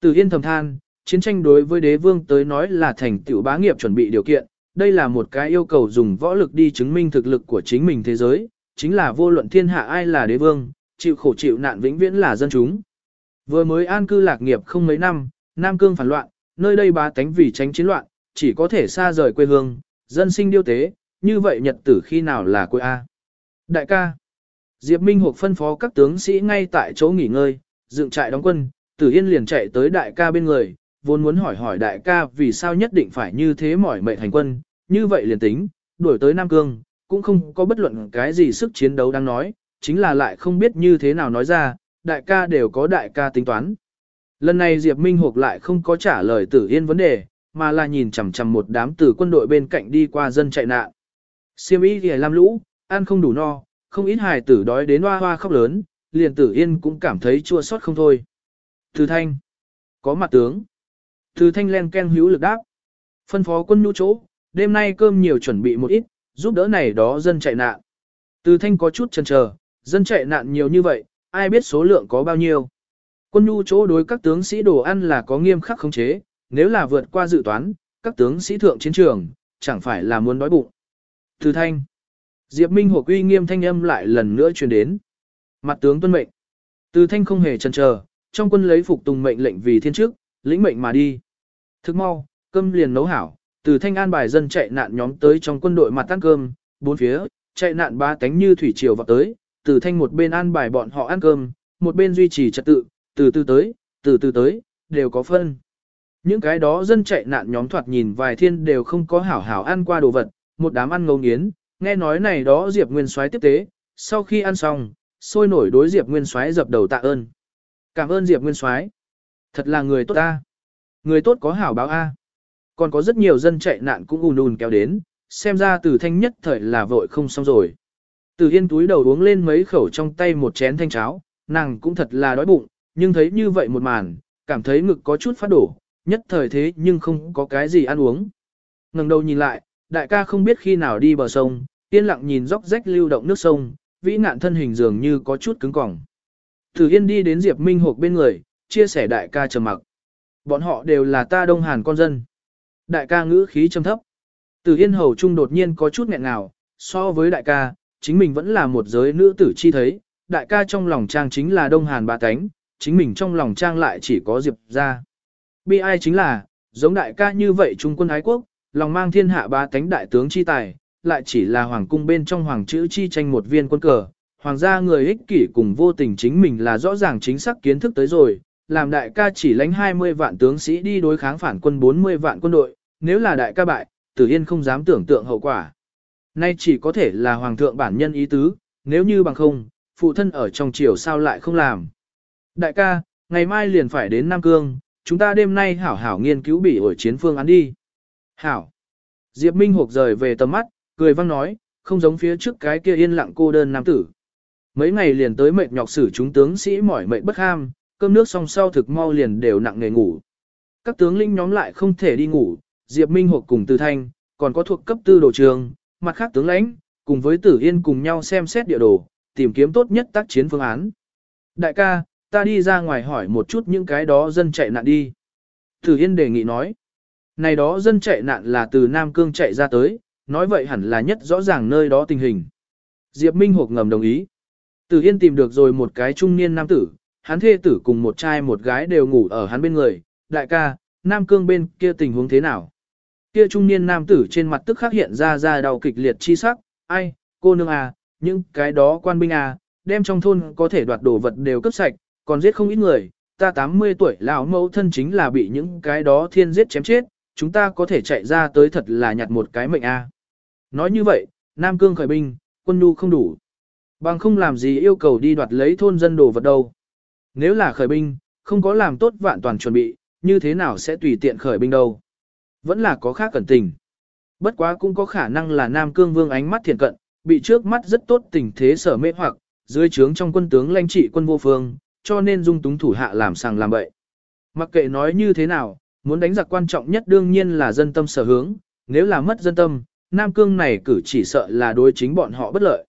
Từ Yên thầm than, chiến tranh đối với đế vương tới nói là thành tựu bá nghiệp chuẩn bị điều kiện, đây là một cái yêu cầu dùng võ lực đi chứng minh thực lực của chính mình thế giới, chính là vô luận thiên hạ ai là đế vương, chịu khổ chịu nạn vĩnh viễn là dân chúng. Vừa mới an cư lạc nghiệp không mấy năm, Nam Cương phản loạn, nơi đây bá tánh vì tránh chiến loạn, chỉ có thể xa rời quê hương, dân sinh điêu tế, như vậy nhật tử khi nào là quê A. Đại ca, Diệp Minh Hục phân phó các tướng sĩ ngay tại chỗ nghỉ ngơi, dựng trại đóng quân, Tử Yên liền chạy tới đại ca bên người, vốn muốn hỏi hỏi đại ca vì sao nhất định phải như thế mỏi mệt hành quân, như vậy liền tính, đuổi tới Nam Cương, cũng không có bất luận cái gì sức chiến đấu đang nói, chính là lại không biết như thế nào nói ra, đại ca đều có đại ca tính toán. Lần này Diệp Minh Hục lại không có trả lời Tử Yên vấn đề, mà là nhìn chằm chằm một đám tử quân đội bên cạnh đi qua dân chạy nạn. Siêm ý thì làm lũ, ăn không đủ no, không ít hài tử đói đến hoa hoa khóc lớn, liền Tử Yên cũng cảm thấy chua xót không thôi. Từ thanh, có mặt tướng. Từ thanh len ken hữu lực đáp. Phân phó quân nhu chỗ, đêm nay cơm nhiều chuẩn bị một ít, giúp đỡ này đó dân chạy nạn. Từ thanh có chút chần chờ, dân chạy nạn nhiều như vậy, ai biết số lượng có bao nhiêu. Quân nhu chỗ đối các tướng sĩ đồ ăn là có nghiêm khắc khống chế, nếu là vượt qua dự toán, các tướng sĩ thượng chiến trường, chẳng phải là muốn đói bụng. Từ thanh, Diệp Minh Hổ quy nghiêm thanh âm lại lần nữa truyền đến. Mặt tướng tuân mệnh. Từ thanh không hề chần chờ, trong quân lấy phục tùng mệnh lệnh vì thiên chức, lĩnh mệnh mà đi. Thức mau, cơm liền nấu hảo, từ thanh an bài dân chạy nạn nhóm tới trong quân đội mặt ăn cơm, bốn phía, chạy nạn ba tánh như thủy triều vào tới, từ thanh một bên an bài bọn họ ăn cơm, một bên duy trì trật tự, từ từ tới, từ từ tới, đều có phân. Những cái đó dân chạy nạn nhóm thoạt nhìn vài thiên đều không có hảo hảo ăn qua đồ vật, một đám ăn ngấu nghiến, nghe nói này đó Diệp Nguyên Soái tiếp tế, sau khi ăn xong, sôi nổi đối Diệp Nguyên Soái dập đầu tạ ơn. Cảm ơn Diệp Nguyên Soái. Thật là người tốt ta. Người tốt có hảo báo a. Còn có rất nhiều dân chạy nạn cũng ùn ùn kéo đến, xem ra từ thanh nhất thời là vội không xong rồi. Từ yên túi đầu uống lên mấy khẩu trong tay một chén thanh cháo, nàng cũng thật là đói bụng, nhưng thấy như vậy một màn, cảm thấy ngực có chút phát đổ, nhất thời thế nhưng không có cái gì ăn uống. ngẩng đầu nhìn lại, đại ca không biết khi nào đi bờ sông, yên lặng nhìn róc rách lưu động nước sông, vĩ nạn thân hình dường như có chút cứng cỏng. Từ Yên đi đến Diệp Minh Hục bên người, chia sẻ đại ca trầm mặc. Bọn họ đều là ta Đông Hàn con dân. Đại ca ngữ khí trầm thấp. Từ Yên hầu trung đột nhiên có chút nghẹn ngào, so với đại ca, chính mình vẫn là một giới nữ tử chi thấy, đại ca trong lòng trang chính là Đông Hàn ba tánh, chính mình trong lòng trang lại chỉ có Diệp ra. Bi ai chính là, giống đại ca như vậy trung quân ái quốc, lòng mang thiên hạ ba tánh đại tướng chi tài, lại chỉ là hoàng cung bên trong hoàng chữ chi tranh một viên quân cờ. Hoàng gia người ích kỷ cùng vô tình chính mình là rõ ràng chính xác kiến thức tới rồi, làm đại ca chỉ lãnh 20 vạn tướng sĩ đi đối kháng phản quân 40 vạn quân đội, nếu là đại ca bại, Tử Yên không dám tưởng tượng hậu quả. Nay chỉ có thể là hoàng thượng bản nhân ý tứ, nếu như bằng không, phụ thân ở trong triều sao lại không làm. Đại ca, ngày mai liền phải đến Nam Cương, chúng ta đêm nay hảo hảo nghiên cứu bị ổi chiến phương án đi. Hảo. Diệp Minh Hục rời về tầm mắt, cười vang nói, không giống phía trước cái kia yên lặng cô đơn nam tử. Mấy ngày liền tới mệt nhọc xử chúng tướng sĩ mỏi mệt bất ham, cơm nước xong sau thực mau liền đều nặng nghề ngủ. Các tướng lĩnh nhóm lại không thể đi ngủ, Diệp Minh Hộp cùng Từ Thanh, còn có thuộc cấp tư đồ trường, mặt khác tướng lãnh, cùng với Tử Yên cùng nhau xem xét địa đồ, tìm kiếm tốt nhất tác chiến phương án. Đại ca, ta đi ra ngoài hỏi một chút những cái đó dân chạy nạn đi. Tử Yên đề nghị nói, này đó dân chạy nạn là từ Nam Cương chạy ra tới, nói vậy hẳn là nhất rõ ràng nơi đó tình hình. Diệp Minh Hục ngầm đồng ý. Tử Yên tìm được rồi một cái trung niên nam tử, hắn thê tử cùng một trai một gái đều ngủ ở hắn bên người. Đại ca, Nam Cương bên kia tình huống thế nào? Kia trung niên nam tử trên mặt tức khắc hiện ra ra đau kịch liệt chi sắc, ai, cô nương à, những cái đó quan binh à, đem trong thôn có thể đoạt đồ vật đều cấp sạch, còn giết không ít người, ta 80 tuổi lão mẫu thân chính là bị những cái đó thiên giết chém chết, chúng ta có thể chạy ra tới thật là nhặt một cái mệnh a. À. Nói như vậy, Nam Cương khởi binh, quân nhu không đủ. Bằng không làm gì yêu cầu đi đoạt lấy thôn dân đồ vật đâu. Nếu là khởi binh, không có làm tốt vạn toàn chuẩn bị, như thế nào sẽ tùy tiện khởi binh đâu. Vẫn là có khác cẩn tình. Bất quá cũng có khả năng là Nam Cương Vương ánh mắt thiện cận, bị trước mắt rất tốt tình thế sở mê hoặc, dưới trướng trong quân tướng lãnh trị quân vô phương, cho nên dung túng thủ hạ làm sàng làm bậy. Mặc kệ nói như thế nào, muốn đánh giặc quan trọng nhất đương nhiên là dân tâm sở hướng, nếu là mất dân tâm, Nam Cương này cử chỉ sợ là đối chính bọn họ bất lợi.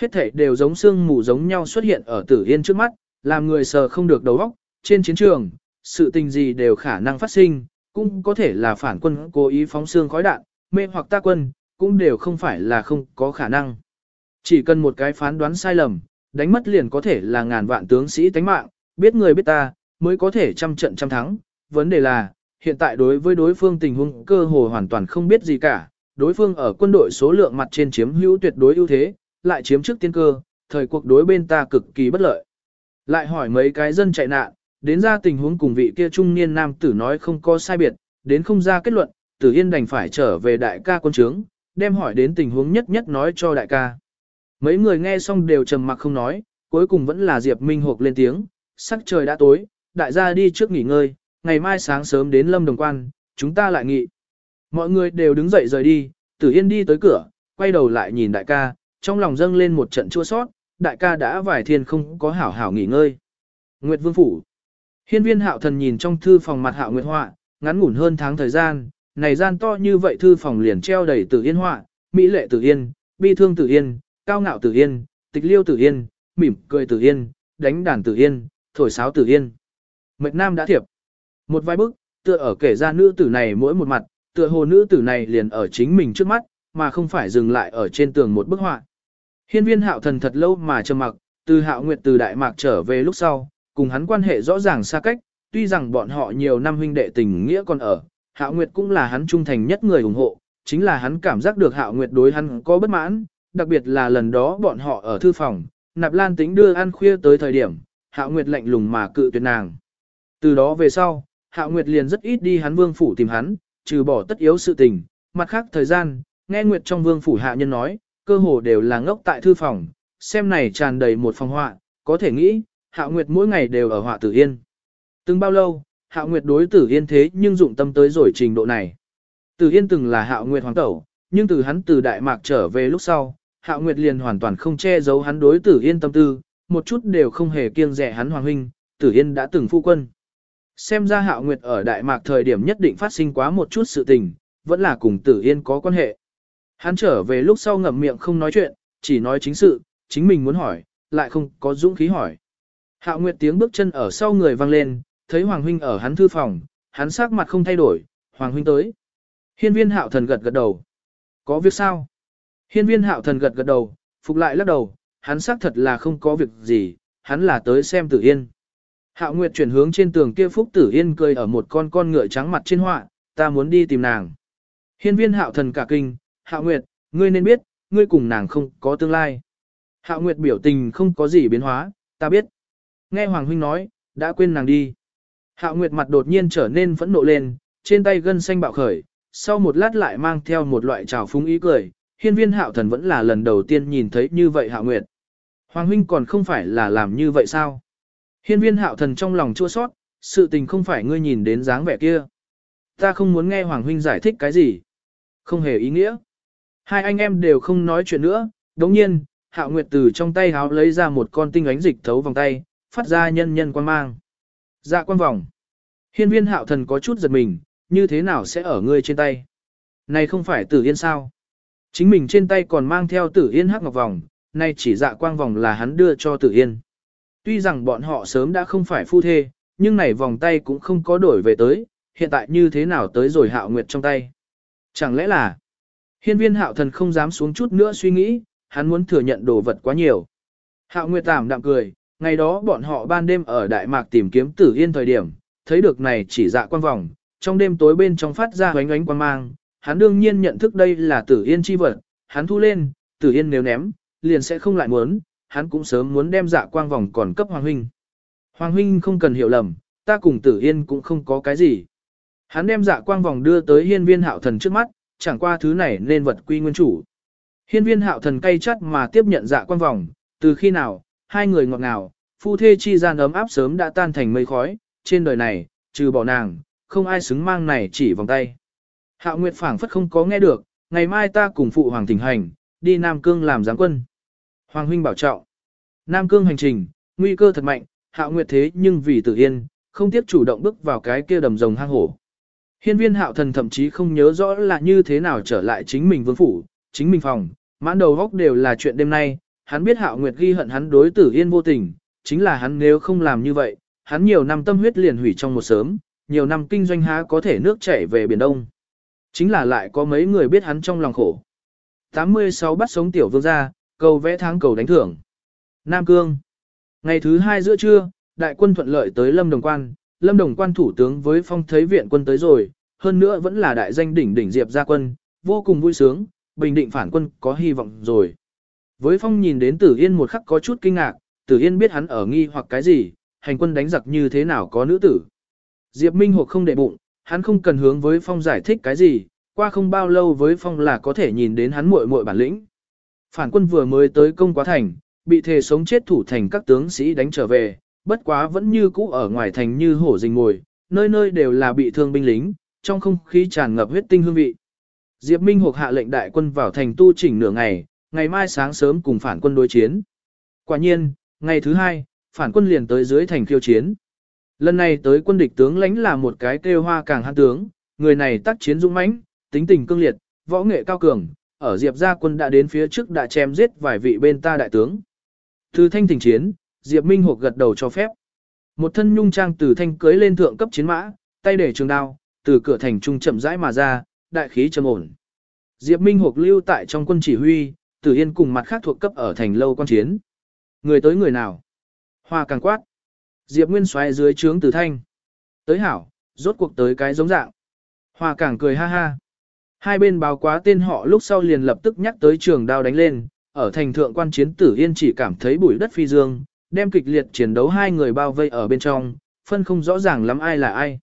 Hết thảy đều giống xương mù giống nhau xuất hiện ở tử yên trước mắt, làm người sờ không được đầu óc, trên chiến trường, sự tình gì đều khả năng phát sinh, cũng có thể là phản quân cố ý phóng xương khói đạn, mê hoặc ta quân, cũng đều không phải là không có khả năng. Chỉ cần một cái phán đoán sai lầm, đánh mất liền có thể là ngàn vạn tướng sĩ tánh mạng, biết người biết ta, mới có thể trăm trận trăm thắng. Vấn đề là, hiện tại đối với đối phương tình huống cơ hồ hoàn toàn không biết gì cả, đối phương ở quân đội số lượng mặt trên chiếm hữu tuyệt đối ưu thế, lại chiếm trước tiên cơ, thời cuộc đối bên ta cực kỳ bất lợi. Lại hỏi mấy cái dân chạy nạn, đến ra tình huống cùng vị kia trung niên nam tử nói không có sai biệt, đến không ra kết luận, tử yên đành phải trở về đại ca quân trướng, đem hỏi đến tình huống nhất nhất nói cho đại ca. Mấy người nghe xong đều trầm mặc không nói, cuối cùng vẫn là Diệp Minh hộp lên tiếng, sắc trời đã tối, đại gia đi trước nghỉ ngơi, ngày mai sáng sớm đến Lâm Đồng Quan, chúng ta lại nghị. Mọi người đều đứng dậy rời đi, Tử Yên đi tới cửa, quay đầu lại nhìn đại ca, trong lòng dâng lên một trận chua sót, đại ca đã vài thiên không có hảo hảo nghỉ ngơi. Nguyệt Vương Phủ Hiên viên hạo thần nhìn trong thư phòng mặt hạo nguyệt họa, ngắn ngủn hơn tháng thời gian, này gian to như vậy thư phòng liền treo đầy Tử Yên họa, mỹ lệ Tử Yên, bi thương Tử Yên, cao ngạo Tử Yên, tịch liêu Tử Yên, mỉm cười Tử Yên, đánh đàn Tử Yên, thổi sáo Tử Yên. Mệnh Nam đã thiệp. Một vài bức, tựa ở kể ra nữ tử này mỗi một mặt, tựa hồ nữ tử này liền ở chính mình trước mắt, mà không phải dừng lại ở trên tường một bức họa. Hiên viên hạo thần thật lâu mà trầm mặc, từ hạo nguyệt từ Đại Mạc trở về lúc sau, cùng hắn quan hệ rõ ràng xa cách, tuy rằng bọn họ nhiều năm huynh đệ tình nghĩa còn ở, hạo nguyệt cũng là hắn trung thành nhất người ủng hộ, chính là hắn cảm giác được hạo nguyệt đối hắn có bất mãn, đặc biệt là lần đó bọn họ ở thư phòng, nạp lan tính đưa ăn khuya tới thời điểm, hạo nguyệt lạnh lùng mà cự tuyệt nàng. Từ đó về sau, hạo nguyệt liền rất ít đi hắn vương phủ tìm hắn, trừ bỏ tất yếu sự tình, mặt khác thời gian, nghe nguyệt trong vương phủ hạ nhân nói, cơ hồ đều là ngốc tại thư phòng, xem này tràn đầy một phòng họa, có thể nghĩ, Hạo Nguyệt mỗi ngày đều ở họa Tử Yên. Từng bao lâu, Hạo Nguyệt đối Tử Yên thế nhưng dụng tâm tới rồi trình độ này. Tử Yên từng là Hạo Nguyệt hoàng tẩu, nhưng từ hắn từ Đại Mạc trở về lúc sau, Hạo Nguyệt liền hoàn toàn không che giấu hắn đối Tử Yên tâm tư, một chút đều không hề kiêng dè hắn hoàng huynh, Tử Yên đã từng phu quân. Xem ra Hạo Nguyệt ở Đại Mạc thời điểm nhất định phát sinh quá một chút sự tình, vẫn là cùng Tử Yên có quan hệ. Hắn trở về lúc sau ngậm miệng không nói chuyện, chỉ nói chính sự, chính mình muốn hỏi, lại không có dũng khí hỏi. Hạo Nguyệt tiếng bước chân ở sau người vang lên, thấy Hoàng Huynh ở hắn thư phòng, hắn sắc mặt không thay đổi, Hoàng Huynh tới. Hiên viên Hạo thần gật gật đầu. Có việc sao? Hiên viên Hạo thần gật gật đầu, phục lại lắc đầu, hắn xác thật là không có việc gì, hắn là tới xem Tử Yên. Hạo Nguyệt chuyển hướng trên tường kia Phúc Tử Yên cười ở một con con ngựa trắng mặt trên họa, ta muốn đi tìm nàng. Hiên viên Hạo thần cả kinh, Hạo Nguyệt, ngươi nên biết, ngươi cùng nàng không có tương lai. Hạo Nguyệt biểu tình không có gì biến hóa, ta biết. Nghe Hoàng Huynh nói, đã quên nàng đi. Hạo Nguyệt mặt đột nhiên trở nên phẫn nộ lên, trên tay gân xanh bạo khởi, sau một lát lại mang theo một loại trào phúng ý cười. Hiên viên Hạo Thần vẫn là lần đầu tiên nhìn thấy như vậy Hạo Nguyệt. Hoàng Huynh còn không phải là làm như vậy sao? Hiên viên Hạo Thần trong lòng chua sót, sự tình không phải ngươi nhìn đến dáng vẻ kia. Ta không muốn nghe Hoàng Huynh giải thích cái gì. Không hề ý nghĩa. Hai anh em đều không nói chuyện nữa, đồng nhiên, Hạo Nguyệt từ trong tay háo lấy ra một con tinh ánh dịch thấu vòng tay, phát ra nhân nhân quan mang. Dạ quan vòng. Hiên viên Hạo Thần có chút giật mình, như thế nào sẽ ở ngươi trên tay? Này không phải tử yên sao? Chính mình trên tay còn mang theo tử yên hắc ngọc vòng, nay chỉ dạ quang vòng là hắn đưa cho tử yên. Tuy rằng bọn họ sớm đã không phải phu thê, nhưng này vòng tay cũng không có đổi về tới, hiện tại như thế nào tới rồi hạo nguyệt trong tay. Chẳng lẽ là, hiên viên hạo thần không dám xuống chút nữa suy nghĩ, hắn muốn thừa nhận đồ vật quá nhiều. Hạo Nguyệt Tảm đạm cười, ngày đó bọn họ ban đêm ở Đại Mạc tìm kiếm tử yên thời điểm, thấy được này chỉ dạ quan vòng, trong đêm tối bên trong phát ra ánh ánh quan mang, hắn đương nhiên nhận thức đây là tử yên chi vật, hắn thu lên, tử yên nếu ném, liền sẽ không lại muốn, hắn cũng sớm muốn đem dạ quang vòng còn cấp Hoàng Huynh. Hoàng Huynh không cần hiểu lầm, ta cùng tử yên cũng không có cái gì. Hắn đem dạ quang vòng đưa tới hiên viên hạo thần trước mắt, chẳng qua thứ này nên vật quy nguyên chủ. Hiên viên hạo thần cay chắt mà tiếp nhận dạ quan vòng, từ khi nào, hai người ngọt ngào, phu thê chi gian ấm áp sớm đã tan thành mây khói, trên đời này, trừ bỏ nàng, không ai xứng mang này chỉ vòng tay. Hạo Nguyệt phảng phất không có nghe được, ngày mai ta cùng phụ hoàng thỉnh hành, đi Nam Cương làm giáng quân. Hoàng huynh bảo trọng. Nam Cương hành trình, nguy cơ thật mạnh, Hạo Nguyệt thế nhưng vì tự yên, không tiếp chủ động bước vào cái kia đầm rồng hang hổ. Hiên viên hạo thần thậm chí không nhớ rõ là như thế nào trở lại chính mình vương phủ, chính mình phòng, mãn đầu góc đều là chuyện đêm nay, hắn biết hạo nguyệt ghi hận hắn đối tử yên vô tình, chính là hắn nếu không làm như vậy, hắn nhiều năm tâm huyết liền hủy trong một sớm, nhiều năm kinh doanh há có thể nước chảy về Biển Đông. Chính là lại có mấy người biết hắn trong lòng khổ. 86 bắt sống tiểu vương gia, cầu vẽ tháng cầu đánh thưởng. Nam Cương. Ngày thứ hai giữa trưa, đại quân thuận lợi tới Lâm Đồng Quan, Lâm Đồng Quan thủ tướng với phong thấy viện quân tới rồi, hơn nữa vẫn là đại danh đỉnh đỉnh diệp gia quân, vô cùng vui sướng, bình định phản quân có hy vọng rồi. Với phong nhìn đến Tử Yên một khắc có chút kinh ngạc, Tử Yên biết hắn ở nghi hoặc cái gì, hành quân đánh giặc như thế nào có nữ tử. Diệp Minh Hục không để bụng, hắn không cần hướng với phong giải thích cái gì, qua không bao lâu với phong là có thể nhìn đến hắn muội muội bản lĩnh. Phản quân vừa mới tới công quá thành, bị thề sống chết thủ thành các tướng sĩ đánh trở về, bất quá vẫn như cũ ở ngoài thành như hổ rình ngồi, nơi nơi đều là bị thương binh lính, trong không khí tràn ngập huyết tinh hương vị. Diệp Minh Hục hạ lệnh đại quân vào thành tu chỉnh nửa ngày, ngày mai sáng sớm cùng phản quân đối chiến. Quả nhiên, ngày thứ hai, phản quân liền tới dưới thành khiêu chiến. Lần này tới quân địch tướng lãnh là một cái kêu hoa càng hãn tướng, người này tác chiến dũng mãnh, tính tình cương liệt, võ nghệ cao cường, ở Diệp gia quân đã đến phía trước đã chém giết vài vị bên ta đại tướng. Từ thanh thỉnh chiến, Diệp Minh Hục gật đầu cho phép. Một thân nhung trang từ thanh cưới lên thượng cấp chiến mã, tay để trường đao, từ cửa thành trung chậm rãi mà ra, đại khí trầm ổn. Diệp Minh Hục lưu tại trong quân chỉ huy, Tử Yên cùng mặt khác thuộc cấp ở thành lâu quan chiến. Người tới người nào? Hoa càng quát. Diệp Nguyên xoay dưới trướng Tử Thanh. Tới hảo, rốt cuộc tới cái giống dạng. Hoa càng cười ha ha. Hai bên báo quá tên họ lúc sau liền lập tức nhắc tới trường đao đánh lên, ở thành thượng quan chiến Tử Yên chỉ cảm thấy bụi đất phi dương, đem kịch liệt chiến đấu hai người bao vây ở bên trong, phân không rõ ràng lắm ai là ai.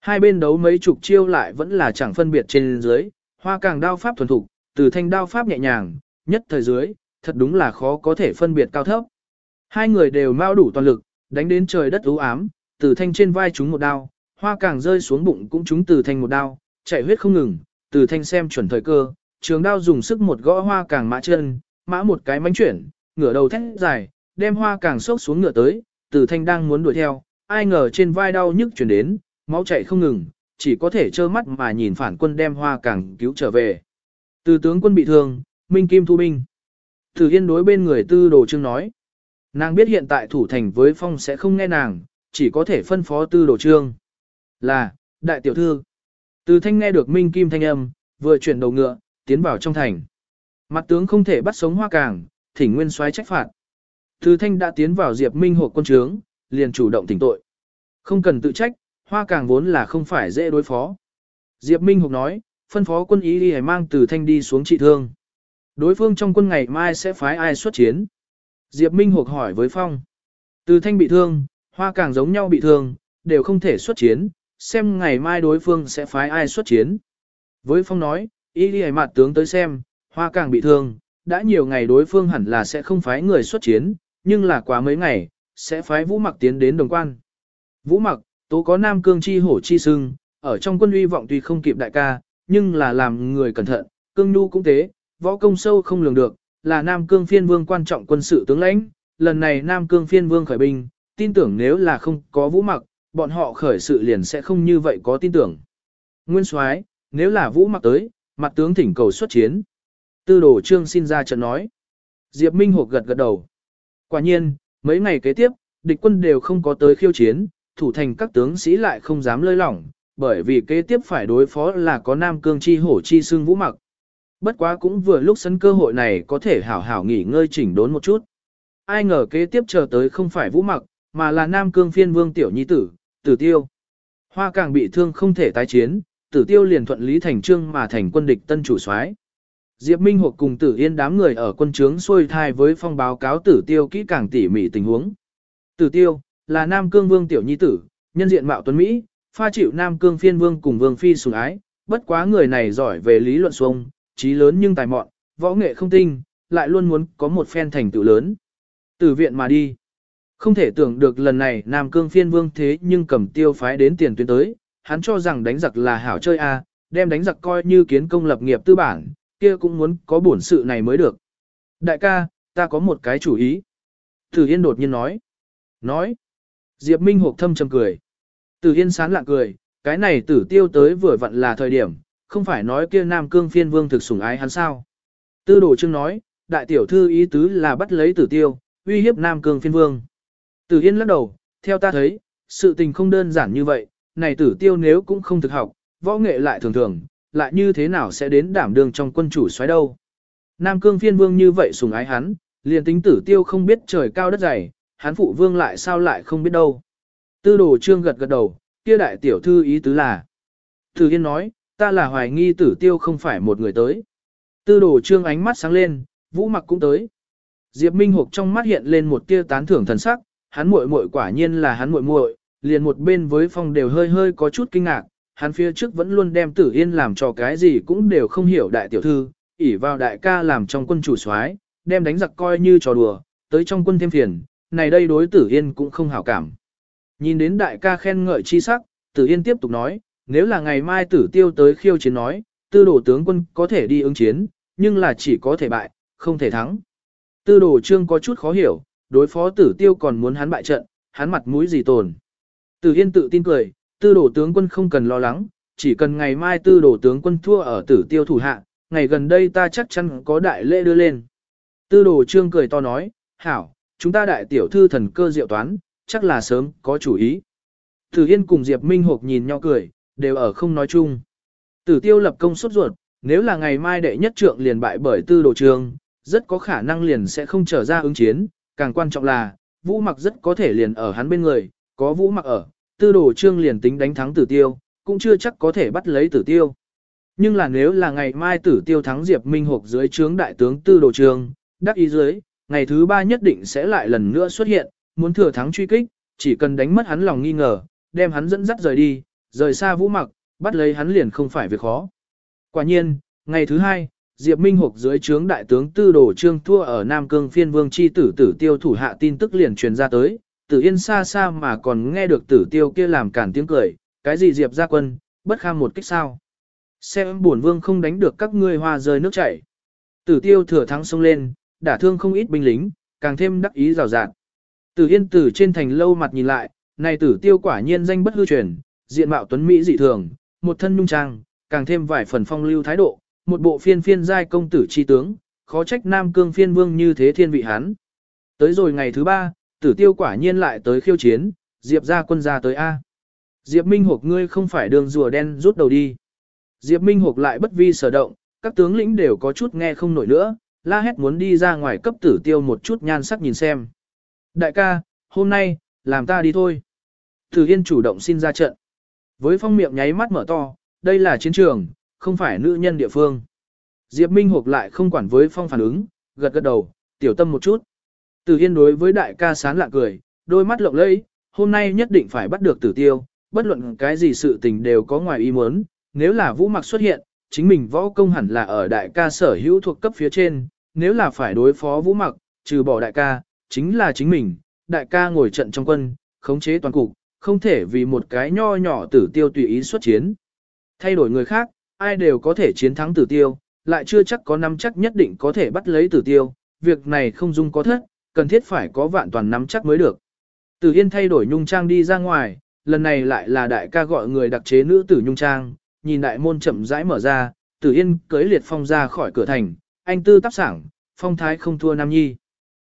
Hai bên đấu mấy chục chiêu lại vẫn là chẳng phân biệt trên dưới, hoa càng đao pháp thuần thục, từ thanh đao pháp nhẹ nhàng, nhất thời dưới, thật đúng là khó có thể phân biệt cao thấp. Hai người đều mau đủ toàn lực, đánh đến trời đất u ám, từ thanh trên vai chúng một đao, hoa càng rơi xuống bụng cũng chúng từ thanh một đao, chạy huyết không ngừng, từ thanh xem chuẩn thời cơ, trường đao dùng sức một gõ hoa càng mã chân, mã một cái mánh chuyển, ngửa đầu thét dài, đem hoa càng sốc xuống ngựa tới, từ thanh đang muốn đuổi theo, ai ngờ trên vai đau nhức chuyển đến, máu chạy không ngừng, chỉ có thể trơ mắt mà nhìn phản quân đem hoa càng cứu trở về. Từ tướng quân bị thương, Minh Kim thu binh. Tử Yên đối bên người tư đồ trương nói. Nàng biết hiện tại thủ thành với phong sẽ không nghe nàng, chỉ có thể phân phó tư đồ trương. Là, đại tiểu thư. Từ thanh nghe được Minh Kim thanh âm, vừa chuyển đầu ngựa, tiến vào trong thành. Mặt tướng không thể bắt sống hoa càng, thỉnh nguyên soái trách phạt. Từ thanh đã tiến vào diệp minh hộ quân trướng, liền chủ động tỉnh tội. Không cần tự trách, hoa càng vốn là không phải dễ đối phó. Diệp Minh Hục nói, phân phó quân ý đi mang từ thanh đi xuống trị thương. Đối phương trong quân ngày mai sẽ phái ai xuất chiến. Diệp Minh Hục hỏi với Phong. Từ thanh bị thương, hoa càng giống nhau bị thương, đều không thể xuất chiến, xem ngày mai đối phương sẽ phái ai xuất chiến. Với Phong nói, ý đi mặt tướng tới xem, hoa càng bị thương, đã nhiều ngày đối phương hẳn là sẽ không phái người xuất chiến, nhưng là quá mấy ngày, sẽ phái vũ mặc tiến đến đồng quan. Vũ mặc, tố có nam cương chi hổ chi sưng, ở trong quân uy vọng tuy không kịp đại ca, nhưng là làm người cẩn thận, cương nhu cũng thế, võ công sâu không lường được, là nam cương phiên vương quan trọng quân sự tướng lãnh, lần này nam cương phiên vương khởi binh, tin tưởng nếu là không có vũ mặc, bọn họ khởi sự liền sẽ không như vậy có tin tưởng. Nguyên soái, nếu là vũ mặc tới, mặt tướng thỉnh cầu xuất chiến. Tư đồ trương xin ra trận nói. Diệp Minh Hộp gật gật đầu. Quả nhiên, mấy ngày kế tiếp, địch quân đều không có tới khiêu chiến, thủ thành các tướng sĩ lại không dám lơi lỏng, bởi vì kế tiếp phải đối phó là có Nam Cương chi hổ chi xương vũ mặc. Bất quá cũng vừa lúc sân cơ hội này có thể hảo hảo nghỉ ngơi chỉnh đốn một chút. Ai ngờ kế tiếp chờ tới không phải vũ mặc, mà là Nam Cương phiên vương tiểu nhi tử, tử tiêu. Hoa càng bị thương không thể tái chiến, tử tiêu liền thuận lý thành trương mà thành quân địch tân chủ soái. Diệp Minh Hục cùng Tử Yên đám người ở quân trướng xuôi thai với phong báo cáo Tử Tiêu kỹ càng tỉ mỉ tình huống. Tử Tiêu là Nam Cương Vương tiểu nhi tử, nhân diện mạo tuấn Mỹ, pha chịu Nam Cương phiên vương cùng Vương Phi sủng ái, bất quá người này giỏi về lý luận xuông, trí lớn nhưng tài mọn, võ nghệ không tinh, lại luôn muốn có một phen thành tựu lớn. Từ viện mà đi. Không thể tưởng được lần này Nam Cương phiên vương thế nhưng cầm tiêu phái đến tiền tuyến tới, hắn cho rằng đánh giặc là hảo chơi a, đem đánh giặc coi như kiến công lập nghiệp tư bản, kia cũng muốn có bổn sự này mới được. Đại ca, ta có một cái chủ ý. Tử Yên đột nhiên nói. Nói. Diệp Minh hộp thâm trầm cười. Tử Yên sán lạ cười, cái này tử tiêu tới vừa vặn là thời điểm, không phải nói kia Nam Cương phiên vương thực sủng ái hắn sao. Tư đồ trương nói, đại tiểu thư ý tứ là bắt lấy tử tiêu, uy hiếp Nam Cương phiên vương. Tử Yên lắc đầu, theo ta thấy, sự tình không đơn giản như vậy, này tử tiêu nếu cũng không thực học, võ nghệ lại thường thường, lại như thế nào sẽ đến đảm đường trong quân chủ xoáy đâu. Nam cương phiên vương như vậy sùng ái hắn, liền tính tử tiêu không biết trời cao đất dày, hắn phụ vương lại sao lại không biết đâu. Tư đồ trương gật gật đầu, kia đại tiểu thư ý tứ là. Tử Yên nói, ta là hoài nghi tử tiêu không phải một người tới. Tư đồ trương ánh mắt sáng lên, vũ mặc cũng tới. Diệp Minh Hục trong mắt hiện lên một tia tán thưởng thần sắc, hắn muội muội quả nhiên là hắn muội muội, liền một bên với phong đều hơi hơi có chút kinh ngạc, hắn phía trước vẫn luôn đem Tử Yên làm cho cái gì cũng đều không hiểu đại tiểu thư, ỉ vào đại ca làm trong quân chủ soái, đem đánh giặc coi như trò đùa, tới trong quân thêm phiền, này đây đối Tử Yên cũng không hảo cảm. Nhìn đến đại ca khen ngợi chi sắc, Tử Yên tiếp tục nói, nếu là ngày mai Tử Tiêu tới khiêu chiến nói, tư đồ tướng quân có thể đi ứng chiến, nhưng là chỉ có thể bại, không thể thắng. Tư đồ trương có chút khó hiểu, đối phó Tử Tiêu còn muốn hắn bại trận, hắn mặt mũi gì tồn. Tử Yên tự tin cười, tư đồ tướng quân không cần lo lắng, chỉ cần ngày mai tư đồ tướng quân thua ở Tử Tiêu thủ hạ, ngày gần đây ta chắc chắn có đại lễ đưa lên. Tư đồ trương cười to nói, hảo, chúng ta đại tiểu thư thần cơ diệu toán, chắc là sớm có chủ ý. Tử Yên cùng Diệp Minh Hộp nhìn nhau cười, đều ở không nói chung. Tử tiêu lập công suốt ruột, nếu là ngày mai đệ nhất trượng liền bại bởi tư đồ trương, rất có khả năng liền sẽ không trở ra ứng chiến, càng quan trọng là, vũ mặc rất có thể liền ở hắn bên người, có vũ mặc ở, tư đồ trương liền tính đánh thắng tử tiêu, cũng chưa chắc có thể bắt lấy tử tiêu. Nhưng là nếu là ngày mai tử tiêu thắng Diệp Minh Hục dưới trướng đại tướng tư đồ trương, đắc ý dưới, ngày thứ ba nhất định sẽ lại lần nữa xuất hiện, muốn thừa thắng truy kích, chỉ cần đánh mất hắn lòng nghi ngờ, đem hắn dẫn dắt rời đi, rời xa vũ mặc, bắt lấy hắn liền không phải việc khó. Quả nhiên, ngày thứ hai, Diệp Minh Hục dưới trướng đại tướng Tư Đồ Trương thua ở Nam Cương phiên vương chi tử tử tiêu thủ hạ tin tức liền truyền ra tới, tử yên xa xa mà còn nghe được tử tiêu kia làm cản tiếng cười, cái gì Diệp ra quân, bất kham một kích sao. Xem buồn vương không đánh được các ngươi hoa rơi nước chảy. Tử tiêu thừa thắng xông lên, đả thương không ít binh lính, càng thêm đắc ý rào rạt. Tử yên tử trên thành lâu mặt nhìn lại, này tử tiêu quả nhiên danh bất hư truyền, diện mạo tuấn Mỹ dị thường, một thân nhung trang, càng thêm vài phần phong lưu thái độ, một bộ phiên phiên giai công tử chi tướng, khó trách Nam Cương phiên vương như thế thiên vị hán. Tới rồi ngày thứ ba, tử tiêu quả nhiên lại tới khiêu chiến, Diệp ra quân ra tới A. Diệp Minh Hục ngươi không phải đường rùa đen rút đầu đi. Diệp Minh Hục lại bất vi sở động, các tướng lĩnh đều có chút nghe không nổi nữa, la hét muốn đi ra ngoài cấp tử tiêu một chút nhan sắc nhìn xem. Đại ca, hôm nay, làm ta đi thôi. Tử Yên chủ động xin ra trận. Với phong miệng nháy mắt mở to, đây là chiến trường, không phải nữ nhân địa phương. Diệp Minh Hục lại không quản với phong phản ứng, gật gật đầu, tiểu tâm một chút. Tử Yên đối với đại ca sán lạ cười, đôi mắt lộng lẫy, hôm nay nhất định phải bắt được tử tiêu, bất luận cái gì sự tình đều có ngoài ý muốn, nếu là vũ mặc xuất hiện, chính mình võ công hẳn là ở đại ca sở hữu thuộc cấp phía trên, nếu là phải đối phó vũ mặc, trừ bỏ đại ca, chính là chính mình, đại ca ngồi trận trong quân, khống chế toàn cục, không thể vì một cái nho nhỏ tử tiêu tùy ý xuất chiến. Thay đổi người khác, ai đều có thể chiến thắng tử tiêu, lại chưa chắc có năm chắc nhất định có thể bắt lấy tử tiêu, việc này không dung có thất, cần thiết phải có vạn toàn nắm chắc mới được. Tử Yên thay đổi nhung trang đi ra ngoài, lần này lại là đại ca gọi người đặc chế nữ tử nhung trang, nhìn đại môn chậm rãi mở ra, Tử Yên cưới liệt phong ra khỏi cửa thành, anh tư tác sảng, phong thái không thua nam nhi.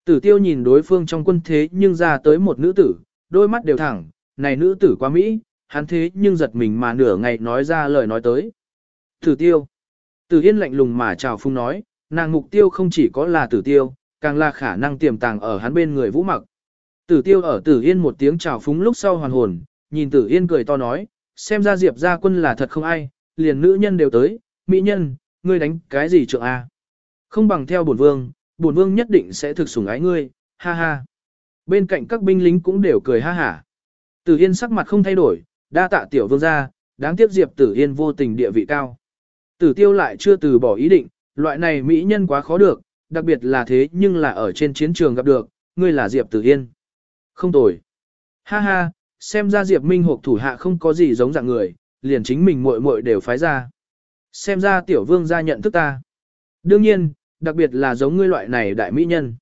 Tử Tiêu nhìn đối phương trong quân thế nhưng ra tới một nữ tử, đôi mắt đều thẳng, này nữ tử quá Mỹ, hắn thế nhưng giật mình mà nửa ngày nói ra lời nói tới. Tử tiêu. Tử yên lạnh lùng mà chào phung nói, nàng mục tiêu không chỉ có là tử tiêu, càng là khả năng tiềm tàng ở hắn bên người vũ mặc. Tử tiêu ở tử yên một tiếng chào phúng lúc sau hoàn hồn, nhìn tử yên cười to nói, xem ra diệp gia quân là thật không ai, liền nữ nhân đều tới, mỹ nhân, ngươi đánh cái gì trượng a? Không bằng theo bổn vương, bổn vương nhất định sẽ thực sủng ái ngươi, ha ha. Bên cạnh các binh lính cũng đều cười ha hả. Tử Yên sắc mặt không thay đổi, đa tạ tiểu vương gia, đáng tiếc Diệp Tử Yên vô tình địa vị cao. Tử Tiêu lại chưa từ bỏ ý định, loại này mỹ nhân quá khó được, đặc biệt là thế nhưng là ở trên chiến trường gặp được, ngươi là Diệp Tử Yên. Không tồi. Ha ha, xem ra Diệp Minh Hộp thủ hạ không có gì giống dạng người, liền chính mình muội muội đều phái ra. Xem ra tiểu vương gia nhận thức ta. Đương nhiên, đặc biệt là giống ngươi loại này đại mỹ nhân.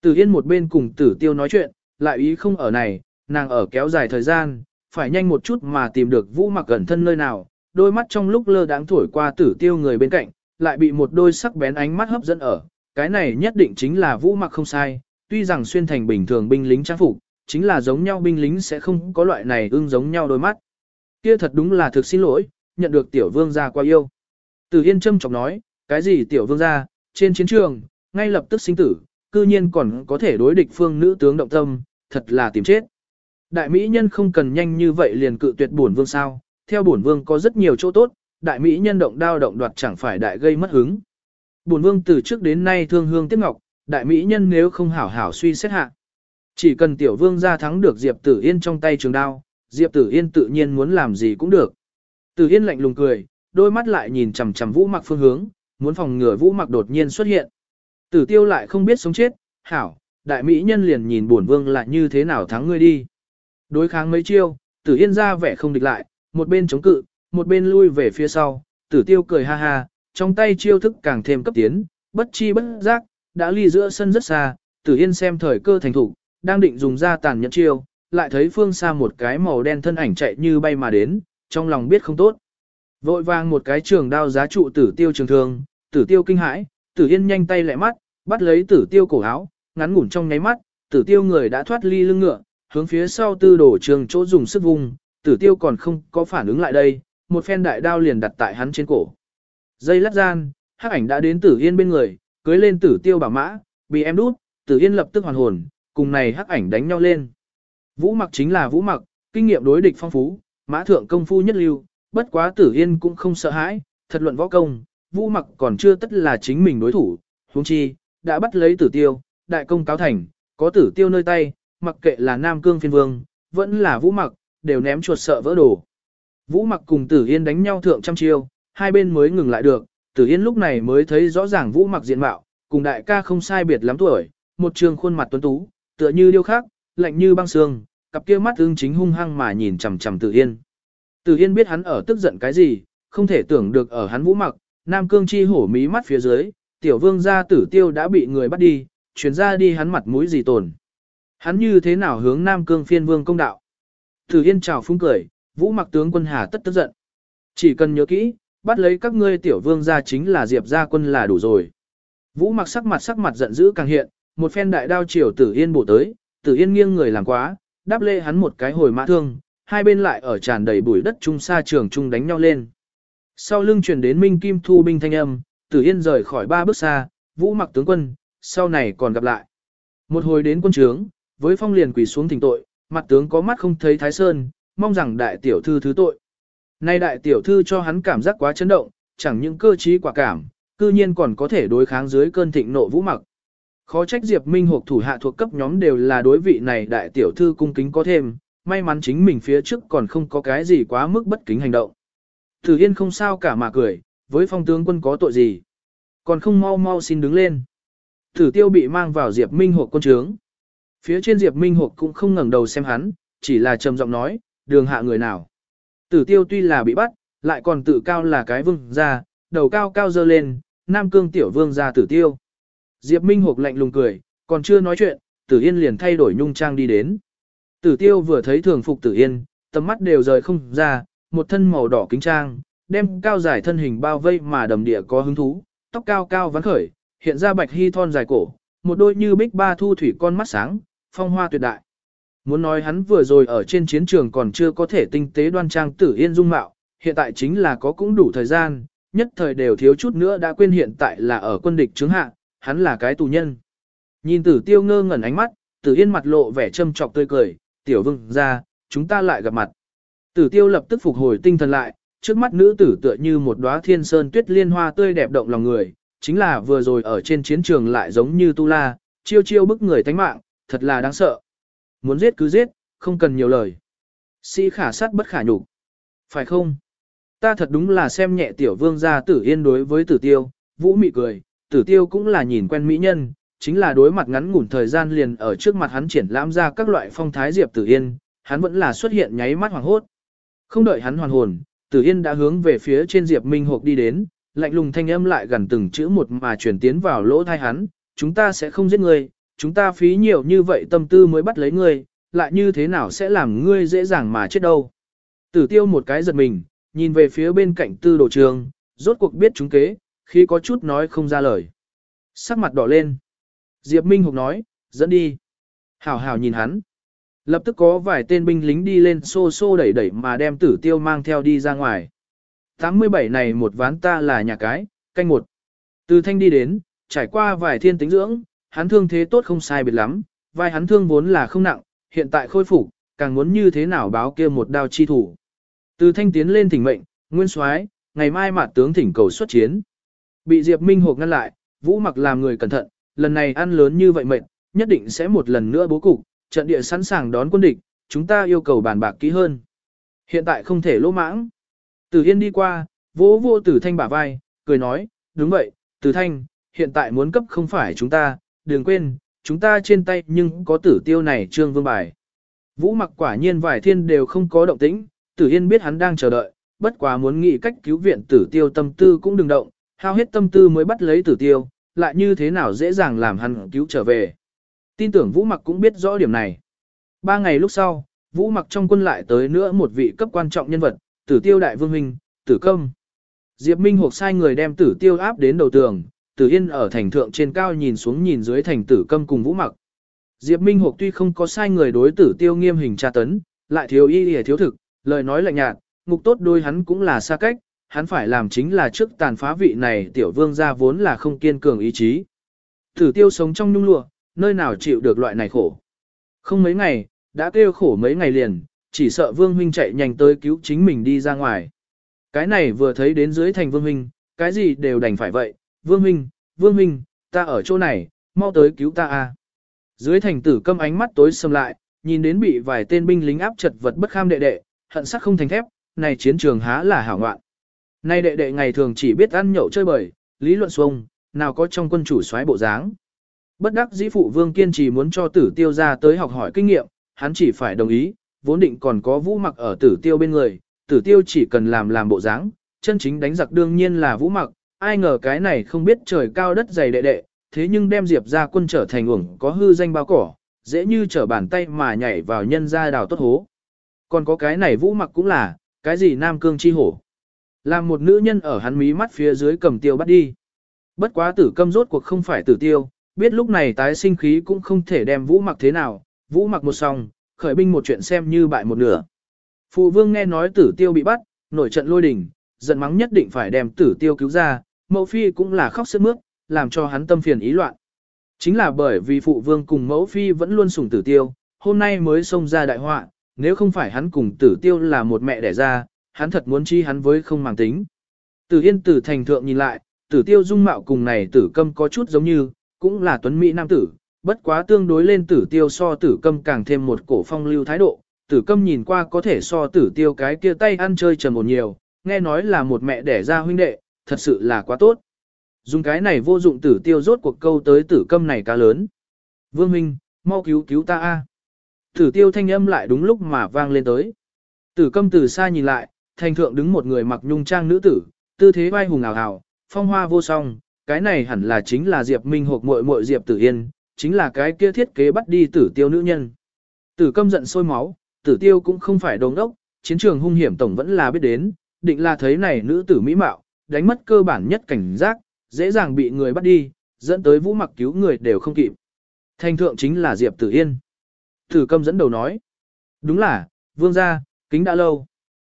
Tử Yên một bên cùng Tử Tiêu nói chuyện, lại ý không ở này, nàng ở kéo dài thời gian, phải nhanh một chút mà tìm được vũ mặc gần thân nơi nào, đôi mắt trong lúc lơ đãng thổi qua tử tiêu người bên cạnh, lại bị một đôi sắc bén ánh mắt hấp dẫn ở, cái này nhất định chính là vũ mặc không sai, tuy rằng xuyên thành bình thường binh lính trang phục, chính là giống nhau binh lính sẽ không có loại này ưng giống nhau đôi mắt. Kia thật đúng là thực xin lỗi, nhận được tiểu vương gia qua yêu. Từ Yên châm chọc nói, cái gì tiểu vương gia, trên chiến trường, ngay lập tức sinh tử, cư nhiên còn có thể đối địch phương nữ tướng động tâm, thật là tìm chết. Đại mỹ nhân không cần nhanh như vậy liền cự tuyệt bổn vương sao, theo bổn vương có rất nhiều chỗ tốt, đại mỹ nhân động đao động đoạt chẳng phải đại gây mất hứng. Bổn vương từ trước đến nay thương hương tiếc ngọc, đại mỹ nhân nếu không hảo hảo suy xét hạ. Chỉ cần tiểu vương gia thắng được Diệp Tử Yên trong tay trường đao, Diệp Tử Yên tự nhiên muốn làm gì cũng được. Tử Yên lạnh lùng cười, đôi mắt lại nhìn chằm chằm Vũ Mặc phương hướng, muốn phòng ngừa Vũ Mặc đột nhiên xuất hiện. Tử Tiêu lại không biết sống chết, hảo, đại mỹ nhân liền nhìn bổn vương lại như thế nào thắng ngươi đi. Đối kháng mấy chiêu, Tử Yên ra vẻ không địch lại, một bên chống cự, một bên lui về phía sau, Tử Tiêu cười ha ha, trong tay chiêu thức càng thêm cấp tiến, bất chi bất giác, đã ly giữa sân rất xa, Tử Yên xem thời cơ thành thủ, đang định dùng ra tàn nhẫn chiêu, lại thấy phương xa một cái màu đen thân ảnh chạy như bay mà đến, trong lòng biết không tốt. Vội vàng một cái trường đao giá trụ tử tiêu trường thương, tử tiêu kinh hãi, tử yên nhanh tay lẹ mắt, bắt lấy tử tiêu cổ áo, ngắn ngủn trong nháy mắt, tử tiêu người đã thoát ly lưng ngựa, hướng phía sau tư đổ trường chỗ dùng sức vùng, tử tiêu còn không có phản ứng lại đây, một phen đại đao liền đặt tại hắn trên cổ. Dây lát gian, hắc ảnh đã đến tử yên bên người, cưới lên tử tiêu bảo mã, bị em đút, tử yên lập tức hoàn hồn, cùng này hắc ảnh đánh nhau lên. Vũ mặc chính là vũ mặc, kinh nghiệm đối địch phong phú, mã thượng công phu nhất lưu, bất quá tử yên cũng không sợ hãi, thật luận võ công, vũ mặc còn chưa tất là chính mình đối thủ, huống chi, đã bắt lấy tử tiêu, đại công cáo thành, có tử tiêu nơi tay, mặc kệ là nam cương phiên vương, vẫn là vũ mặc, đều ném chuột sợ vỡ đồ. Vũ mặc cùng tử yên đánh nhau thượng trăm chiêu, hai bên mới ngừng lại được, tử yên lúc này mới thấy rõ ràng vũ mặc diện mạo, cùng đại ca không sai biệt lắm tuổi, một trường khuôn mặt tuấn tú, tựa như điêu khắc, lạnh như băng xương, cặp kia mắt ương chính hung hăng mà nhìn chằm chằm Tử Yên. Tử Yên biết hắn ở tức giận cái gì, không thể tưởng được ở hắn vũ mặc, Nam Cương chi hổ mí mắt phía dưới, tiểu vương gia tử tiêu đã bị người bắt đi, chuyển ra đi hắn mặt mũi gì tồn. Hắn như thế nào hướng Nam Cương phiên vương công đạo. Tử Yên chào phúng cười, vũ mặc tướng quân hà tất tức giận. Chỉ cần nhớ kỹ, bắt lấy các ngươi tiểu vương gia chính là diệp gia quân là đủ rồi. Vũ mặc sắc mặt sắc mặt giận dữ càng hiện, một phen đại đao chiều tử yên bổ tới, tử yên nghiêng người làm quá, đáp lê hắn một cái hồi mã thương, hai bên lại ở tràn đầy bụi đất trung xa trường trung đánh nhau lên. Sau lưng truyền đến Minh Kim thu binh thanh âm, tử yên rời khỏi ba bước xa, vũ mặc tướng quân, sau này còn gặp lại. Một hồi đến quân trướng, với phong liền quỳ xuống thỉnh tội, mặt tướng có mắt không thấy thái sơn, mong rằng đại tiểu thư thứ tội. Nay đại tiểu thư cho hắn cảm giác quá chấn động, chẳng những cơ trí quả cảm, cư nhiên còn có thể đối kháng dưới cơn thịnh nộ vũ mặc. Khó trách Diệp Minh Hộp thủ hạ thuộc cấp nhóm đều là đối vị này đại tiểu thư cung kính có thêm, may mắn chính mình phía trước còn không có cái gì quá mức bất kính hành động. Tử Yên không sao cả mà cười, với phong tướng quân có tội gì. Còn không mau mau xin đứng lên. Tử tiêu bị mang vào Diệp Minh Hộp quân trướng. Phía trên Diệp Minh Hộp cũng không ngẩng đầu xem hắn, chỉ là trầm giọng nói, đường hạ người nào. Tử tiêu tuy là bị bắt, lại còn tự cao là cái vương ra, đầu cao cao dơ lên, nam cương tiểu vương ra tử tiêu. Diệp Minh Hộp lạnh lùng cười, còn chưa nói chuyện, Tử Yên liền thay đổi nhung trang đi đến. Tử Tiêu vừa thấy thường phục Tử Yên, tầm mắt đều rời không ra, một thân màu đỏ kính trang, đem cao dài thân hình bao vây mà đầm địa có hứng thú, tóc cao cao vắn khởi, hiện ra bạch hy thon dài cổ, một đôi như bích ba thu thủy con mắt sáng, phong hoa tuyệt đại. Muốn nói hắn vừa rồi ở trên chiến trường còn chưa có thể tinh tế đoan trang Tử Yên dung mạo, hiện tại chính là có cũng đủ thời gian, nhất thời đều thiếu chút nữa đã quên hiện tại là ở quân địch chứng hạ, hắn là cái tù nhân. Nhìn tử tiêu ngơ ngẩn ánh mắt, tử yên mặt lộ vẻ châm trọc tươi cười, tiểu vương ra, chúng ta lại gặp mặt. Tử tiêu lập tức phục hồi tinh thần lại, trước mắt nữ tử tựa như một đóa thiên sơn tuyết liên hoa tươi đẹp động lòng người, chính là vừa rồi ở trên chiến trường lại giống như tu la, chiêu chiêu bức người tánh mạng, thật là đáng sợ. Muốn giết cứ giết, không cần nhiều lời. Sĩ khả sát bất khả nhục. Phải không? Ta thật đúng là xem nhẹ tiểu vương gia tử yên đối với tử tiêu, vũ mị cười, tử tiêu cũng là nhìn quen mỹ nhân, chính là đối mặt ngắn ngủn thời gian liền ở trước mặt hắn triển lãm ra các loại phong thái diệp tử yên, hắn vẫn là xuất hiện nháy mắt hoàng hốt. Không đợi hắn hoàn hồn, tử yên đã hướng về phía trên diệp minh hộp đi đến, lạnh lùng thanh âm lại gần từng chữ một mà truyền tiến vào lỗ thai hắn, chúng ta sẽ không giết ngươi, chúng ta phí nhiều như vậy tâm tư mới bắt lấy ngươi, lại như thế nào sẽ làm ngươi dễ dàng mà chết đâu. Tử tiêu một cái giật mình, nhìn về phía bên cạnh tư đồ trường, rốt cuộc biết chúng kế, khi có chút nói không ra lời. Sắc mặt đỏ lên. Diệp Minh Hục nói, dẫn đi. Hảo hảo nhìn hắn. Lập tức có vài tên binh lính đi lên xô xô đẩy đẩy mà đem tử tiêu mang theo đi ra ngoài. 87 này một ván ta là nhà cái, canh một. Từ thanh đi đến, trải qua vài thiên tính dưỡng, hắn thương thế tốt không sai biệt lắm, vai hắn thương vốn là không nặng, hiện tại khôi phục, càng muốn như thế nào báo kia một đao chi thủ. Từ thanh tiến lên thỉnh mệnh, nguyên soái, ngày mai mặt tướng thỉnh cầu xuất chiến. Bị Diệp Minh hộp ngăn lại, Vũ mặc làm người cẩn thận, lần này ăn lớn như vậy mệnh, nhất định sẽ một lần nữa bố cục, trận địa sẵn sàng đón quân địch, chúng ta yêu cầu bàn bạc kỹ hơn. Hiện tại không thể lỗ mãng. Từ Yên đi qua, vỗ vô Tử Thanh bả vai, cười nói, đúng vậy, Tử Thanh, hiện tại muốn cấp không phải chúng ta, đừng quên, chúng ta trên tay nhưng có tử tiêu này trương vương bài. Vũ mặc quả nhiên vài thiên đều không có động tĩnh, Tử Yên biết hắn đang chờ đợi, bất quá muốn nghĩ cách cứu viện tử tiêu tâm tư cũng đừng động, hao hết tâm tư mới bắt lấy tử tiêu, lại như thế nào dễ dàng làm hắn cứu trở về. Tin tưởng Vũ mặc cũng biết rõ điểm này. Ba ngày lúc sau, Vũ mặc trong quân lại tới nữa một vị cấp quan trọng nhân vật, tử tiêu đại vương huynh, tử công. Diệp Minh Hục sai người đem tử tiêu áp đến đầu tường, tử yên ở thành thượng trên cao nhìn xuống nhìn dưới thành tử câm cùng Vũ mặc. Diệp Minh Hục tuy không có sai người đối tử tiêu nghiêm hình tra tấn, lại thiếu y y thiếu thực, lời nói lạnh nhạt, ngục tốt đôi hắn cũng là xa cách, hắn phải làm chính là trước tàn phá vị này tiểu vương gia vốn là không kiên cường ý chí. Tử tiêu sống trong nhung lụa, nơi nào chịu được loại này khổ. Không mấy ngày, đã kêu khổ mấy ngày liền, chỉ sợ vương huynh chạy nhanh tới cứu chính mình đi ra ngoài. Cái này vừa thấy đến dưới thành vương huynh, cái gì đều đành phải vậy, vương huynh, vương huynh, ta ở chỗ này, mau tới cứu ta a. Dưới thành tử câm ánh mắt tối sầm lại, nhìn đến bị vài tên binh lính áp chật vật bất kham đệ đệ, hận sắc không thành thép, này chiến trường há là hảo ngoạn. Nay đệ đệ ngày thường chỉ biết ăn nhậu chơi bời, lý luận xuông, nào có trong quân chủ soái bộ dáng. Bất đắc dĩ phụ vương kiên trì muốn cho tử tiêu ra tới học hỏi kinh nghiệm, hắn chỉ phải đồng ý, vốn định còn có vũ mặc ở tử tiêu bên người, tử tiêu chỉ cần làm làm bộ dáng, chân chính đánh giặc đương nhiên là vũ mặc, ai ngờ cái này không biết trời cao đất dày đệ đệ, thế nhưng đem diệp ra quân trở thành uổng có hư danh bao cỏ, dễ như trở bàn tay mà nhảy vào nhân ra đào tốt hố. Còn có cái này vũ mặc cũng là, cái gì nam cương chi hổ. Làm một nữ nhân ở hắn mí mắt phía dưới cầm tiêu bắt đi. Bất quá tử câm rốt cuộc không phải tử tiêu, biết lúc này tái sinh khí cũng không thể đem vũ mặc thế nào, vũ mặc một song, khởi binh một chuyện xem như bại một nửa. Phụ vương nghe nói tử tiêu bị bắt, nổi trận lôi đình, giận mắng nhất định phải đem tử tiêu cứu ra, mẫu phi cũng là khóc sướt mướt, làm cho hắn tâm phiền ý loạn. Chính là bởi vì phụ vương cùng mẫu phi vẫn luôn sủng tử tiêu, hôm nay mới xông ra đại họa, nếu không phải hắn cùng tử tiêu là một mẹ đẻ ra, hắn thật muốn chi hắn với không màng tính. Tử yên tử thành thượng nhìn lại, tử tiêu dung mạo cùng này tử câm có chút giống như, cũng là tuấn mỹ nam tử, bất quá tương đối lên tử tiêu so tử câm càng thêm một cổ phong lưu thái độ, tử câm nhìn qua có thể so tử tiêu cái kia tay ăn chơi trầm một nhiều, nghe nói là một mẹ đẻ ra huynh đệ, thật sự là quá tốt. Dùng cái này vô dụng tử tiêu rốt cuộc câu tới tử câm này cá lớn. Vương Minh, mau cứu cứu ta a. Tử tiêu thanh âm lại đúng lúc mà vang lên tới. Tử câm từ xa nhìn lại, thành thượng đứng một người mặc nhung trang nữ tử, tư thế vai hùng ảo ảo, phong hoa vô song, cái này hẳn là chính là Diệp Minh hộp muội muội Diệp Tử Yên, chính là cái kia thiết kế bắt đi tử tiêu nữ nhân. Tử câm giận sôi máu, tử tiêu cũng không phải đồng đốc, chiến trường hung hiểm tổng vẫn là biết đến, định là thấy này nữ tử mỹ mạo, đánh mất cơ bản nhất cảnh giác, dễ dàng bị người bắt đi, dẫn tới vũ mặc cứu người đều không kịp. Thanh thượng chính là Diệp Tử Yên. Tử câm dẫn đầu nói. Đúng là, vương gia, kính đã lâu.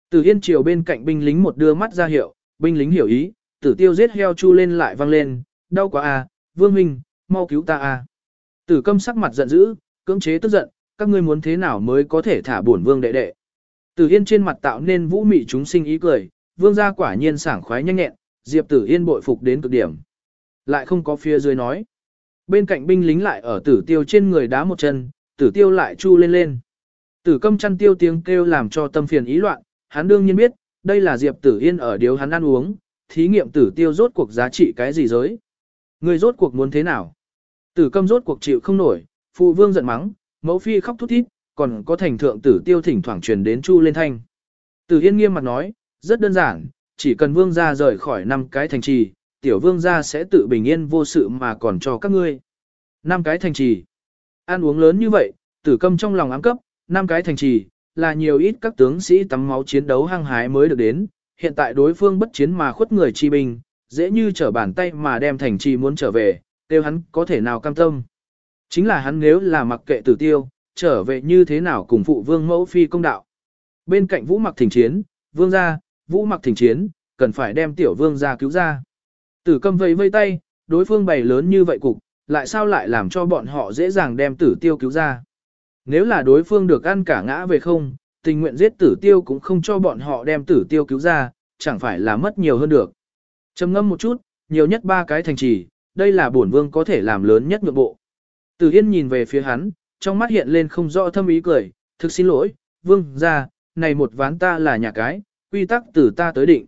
Tử Yên chiều bên cạnh binh lính một đưa mắt ra hiệu, binh lính hiểu ý, tử tiêu giết heo chu lên lại vang lên, đau quá à, vương minh, mau cứu ta à. Tử câm sắc mặt giận dữ, cưỡng chế tức giận, các ngươi muốn thế nào mới có thể thả bổn vương đệ đệ. Tử Yên trên mặt tạo nên vũ mị chúng sinh ý cười, vương gia quả nhiên sảng khoái nhanh nhẹn, Diệp Tử Yên bội phục đến cực điểm. Lại không có phía dưới nói. Bên cạnh binh lính lại ở tử tiêu trên người đá một chân, tử tiêu lại chu lên lên. Tử câm chăn tiêu tiếng kêu làm cho tâm phiền ý loạn, hắn đương nhiên biết, đây là Diệp Tử Yên ở điếu hắn ăn uống, thí nghiệm tử tiêu rốt cuộc giá trị cái gì giới. Người rốt cuộc muốn thế nào? Tử câm rốt cuộc chịu không nổi, phụ vương giận mắng, mẫu phi khóc thút thít, còn có thành thượng tử tiêu thỉnh thoảng truyền đến chu lên thanh. Tử Yên nghiêm mặt nói, rất đơn giản, chỉ cần vương gia rời khỏi năm cái thành trì, tiểu vương gia sẽ tự bình yên vô sự mà còn cho các ngươi. Năm cái thành trì. Ăn uống lớn như vậy, tử câm trong lòng ám cấp, năm cái thành trì, là nhiều ít các tướng sĩ tắm máu chiến đấu hăng hái mới được đến, hiện tại đối phương bất chiến mà khuất người chi binh, dễ như trở bàn tay mà đem thành trì muốn trở về, tiêu hắn có thể nào cam tâm. Chính là hắn nếu là mặc kệ tử tiêu, trở về như thế nào cùng phụ vương mẫu phi công đạo. Bên cạnh vũ mặc thỉnh chiến, vương gia, vũ mặc thỉnh chiến, cần phải đem tiểu vương gia cứu ra. Tử cầm vẫy vây tay, đối phương bày lớn như vậy cục, lại sao lại làm cho bọn họ dễ dàng đem tử tiêu cứu ra. Nếu là đối phương được ăn cả ngã về không, tình nguyện giết tử tiêu cũng không cho bọn họ đem tử tiêu cứu ra, chẳng phải là mất nhiều hơn được. Trầm ngâm một chút, nhiều nhất ba cái thành trì, đây là bổn vương có thể làm lớn nhất nhượng bộ. Tử Yên nhìn về phía hắn, trong mắt hiện lên không rõ thâm ý cười, thực xin lỗi, vương ra, này một ván ta là nhà cái, quy tắc từ ta tới định.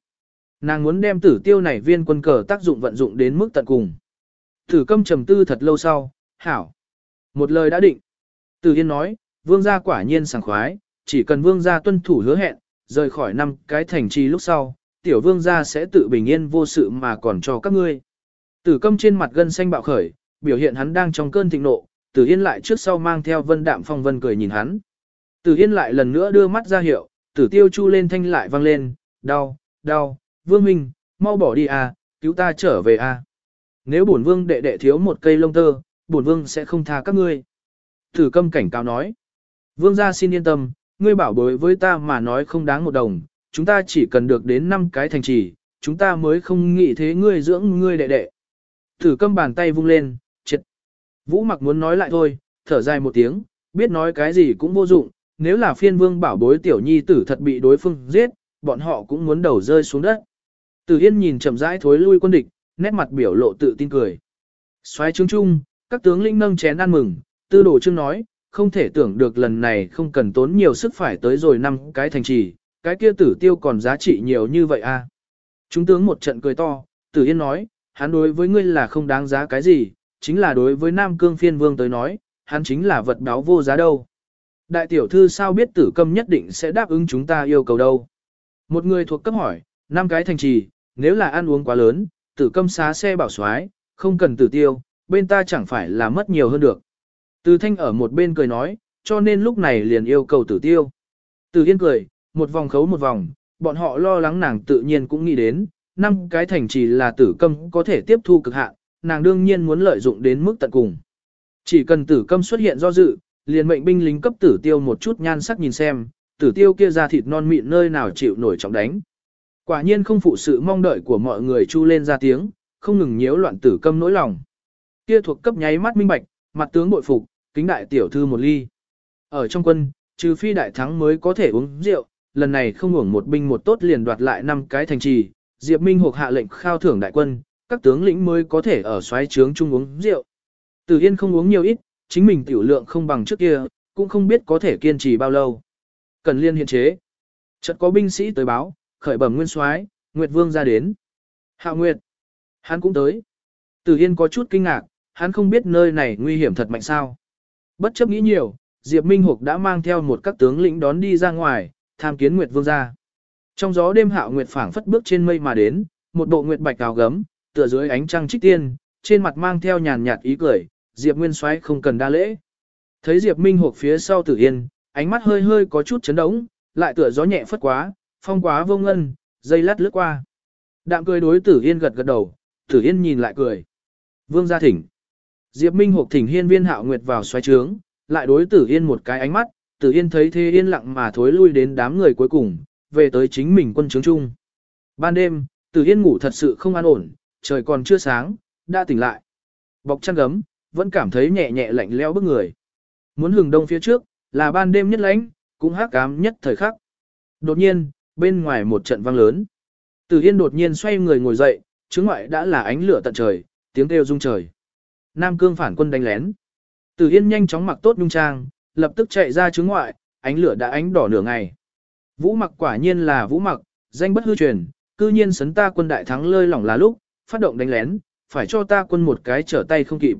Nàng muốn đem tử tiêu này viên quân cờ tác dụng vận dụng đến mức tận cùng. Tử câm trầm tư thật lâu sau, hảo. Một lời đã định. Tử Yên nói, vương gia quả nhiên sảng khoái, chỉ cần vương gia tuân thủ hứa hẹn, rời khỏi năm cái thành trì lúc sau, tiểu vương gia sẽ tự bình yên vô sự mà còn cho các ngươi. Tử câm trên mặt gân xanh bạo khởi, biểu hiện hắn đang trong cơn thịnh nộ, tử yên lại trước sau mang theo vân đạm phong vân cười nhìn hắn. Tử yên lại lần nữa đưa mắt ra hiệu, tử tiêu chu lên thanh lại vang lên, đau, đau, vương minh, mau bỏ đi à, cứu ta trở về à. Nếu bổn vương đệ đệ thiếu một cây lông tơ, bổn vương sẽ không tha các ngươi. Tử câm cảnh cáo nói. Vương gia xin yên tâm, ngươi bảo bối với ta mà nói không đáng một đồng, chúng ta chỉ cần được đến 5 cái thành trì, chúng ta mới không nghĩ thế ngươi dưỡng ngươi đệ đệ. Tử câm bàn tay vung lên, triệt. Vũ mặc muốn nói lại thôi, thở dài một tiếng, biết nói cái gì cũng vô dụng, nếu là phiên vương bảo bối tiểu nhi tử thật bị đối phương giết, bọn họ cũng muốn đầu rơi xuống đất. Tử Yên nhìn chậm rãi thối lui quân địch, nét mặt biểu lộ tự tin cười. Xoáy trướng chung, các tướng lĩnh nâng chén ăn mừng, tư đồ trương nói, không thể tưởng được lần này không cần tốn nhiều sức phải tới rồi năm cái thành trì, cái kia tử tiêu còn giá trị nhiều như vậy à. Chúng tướng một trận cười to, tử yên nói, hắn đối với ngươi là không đáng giá cái gì, chính là đối với Nam Cương phiên vương tới nói, hắn chính là vật báo vô giá đâu. Đại tiểu thư sao biết tử câm nhất định sẽ đáp ứng chúng ta yêu cầu đâu. Một người thuộc cấp hỏi, năm cái thành trì, nếu là ăn uống quá lớn, tử câm xá xe bảo xoái, không cần tử tiêu, bên ta chẳng phải là mất nhiều hơn được. Từ thanh ở một bên cười nói, cho nên lúc này liền yêu cầu tử tiêu. Từ yên cười, một vòng khấu một vòng, bọn họ lo lắng nàng tự nhiên cũng nghĩ đến, năm cái thành trì là tử câm có thể tiếp thu cực hạn, nàng đương nhiên muốn lợi dụng đến mức tận cùng. Chỉ cần tử câm xuất hiện do dự, liền mệnh binh lính cấp tử tiêu một chút nhan sắc nhìn xem, tử tiêu kia ra thịt non mịn nơi nào chịu nổi trọng đánh. Quả nhiên không phụ sự mong đợi của mọi người chu lên ra tiếng, không ngừng nhiễu loạn tử câm nỗi lòng. Kia thuộc cấp nháy mắt minh bạch, mặt tướng bội phục, kính đại tiểu thư một ly. Ở trong quân, trừ phi đại thắng mới có thể uống rượu, lần này không hưởng một binh một tốt liền đoạt lại năm cái thành trì, Diệp Minh hoặc hạ lệnh khao thưởng đại quân, các tướng lĩnh mới có thể ở xoáy trướng chung uống rượu. Từ Yên không uống nhiều ít, chính mình tiểu lượng không bằng trước kia, cũng không biết có thể kiên trì bao lâu. Cần liên hiện chế. Chợt có binh sĩ tới báo, khởi bẩm nguyên soái, Nguyệt Vương ra đến. Hạ Nguyệt. Hắn cũng tới. Từ Yên có chút kinh ngạc, hắn không biết nơi này nguy hiểm thật mạnh sao. Bất chấp nghĩ nhiều, Diệp Minh Hục đã mang theo một các tướng lĩnh đón đi ra ngoài, tham kiến Nguyệt Vương gia. Trong gió đêm hạo Nguyệt phảng phất bước trên mây mà đến, một bộ nguyệt bạch áo gấm, tựa dưới ánh trăng trích tiên, trên mặt mang theo nhàn nhạt ý cười, Diệp Nguyên Soái không cần đa lễ. Thấy Diệp Minh Hộp phía sau Tử Yên, ánh mắt hơi hơi có chút chấn động, lại tựa gió nhẹ phất quá, phong quá vô ngân, dây lát lướt qua. Đạm cười đối Tử Yên gật gật đầu, Tử Yên nhìn lại cười. Vương gia thỉnh. Diệp Minh Hộp thỉnh hiên viên hạo nguyệt vào xoay trướng, lại đối tử yên một cái ánh mắt, tử yên thấy thế yên lặng mà thối lui đến đám người cuối cùng, về tới chính mình quân trướng chung. Ban đêm, tử yên ngủ thật sự không an ổn, trời còn chưa sáng, đã tỉnh lại. Bọc chăn gấm, vẫn cảm thấy nhẹ nhẹ lạnh leo bức người. Muốn hừng đông phía trước, là ban đêm nhất lánh, cũng hắc ám nhất thời khắc. Đột nhiên, bên ngoài một trận vang lớn. từ Yên đột nhiên xoay người ngồi dậy, chứng ngoại đã là ánh lửa tận trời, tiếng kêu rung trời. Nam cương phản quân đánh lén. Từ Yên nhanh chóng mặc tốt nhung trang, lập tức chạy ra chứng ngoại, ánh lửa đã ánh đỏ nửa ngày. Vũ mặc quả nhiên là vũ mặc, danh bất hư truyền, cư nhiên sấn ta quân đại thắng lơi lỏng là lúc, phát động đánh lén, phải cho ta quân một cái trở tay không kịp.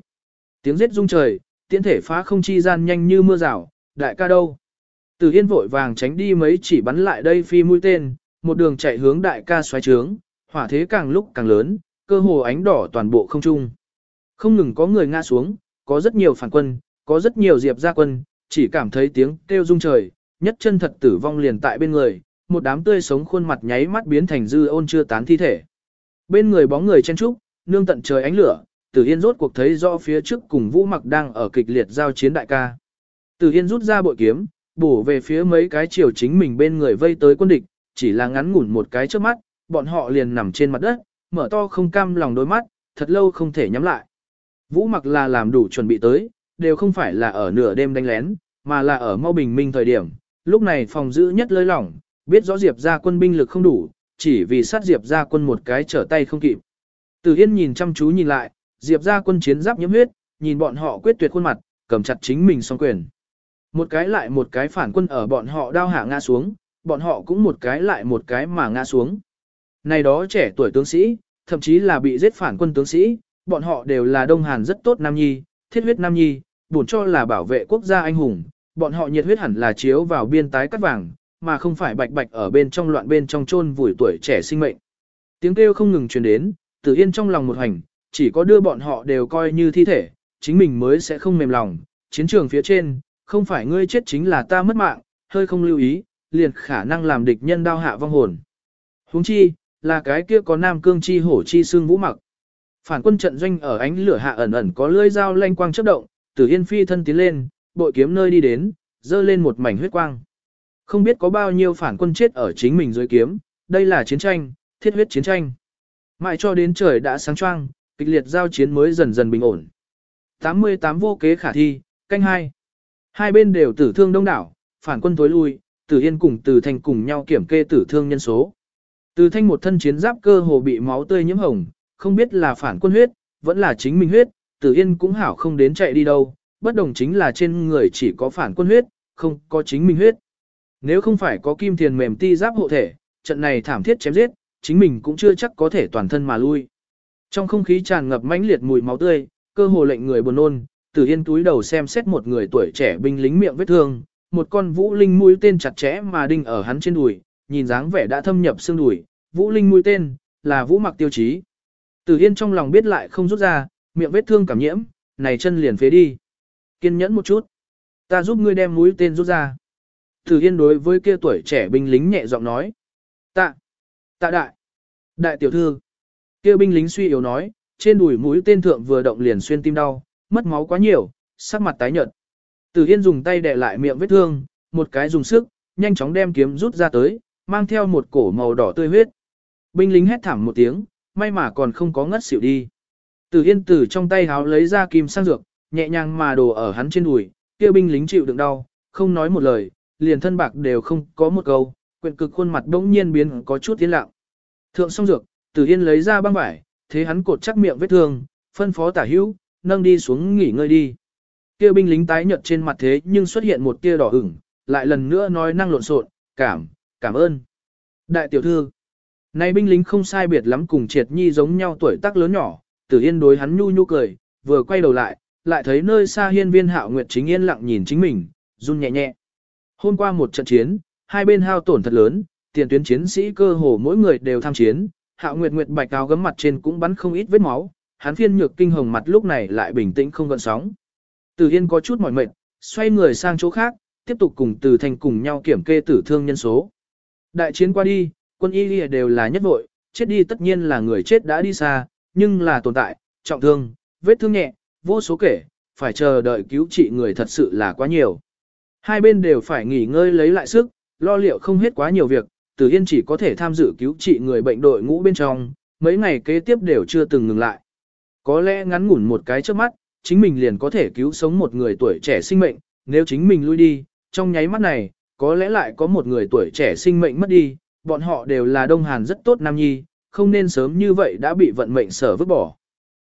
Tiếng giết rung trời, tiễn thể phá không chi gian nhanh như mưa rào, đại ca đâu. Từ Yên vội vàng tránh đi mấy chỉ bắn lại đây phi mũi tên, một đường chạy hướng đại ca xoáy trướng, hỏa thế càng lúc càng lớn, cơ hồ ánh đỏ toàn bộ không trung. Không ngừng có người ngã xuống, có rất nhiều phản quân, có rất nhiều diệp gia quân, chỉ cảm thấy tiếng kêu rung trời, nhất chân thật tử vong liền tại bên người, một đám tươi sống khuôn mặt nháy mắt biến thành dư ôn chưa tán thi thể. Bên người bóng người chen trúc, nương tận trời ánh lửa, Tử Yên rốt cuộc thấy rõ phía trước cùng Vũ Mặc đang ở kịch liệt giao chiến đại ca. Từ Yên rút ra bội kiếm, bổ về phía mấy cái chiều chính mình bên người vây tới quân địch, chỉ là ngắn ngủn một cái trước mắt, bọn họ liền nằm trên mặt đất, mở to không cam lòng đôi mắt, thật lâu không thể nhắm lại. Vũ mặc là làm đủ chuẩn bị tới, đều không phải là ở nửa đêm đánh lén, mà là ở mau bình minh thời điểm, lúc này phòng giữ nhất lơi lỏng, biết rõ Diệp ra quân binh lực không đủ, chỉ vì sát Diệp ra quân một cái trở tay không kịp. Từ Yên nhìn chăm chú nhìn lại, Diệp ra quân chiến giáp nhiễm huyết, nhìn bọn họ quyết tuyệt khuôn mặt, cầm chặt chính mình song quyền. Một cái lại một cái phản quân ở bọn họ đao hạ ngã xuống, bọn họ cũng một cái lại một cái mà ngã xuống. Này đó trẻ tuổi tướng sĩ, thậm chí là bị giết phản quân tướng sĩ, bọn họ đều là Đông Hàn rất tốt nam nhi, thiết huyết nam nhi, bổn cho là bảo vệ quốc gia anh hùng, bọn họ nhiệt huyết hẳn là chiếu vào biên tái cắt vàng, mà không phải bạch bạch ở bên trong loạn bên trong chôn vùi tuổi trẻ sinh mệnh. Tiếng kêu không ngừng truyền đến, Tử Yên trong lòng một hành, chỉ có đưa bọn họ đều coi như thi thể, chính mình mới sẽ không mềm lòng. Chiến trường phía trên, không phải ngươi chết chính là ta mất mạng, hơi không lưu ý, liền khả năng làm địch nhân đau hạ vong hồn. Huống chi, là cái kia có nam cương chi hổ chi xương vũ mặc. Phản quân trận doanh ở ánh lửa hạ ẩn ẩn có lưỡi dao lanh quang chớp động, Tử Yên phi thân tiến lên, bội kiếm nơi đi đến, dơ lên một mảnh huyết quang. Không biết có bao nhiêu phản quân chết ở chính mình dưới kiếm, đây là chiến tranh, thiết huyết chiến tranh. Mãi cho đến trời đã sáng choang, kịch liệt giao chiến mới dần dần bình ổn. 88 vô kế khả thi, canh hai. Hai bên đều tử thương đông đảo, phản quân tối lui, Tử Yên cùng Từ Thanh cùng nhau kiểm kê tử thương nhân số. Từ Thanh một thân chiến giáp cơ hồ bị máu tươi nhiễm hồng, không biết là phản quân huyết, vẫn là chính mình huyết, Tử Yên cũng hảo không đến chạy đi đâu, bất đồng chính là trên người chỉ có phản quân huyết, không có chính mình huyết. Nếu không phải có kim thiền mềm ti giáp hộ thể, trận này thảm thiết chém giết, chính mình cũng chưa chắc có thể toàn thân mà lui. Trong không khí tràn ngập mãnh liệt mùi máu tươi, cơ hồ lệnh người buồn nôn, Tử Yên túi đầu xem xét một người tuổi trẻ binh lính miệng vết thương, một con vũ linh mũi tên chặt chẽ mà đinh ở hắn trên đùi, nhìn dáng vẻ đã thâm nhập xương đùi, vũ linh mũi tên là vũ mặc tiêu chí. Tử Yên trong lòng biết lại không rút ra, miệng vết thương cảm nhiễm, này chân liền phế đi. Kiên nhẫn một chút, ta giúp ngươi đem mũi tên rút ra. Tử Yên đối với kia tuổi trẻ binh lính nhẹ giọng nói, tạ, tạ đại, đại tiểu thư. Kia binh lính suy yếu nói, trên đùi mũi tên thượng vừa động liền xuyên tim đau, mất máu quá nhiều, sắc mặt tái nhợt. Tử Yên dùng tay đè lại miệng vết thương, một cái dùng sức, nhanh chóng đem kiếm rút ra tới, mang theo một cổ màu đỏ tươi huyết. Binh lính hét thảm một tiếng, may mà còn không có ngất xỉu đi. Tử Yên từ trong tay háo lấy ra kim sang dược, nhẹ nhàng mà đổ ở hắn trên đùi, kia binh lính chịu đựng đau, không nói một lời, liền thân bạc đều không có một câu, quyện cực khuôn mặt bỗng nhiên biến có chút tiến lặng. Thượng xong dược, Tử Yên lấy ra băng vải, thế hắn cột chắc miệng vết thương, phân phó tả hữu, nâng đi xuống nghỉ ngơi đi. Kia binh lính tái nhợt trên mặt thế nhưng xuất hiện một tia đỏ ửng, lại lần nữa nói năng lộn xộn, cảm, cảm ơn. Đại tiểu thư, này binh lính không sai biệt lắm cùng triệt nhi giống nhau tuổi tác lớn nhỏ, tử yên đối hắn nhu nhu cười, vừa quay đầu lại, lại thấy nơi xa hiên viên hạo nguyệt chính yên lặng nhìn chính mình, run nhẹ nhẹ. Hôm qua một trận chiến, hai bên hao tổn thật lớn, tiền tuyến chiến sĩ cơ hồ mỗi người đều tham chiến, hạo nguyệt nguyệt bạch áo gấm mặt trên cũng bắn không ít vết máu, hắn phiên nhược kinh hồng mặt lúc này lại bình tĩnh không gợn sóng. Từ Yên có chút mỏi mệt, xoay người sang chỗ khác, tiếp tục cùng Từ Thành cùng nhau kiểm kê tử thương nhân số. Đại chiến qua đi, quân y đều là nhất vội, chết đi tất nhiên là người chết đã đi xa, nhưng là tồn tại, trọng thương, vết thương nhẹ, vô số kể, phải chờ đợi cứu trị người thật sự là quá nhiều. Hai bên đều phải nghỉ ngơi lấy lại sức, lo liệu không hết quá nhiều việc, Tử Yên chỉ có thể tham dự cứu trị người bệnh đội ngũ bên trong, mấy ngày kế tiếp đều chưa từng ngừng lại. Có lẽ ngắn ngủn một cái trước mắt, chính mình liền có thể cứu sống một người tuổi trẻ sinh mệnh, nếu chính mình lui đi, trong nháy mắt này, có lẽ lại có một người tuổi trẻ sinh mệnh mất đi, bọn họ đều là Đông Hàn rất tốt nam nhi, không nên sớm như vậy đã bị vận mệnh sở vứt bỏ.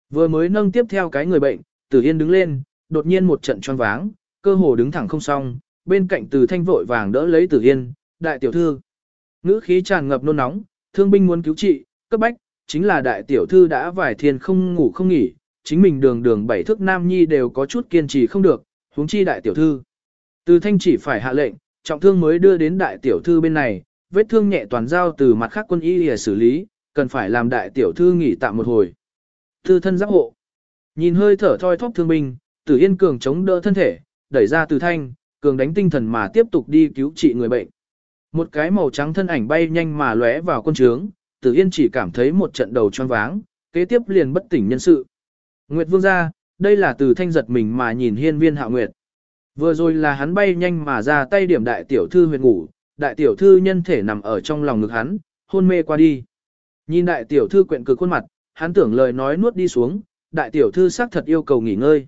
Vừa mới nâng tiếp theo cái người bệnh, Tử Yên đứng lên, đột nhiên một trận choáng váng, cơ hồ đứng thẳng không xong, bên cạnh Từ Thanh vội vàng đỡ lấy Tử Yên, đại tiểu thư. Ngữ khí tràn ngập nôn nóng, thương binh muốn cứu trị, cấp bách, chính là đại tiểu thư đã vài thiên không ngủ không nghỉ, chính mình đường đường bảy thước nam nhi đều có chút kiên trì không được, huống chi đại tiểu thư. Từ thanh chỉ phải hạ lệnh, trọng thương mới đưa đến đại tiểu thư bên này, vết thương nhẹ toàn giao từ mặt khác quân y để xử lý, cần phải làm đại tiểu thư nghỉ tạm một hồi. Thư thân giáp hộ. Nhìn hơi thở thoi thóp thương binh, tử yên cường chống đỡ thân thể, đẩy ra từ thanh, cường đánh tinh thần mà tiếp tục đi cứu trị người bệnh. Một cái màu trắng thân ảnh bay nhanh mà lóe vào quân trướng, tử yên chỉ cảm thấy một trận đầu choáng váng, kế tiếp liền bất tỉnh nhân sự. Nguyệt Vương gia, đây là từ thanh giật mình mà nhìn hiên viên hạo nguyệt. Vừa rồi là hắn bay nhanh mà ra tay điểm đại tiểu thư huyệt ngủ, đại tiểu thư nhân thể nằm ở trong lòng ngực hắn, hôn mê qua đi. Nhìn đại tiểu thư quyện cực khuôn mặt, hắn tưởng lời nói nuốt đi xuống, đại tiểu thư xác thật yêu cầu nghỉ ngơi.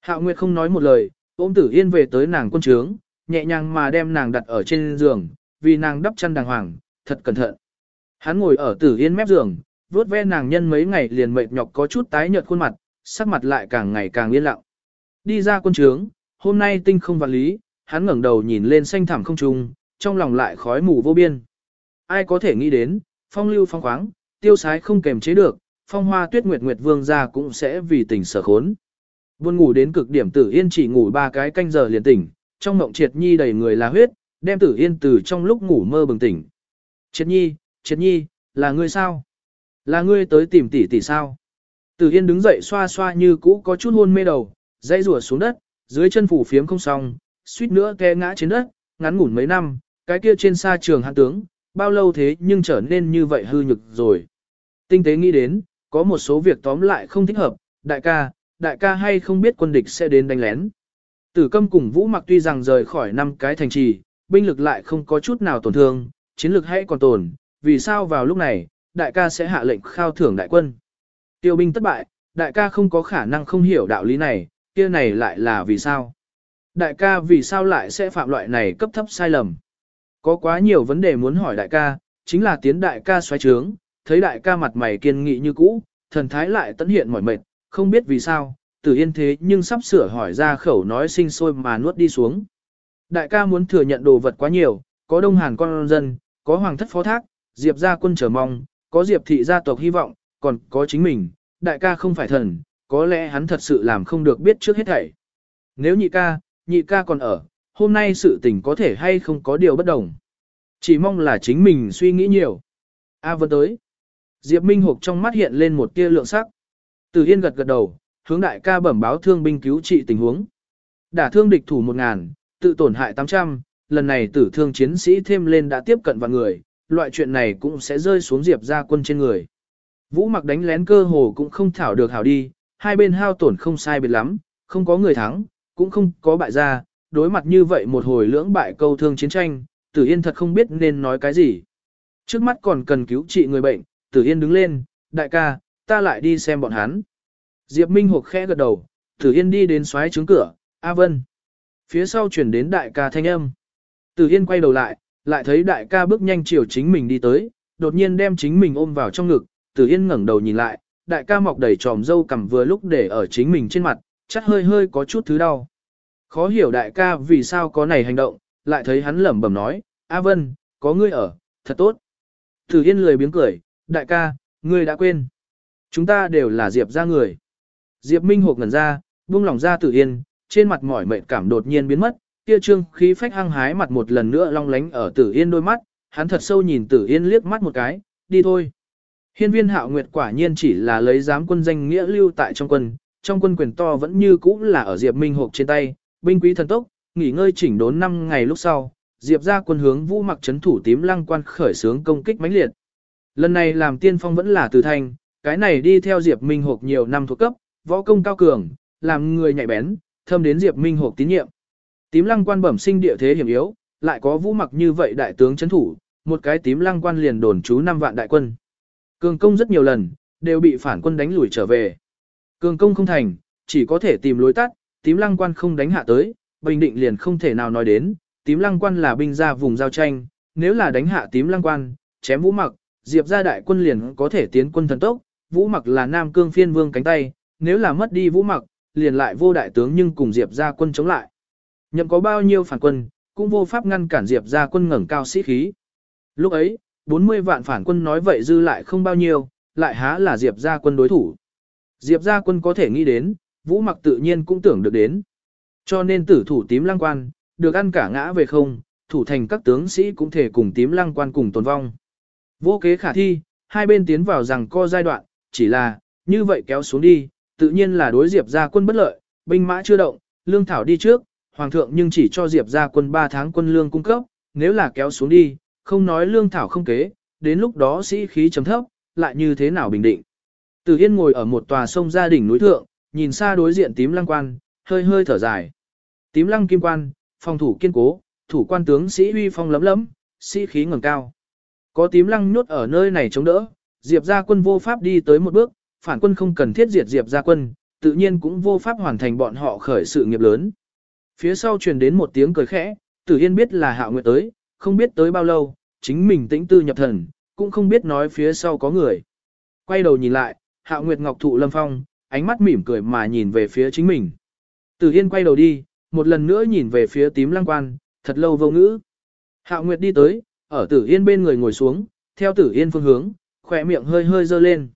Hạo Nguyệt không nói một lời, ôm tử yên về tới nàng quân trướng, nhẹ nhàng mà đem nàng đặt ở trên giường, vì nàng đắp chăn đàng hoàng, thật cẩn thận. Hắn ngồi ở tử yên mép giường, vuốt ve nàng nhân mấy ngày liền mệt nhọc có chút tái nhợt khuôn mặt, sắc mặt lại càng ngày càng yên lặng. Đi ra quân trướng, hôm nay tinh không vạn lý, hắn ngẩng đầu nhìn lên xanh thẳm không trung, trong lòng lại khói mù vô biên. Ai có thể nghĩ đến, phong lưu phong khoáng, tiêu sái không kềm chế được, phong hoa tuyết nguyệt nguyệt vương gia cũng sẽ vì tình sở khốn. Buồn ngủ đến cực điểm tử yên chỉ ngủ ba cái canh giờ liền tỉnh, trong mộng triệt nhi đầy người là huyết, đem tử yên từ trong lúc ngủ mơ bừng tỉnh. Triệt nhi, triệt nhi, là ngươi sao? Là ngươi tới tìm tỷ tỷ sao? Tử yên đứng dậy xoa xoa như cũ có chút hôn mê đầu, dây rùa xuống đất, dưới chân phủ phiếm không xong, suýt nữa té ngã trên đất, ngắn ngủn mấy năm, cái kia trên xa trường hạng tướng, bao lâu thế nhưng trở nên như vậy hư nhực rồi. Tinh tế nghĩ đến, có một số việc tóm lại không thích hợp, đại ca, đại ca hay không biết quân địch sẽ đến đánh lén. Tử câm cùng Vũ mặc tuy rằng rời khỏi năm cái thành trì, binh lực lại không có chút nào tổn thương, chiến lực hãy còn tồn, vì sao vào lúc này, đại ca sẽ hạ lệnh khao thưởng đại quân. Tiêu binh thất bại, đại ca không có khả năng không hiểu đạo lý này, kia này lại là vì sao? Đại ca vì sao lại sẽ phạm loại này cấp thấp sai lầm? Có quá nhiều vấn đề muốn hỏi đại ca, chính là tiến đại ca xoáy trướng, thấy đại ca mặt mày kiên nghị như cũ, thần thái lại tận hiện mỏi mệt, không biết vì sao, tử yên thế nhưng sắp sửa hỏi ra khẩu nói sinh sôi mà nuốt đi xuống. Đại ca muốn thừa nhận đồ vật quá nhiều, có đông hàn con dân, có hoàng thất phó thác, diệp gia quân chờ mong, có diệp thị gia tộc hy vọng, còn có chính mình, đại ca không phải thần, có lẽ hắn thật sự làm không được biết trước hết thảy. Nếu nhị ca, nhị ca còn ở, hôm nay sự tình có thể hay không có điều bất đồng. Chỉ mong là chính mình suy nghĩ nhiều. A vẫn tới. Diệp Minh Hục trong mắt hiện lên một tia lượng sắc. Từ Yên gật gật đầu, hướng đại ca bẩm báo thương binh cứu trị tình huống. Đả thương địch thủ một ngàn tự tổn hại 800, lần này tử thương chiến sĩ thêm lên đã tiếp cận vạn người, loại chuyện này cũng sẽ rơi xuống Diệp gia quân trên người. Vũ Mặc đánh lén cơ hồ cũng không thảo được hảo đi, hai bên hao tổn không sai biệt lắm, không có người thắng, cũng không có bại gia, đối mặt như vậy một hồi lưỡng bại câu thương chiến tranh, Tử Yên thật không biết nên nói cái gì. Trước mắt còn cần cứu trị người bệnh, Tử Yên đứng lên, đại ca, ta lại đi xem bọn hắn. Diệp Minh Hục khẽ gật đầu, Tử Yên đi đến xoáy trướng cửa, A Vân. Phía sau chuyển đến đại ca thanh âm. Tử Yên quay đầu lại, lại thấy đại ca bước nhanh chiều chính mình đi tới, đột nhiên đem chính mình ôm vào trong ngực, Tử Yên ngẩng đầu nhìn lại, đại ca mọc đầy tròm dâu cằm vừa lúc để ở chính mình trên mặt, chắc hơi hơi có chút thứ đau. Khó hiểu đại ca vì sao có này hành động, lại thấy hắn lẩm bẩm nói, A Vân, có ngươi ở, thật tốt. Tử Yên lười biếng cười, đại ca, ngươi đã quên. Chúng ta đều là Diệp ra người. Diệp Minh hộp ngẩn ra, buông lòng ra Tử Yên, trên mặt mỏi mệt cảm đột nhiên biến mất, kia trương khí phách hăng hái mặt một lần nữa long lánh ở Tử Yên đôi mắt, hắn thật sâu nhìn Tử Yên liếc mắt một cái, đi thôi. Hiên viên hạo nguyệt quả nhiên chỉ là lấy giám quân danh nghĩa lưu tại trong quân, trong quân quyền to vẫn như cũ là ở Diệp Minh hộp trên tay, binh quý thần tốc, nghỉ ngơi chỉnh đốn 5 ngày lúc sau, Diệp ra quân hướng vũ mặc chấn thủ tím lăng quan khởi sướng công kích mãnh liệt. Lần này làm tiên phong vẫn là từ thanh, cái này đi theo Diệp Minh hộp nhiều năm thuộc cấp, võ công cao cường, làm người nhạy bén, thâm đến Diệp Minh hộp tín nhiệm. Tím lăng quan bẩm sinh địa thế hiểm yếu, lại có vũ mặc như vậy đại tướng chấn thủ, một cái tím lăng quan liền đồn trú 5 vạn đại quân. Cường công rất nhiều lần, đều bị phản quân đánh lùi trở về. Cường công không thành, chỉ có thể tìm lối tắt, tím lăng quan không đánh hạ tới, bình định liền không thể nào nói đến, tím lăng quan là binh ra vùng giao tranh, nếu là đánh hạ tím lăng quan, chém vũ mặc, diệp ra đại quân liền có thể tiến quân thần tốc, vũ mặc là nam cương phiên vương cánh tay, nếu là mất đi vũ mặc, liền lại vô đại tướng nhưng cùng diệp ra quân chống lại. Nhậm có bao nhiêu phản quân, cũng vô pháp ngăn cản diệp ra quân ngẩng cao sĩ khí. Lúc ấy, 40 vạn phản quân nói vậy dư lại không bao nhiêu, lại há là Diệp gia quân đối thủ. Diệp gia quân có thể nghĩ đến, Vũ Mặc tự nhiên cũng tưởng được đến. Cho nên tử thủ tím lăng quan, được ăn cả ngã về không, thủ thành các tướng sĩ cũng thể cùng tím lăng quan cùng tồn vong. Vô kế khả thi, hai bên tiến vào rằng co giai đoạn, chỉ là, như vậy kéo xuống đi, tự nhiên là đối Diệp gia quân bất lợi, binh mã chưa động, lương thảo đi trước, hoàng thượng nhưng chỉ cho Diệp gia quân 3 tháng quân lương cung cấp, nếu là kéo xuống đi, không nói lương thảo không kế, đến lúc đó sĩ khí chấm thấp, lại như thế nào bình định. Từ Yên ngồi ở một tòa sông gia đỉnh núi thượng, nhìn xa đối diện tím lăng quan, hơi hơi thở dài. Tím lăng kim quan, phòng thủ kiên cố, thủ quan tướng sĩ uy phong lấm lấm, sĩ khí ngẩng cao. Có tím lăng nhốt ở nơi này chống đỡ, Diệp gia quân vô pháp đi tới một bước, phản quân không cần thiết diệt Diệp gia quân, tự nhiên cũng vô pháp hoàn thành bọn họ khởi sự nghiệp lớn. Phía sau truyền đến một tiếng cười khẽ, Tử Yên biết là Hạo Nguyệt tới, không biết tới bao lâu, chính mình tĩnh tư nhập thần, cũng không biết nói phía sau có người. Quay đầu nhìn lại, Hạo Nguyệt Ngọc thụ lâm phong, ánh mắt mỉm cười mà nhìn về phía chính mình. Tử Yên quay đầu đi, một lần nữa nhìn về phía tím lăng quan, thật lâu vô ngữ. Hạo Nguyệt đi tới, ở Tử Yên bên người ngồi xuống, theo Tử Yên phương hướng, khỏe miệng hơi hơi dơ lên.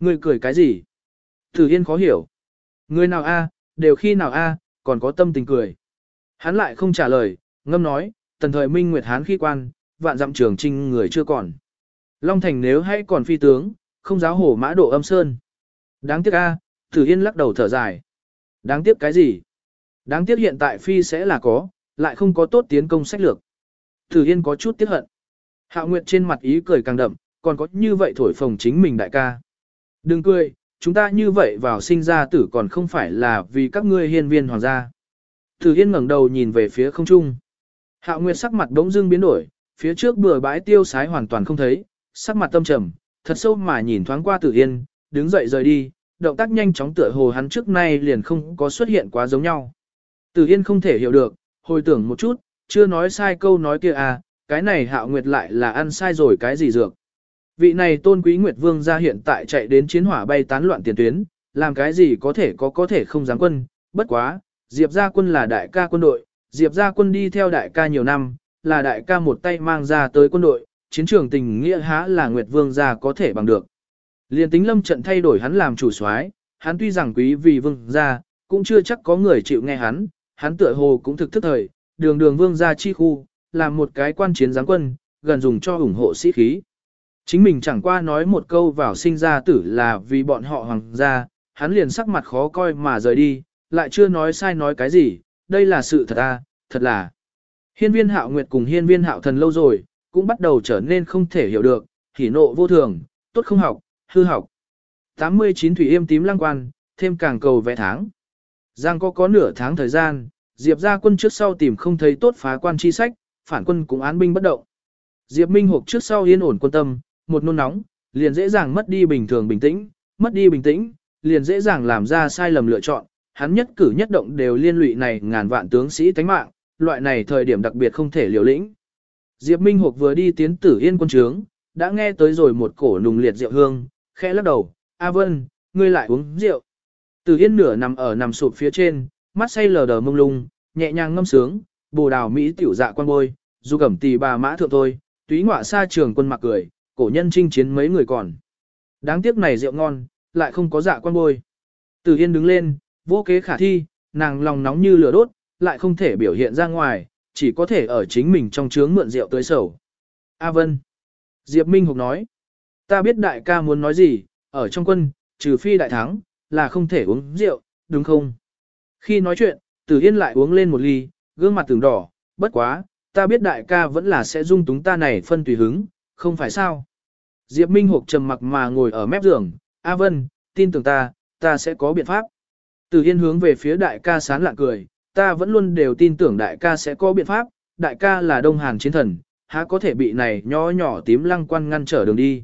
Người cười cái gì? Tử Yên khó hiểu. Người nào a, đều khi nào a, còn có tâm tình cười. Hắn lại không trả lời, ngâm nói, tần thời minh nguyệt hán khi quan, vạn dặm trường trinh người chưa còn. Long thành nếu hay còn phi tướng, không giáo hổ mã độ âm sơn. Đáng tiếc a, Tử Yên lắc đầu thở dài. Đáng tiếc cái gì? Đáng tiếc hiện tại phi sẽ là có, lại không có tốt tiến công sách lược. Tử Yên có chút tiếc hận. Hạo Nguyệt trên mặt ý cười càng đậm, còn có như vậy thổi phồng chính mình đại ca. Đừng cười, chúng ta như vậy vào sinh ra tử còn không phải là vì các ngươi hiên viên hoàng gia. Tử Yên ngẩng đầu nhìn về phía không trung. Hạo Nguyệt sắc mặt đống dưng biến đổi, phía trước bừa bãi tiêu sái hoàn toàn không thấy, sắc mặt tâm trầm, thật sâu mà nhìn thoáng qua Tử Yên, đứng dậy rời đi, động tác nhanh chóng tựa hồ hắn trước nay liền không có xuất hiện quá giống nhau. Tử Yên không thể hiểu được, hồi tưởng một chút, chưa nói sai câu nói kia à, cái này Hạo Nguyệt lại là ăn sai rồi cái gì dược. Vị này tôn quý Nguyệt Vương ra hiện tại chạy đến chiến hỏa bay tán loạn tiền tuyến, làm cái gì có thể có có thể không dám quân, bất quá, Diệp gia quân là đại ca quân đội, Diệp gia quân đi theo đại ca nhiều năm, là đại ca một tay mang ra tới quân đội, chiến trường tình nghĩa há là Nguyệt Vương gia có thể bằng được. Liên tính lâm trận thay đổi hắn làm chủ soái, hắn tuy rằng quý vì vương gia, cũng chưa chắc có người chịu nghe hắn, hắn tựa hồ cũng thực thức thời, đường đường vương gia chi khu, làm một cái quan chiến giáng quân, gần dùng cho ủng hộ sĩ khí. Chính mình chẳng qua nói một câu vào sinh ra tử là vì bọn họ hoàng gia, hắn liền sắc mặt khó coi mà rời đi, lại chưa nói sai nói cái gì, đây là sự thật à, thật là. Hiên viên hạo nguyệt cùng hiên viên hạo thần lâu rồi, cũng bắt đầu trở nên không thể hiểu được, hỉ nộ vô thường, tốt không học, hư học. 89 thủy yêm tím lăng quan, thêm càng cầu vẽ tháng. Giang có có nửa tháng thời gian, Diệp ra quân trước sau tìm không thấy tốt phá quan chi sách, phản quân cũng án binh bất động. Diệp Minh Hục trước sau yên ổn quân tâm, một nôn nóng, liền dễ dàng mất đi bình thường bình tĩnh, mất đi bình tĩnh, liền dễ dàng làm ra sai lầm lựa chọn, hắn nhất cử nhất động đều liên lụy này ngàn vạn tướng sĩ tánh mạng, loại này thời điểm đặc biệt không thể liều lĩnh. Diệp Minh Hục vừa đi tiến tử yên quân trướng, đã nghe tới rồi một cổ nùng liệt rượu hương, khẽ lắc đầu, A Vân, ngươi lại uống rượu. Tử yên nửa nằm ở nằm sụp phía trên, mắt say lờ đờ mông lung, nhẹ nhàng ngâm sướng, bồ đào Mỹ tiểu dạ quan bôi, du cẩm tì bà mã thượng thôi, túy ngọa xa trường quân mặc cười, cổ nhân chinh chiến mấy người còn. Đáng tiếc này rượu ngon, lại không có dạ quan bôi. Tử Yên đứng lên, vô kế khả thi, nàng lòng nóng như lửa đốt, lại không thể biểu hiện ra ngoài, chỉ có thể ở chính mình trong trướng mượn rượu tới sầu. A Vân. Diệp Minh Hục nói. Ta biết đại ca muốn nói gì, ở trong quân, trừ phi đại thắng, là không thể uống rượu, đúng không? Khi nói chuyện, Tử Yên lại uống lên một ly, gương mặt tưởng đỏ, bất quá, ta biết đại ca vẫn là sẽ dung túng ta này phân tùy hứng, không phải sao? Diệp Minh Hục trầm mặc mà ngồi ở mép giường, A Vân, tin tưởng ta, ta sẽ có biện pháp. Từ Yên hướng về phía đại ca sán lạ cười, ta vẫn luôn đều tin tưởng đại ca sẽ có biện pháp, đại ca là Đông Hàn chiến thần, há có thể bị này nhỏ nhỏ tím lăng quan ngăn trở đường đi.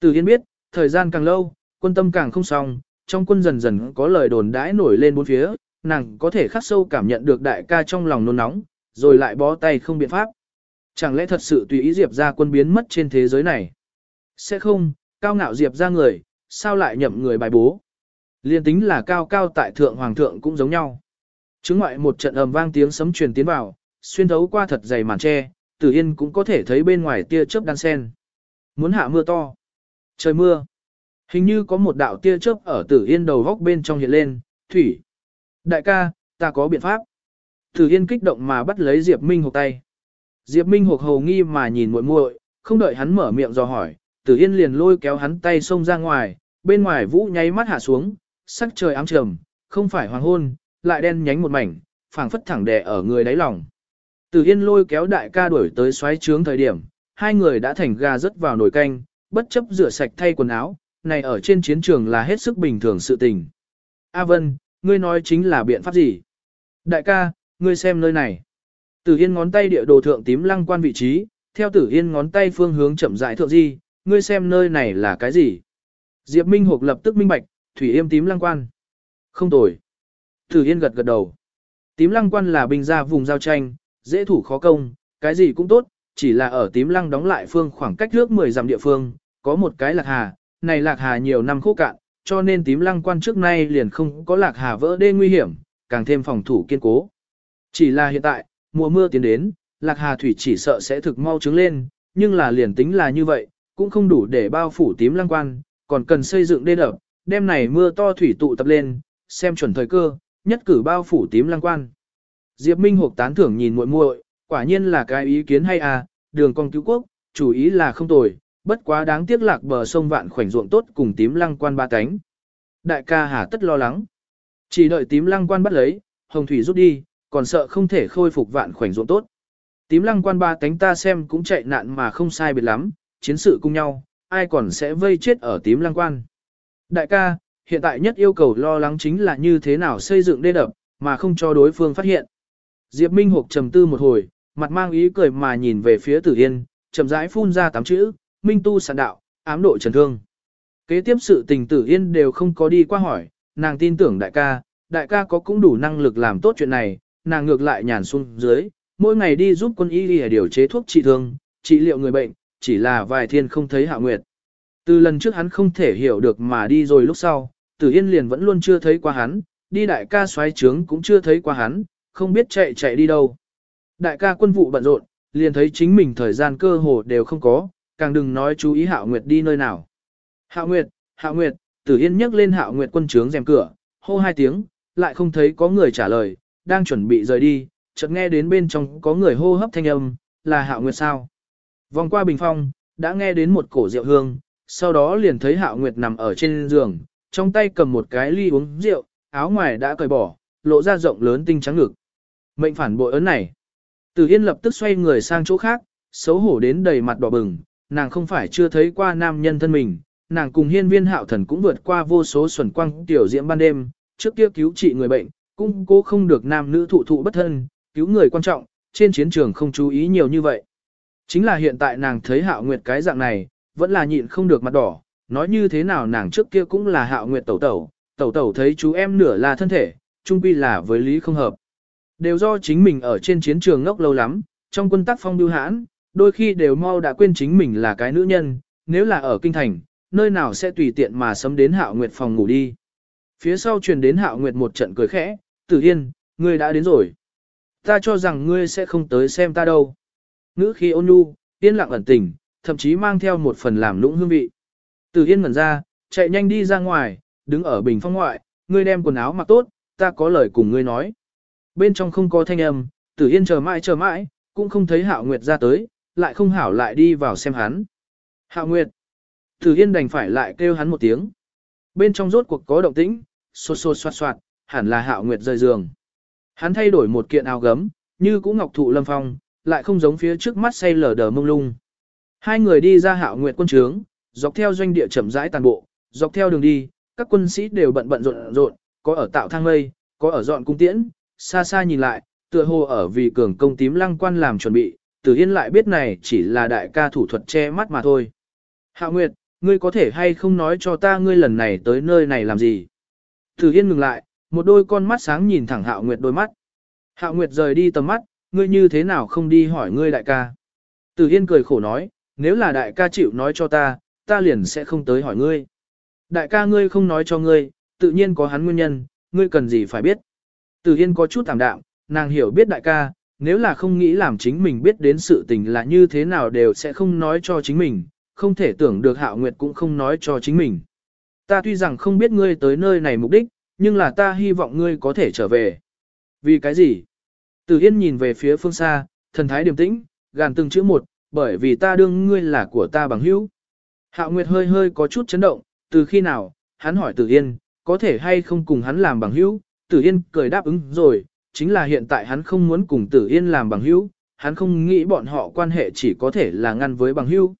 Từ Yên biết, thời gian càng lâu, quân tâm càng không xong, trong quân dần dần có lời đồn đãi nổi lên bốn phía, nàng có thể khắc sâu cảm nhận được đại ca trong lòng nôn nóng, rồi lại bó tay không biện pháp. Chẳng lẽ thật sự tùy ý Diệp ra quân biến mất trên thế giới này? Sẽ không, cao ngạo Diệp ra người, sao lại nhậm người bài bố? Liên tính là cao cao tại thượng hoàng thượng cũng giống nhau. Chứng ngoại một trận ầm vang tiếng sấm truyền tiến vào, xuyên thấu qua thật dày màn tre, Tử Yên cũng có thể thấy bên ngoài tia chớp đan sen. Muốn hạ mưa to. Trời mưa. Hình như có một đạo tia chớp ở Tử Yên đầu góc bên trong hiện lên, "Thủy, đại ca, ta có biện pháp." Tử Yên kích động mà bắt lấy Diệp Minh hộp tay. Diệp Minh hộp hầu nghi mà nhìn muội muội, không đợi hắn mở miệng dò hỏi, Tử Yên liền lôi kéo hắn tay xông ra ngoài, bên ngoài vũ nháy mắt hạ xuống, sắc trời ám trầm, không phải hoàng hôn, lại đen nhánh một mảnh, phảng phất thẳng đè ở người đáy lòng. Tử Yên lôi kéo đại ca đuổi tới xoáy trướng thời điểm, hai người đã thành gà rớt vào nồi canh, bất chấp rửa sạch thay quần áo, này ở trên chiến trường là hết sức bình thường sự tình. A Vân, ngươi nói chính là biện pháp gì? Đại ca, ngươi xem nơi này. Tử Yên ngón tay địa đồ thượng tím lăng quan vị trí, theo Tử Yên ngón tay phương hướng chậm rãi thượng di, ngươi xem nơi này là cái gì? Diệp Minh Hục lập tức minh bạch, thủy yêm tím lăng quan. Không tồi. thử Yên gật gật đầu. Tím lăng quan là binh gia vùng giao tranh, dễ thủ khó công, cái gì cũng tốt, chỉ là ở tím lăng đóng lại phương khoảng cách nước 10 dặm địa phương, có một cái lạc hà, này lạc hà nhiều năm khô cạn, cho nên tím lăng quan trước nay liền không có lạc hà vỡ đê nguy hiểm, càng thêm phòng thủ kiên cố. Chỉ là hiện tại, mùa mưa tiến đến, lạc hà thủy chỉ sợ sẽ thực mau trứng lên, nhưng là liền tính là như vậy, cũng không đủ để bao phủ tím lăng quan, còn cần xây dựng đê đập, đêm này mưa to thủy tụ tập lên, xem chuẩn thời cơ, nhất cử bao phủ tím lăng quan. Diệp Minh Hục tán thưởng nhìn muội muội, quả nhiên là cái ý kiến hay à, đường con cứu quốc, chủ ý là không tồi, bất quá đáng tiếc lạc bờ sông vạn khoảnh ruộng tốt cùng tím lăng quan ba cánh. Đại ca hà tất lo lắng. Chỉ đợi tím lăng quan bắt lấy, hồng thủy rút đi, còn sợ không thể khôi phục vạn khoảnh ruộng tốt. Tím lăng quan ba cánh ta xem cũng chạy nạn mà không sai biệt lắm, chiến sự cùng nhau, ai còn sẽ vây chết ở tím lăng quan. Đại ca, hiện tại nhất yêu cầu lo lắng chính là như thế nào xây dựng đê đập, mà không cho đối phương phát hiện. Diệp Minh Hục trầm tư một hồi, mặt mang ý cười mà nhìn về phía Tử Yên, chậm rãi phun ra tám chữ, Minh tu sản đạo, ám độ trần thương. Kế tiếp sự tình Tử Yên đều không có đi qua hỏi, nàng tin tưởng đại ca, đại ca có cũng đủ năng lực làm tốt chuyện này, nàng ngược lại nhàn xuống dưới, mỗi ngày đi giúp quân y đi điều chế thuốc trị thương, trị liệu người bệnh, chỉ là vài thiên không thấy hạ nguyệt. Từ lần trước hắn không thể hiểu được mà đi rồi lúc sau, Tử Yên liền vẫn luôn chưa thấy qua hắn, đi đại ca xoáy trướng cũng chưa thấy qua hắn, không biết chạy chạy đi đâu. Đại ca quân vụ bận rộn, liền thấy chính mình thời gian cơ hồ đều không có, càng đừng nói chú ý Hạo Nguyệt đi nơi nào. Hạo Nguyệt, Hạo Nguyệt, Tử Yên nhấc lên Hạo Nguyệt quân trướng rèm cửa, hô hai tiếng, lại không thấy có người trả lời, đang chuẩn bị rời đi, chợt nghe đến bên trong có người hô hấp thanh âm, là Hạo Nguyệt sao? Vòng qua bình phong, đã nghe đến một cổ rượu hương, sau đó liền thấy Hạo Nguyệt nằm ở trên giường, trong tay cầm một cái ly uống rượu, áo ngoài đã cởi bỏ, lộ ra rộng lớn tinh trắng ngực. Mệnh phản bội ấn này. Từ Yên lập tức xoay người sang chỗ khác, xấu hổ đến đầy mặt đỏ bừng, nàng không phải chưa thấy qua nam nhân thân mình, nàng cùng hiên viên hạo thần cũng vượt qua vô số xuẩn quang tiểu diễm ban đêm, trước kia cứu trị người bệnh, cũng cố không được nam nữ thụ thụ bất thân, cứu người quan trọng, trên chiến trường không chú ý nhiều như vậy. Chính là hiện tại nàng thấy hạo nguyệt cái dạng này, vẫn là nhịn không được mặt đỏ, nói như thế nào nàng trước kia cũng là hạo nguyệt tẩu tẩu, tẩu tẩu thấy chú em nửa là thân thể, trung quy là với lý không hợp. Đều do chính mình ở trên chiến trường ngốc lâu lắm, trong quân tác phong bưu hãn, đôi khi đều mau đã quên chính mình là cái nữ nhân, nếu là ở kinh thành, nơi nào sẽ tùy tiện mà sấm đến hạo nguyệt phòng ngủ đi. Phía sau truyền đến hạo nguyệt một trận cười khẽ, tử yên, ngươi đã đến rồi. Ta cho rằng ngươi sẽ không tới xem ta đâu. Ngữ khi ôn nhu, yên lặng ẩn tình, thậm chí mang theo một phần làm lũng hương vị. Tử yên ngẩn ra, chạy nhanh đi ra ngoài, đứng ở bình phong ngoại, ngươi đem quần áo mặc tốt, ta có lời cùng ngươi nói. Bên trong không có thanh âm, tử yên chờ mãi chờ mãi, cũng không thấy hạo nguyệt ra tới, lại không hảo lại đi vào xem hắn. Hạo nguyệt. Tử yên đành phải lại kêu hắn một tiếng. Bên trong rốt cuộc có động tĩnh, xô xô xoạt xoạt, hẳn là hạo nguyệt rời giường. Hắn thay đổi một kiện áo gấm, như cũng ngọc thụ lâm phong, lại không giống phía trước mắt say lờ đờ mông lung. Hai người đi ra hạo nguyệt quân trướng, dọc theo doanh địa chậm rãi tàn bộ, dọc theo đường đi, các quân sĩ đều bận bận rộn rộn, có ở tạo thang mây, có ở dọn cung tiễn, xa xa nhìn lại, tựa hồ ở vì cường công tím lăng quan làm chuẩn bị, Tử Yên lại biết này chỉ là đại ca thủ thuật che mắt mà thôi. Hạo Nguyệt, ngươi có thể hay không nói cho ta ngươi lần này tới nơi này làm gì? Tử Yên ngừng lại, một đôi con mắt sáng nhìn thẳng Hạo Nguyệt đôi mắt. Hạo Nguyệt rời đi tầm mắt, ngươi như thế nào không đi hỏi ngươi đại ca? Tử Yên cười khổ nói, nếu là đại ca chịu nói cho ta, ta liền sẽ không tới hỏi ngươi. Đại ca ngươi không nói cho ngươi, tự nhiên có hắn nguyên nhân, ngươi cần gì phải biết. Tử Yên có chút tạm đạm, nàng hiểu biết đại ca, nếu là không nghĩ làm chính mình biết đến sự tình là như thế nào đều sẽ không nói cho chính mình, không thể tưởng được Hạo Nguyệt cũng không nói cho chính mình. Ta tuy rằng không biết ngươi tới nơi này mục đích, nhưng là ta hy vọng ngươi có thể trở về. Vì cái gì? Từ Yên nhìn về phía phương xa, thần thái điềm tĩnh, gàn từng chữ một, bởi vì ta đương ngươi là của ta bằng hữu. Hạo Nguyệt hơi hơi có chút chấn động, từ khi nào, hắn hỏi Từ Yên, có thể hay không cùng hắn làm bằng hữu, Tử Yên cười đáp ứng rồi, chính là hiện tại hắn không muốn cùng Tử Yên làm bằng hữu, hắn không nghĩ bọn họ quan hệ chỉ có thể là ngăn với bằng hữu.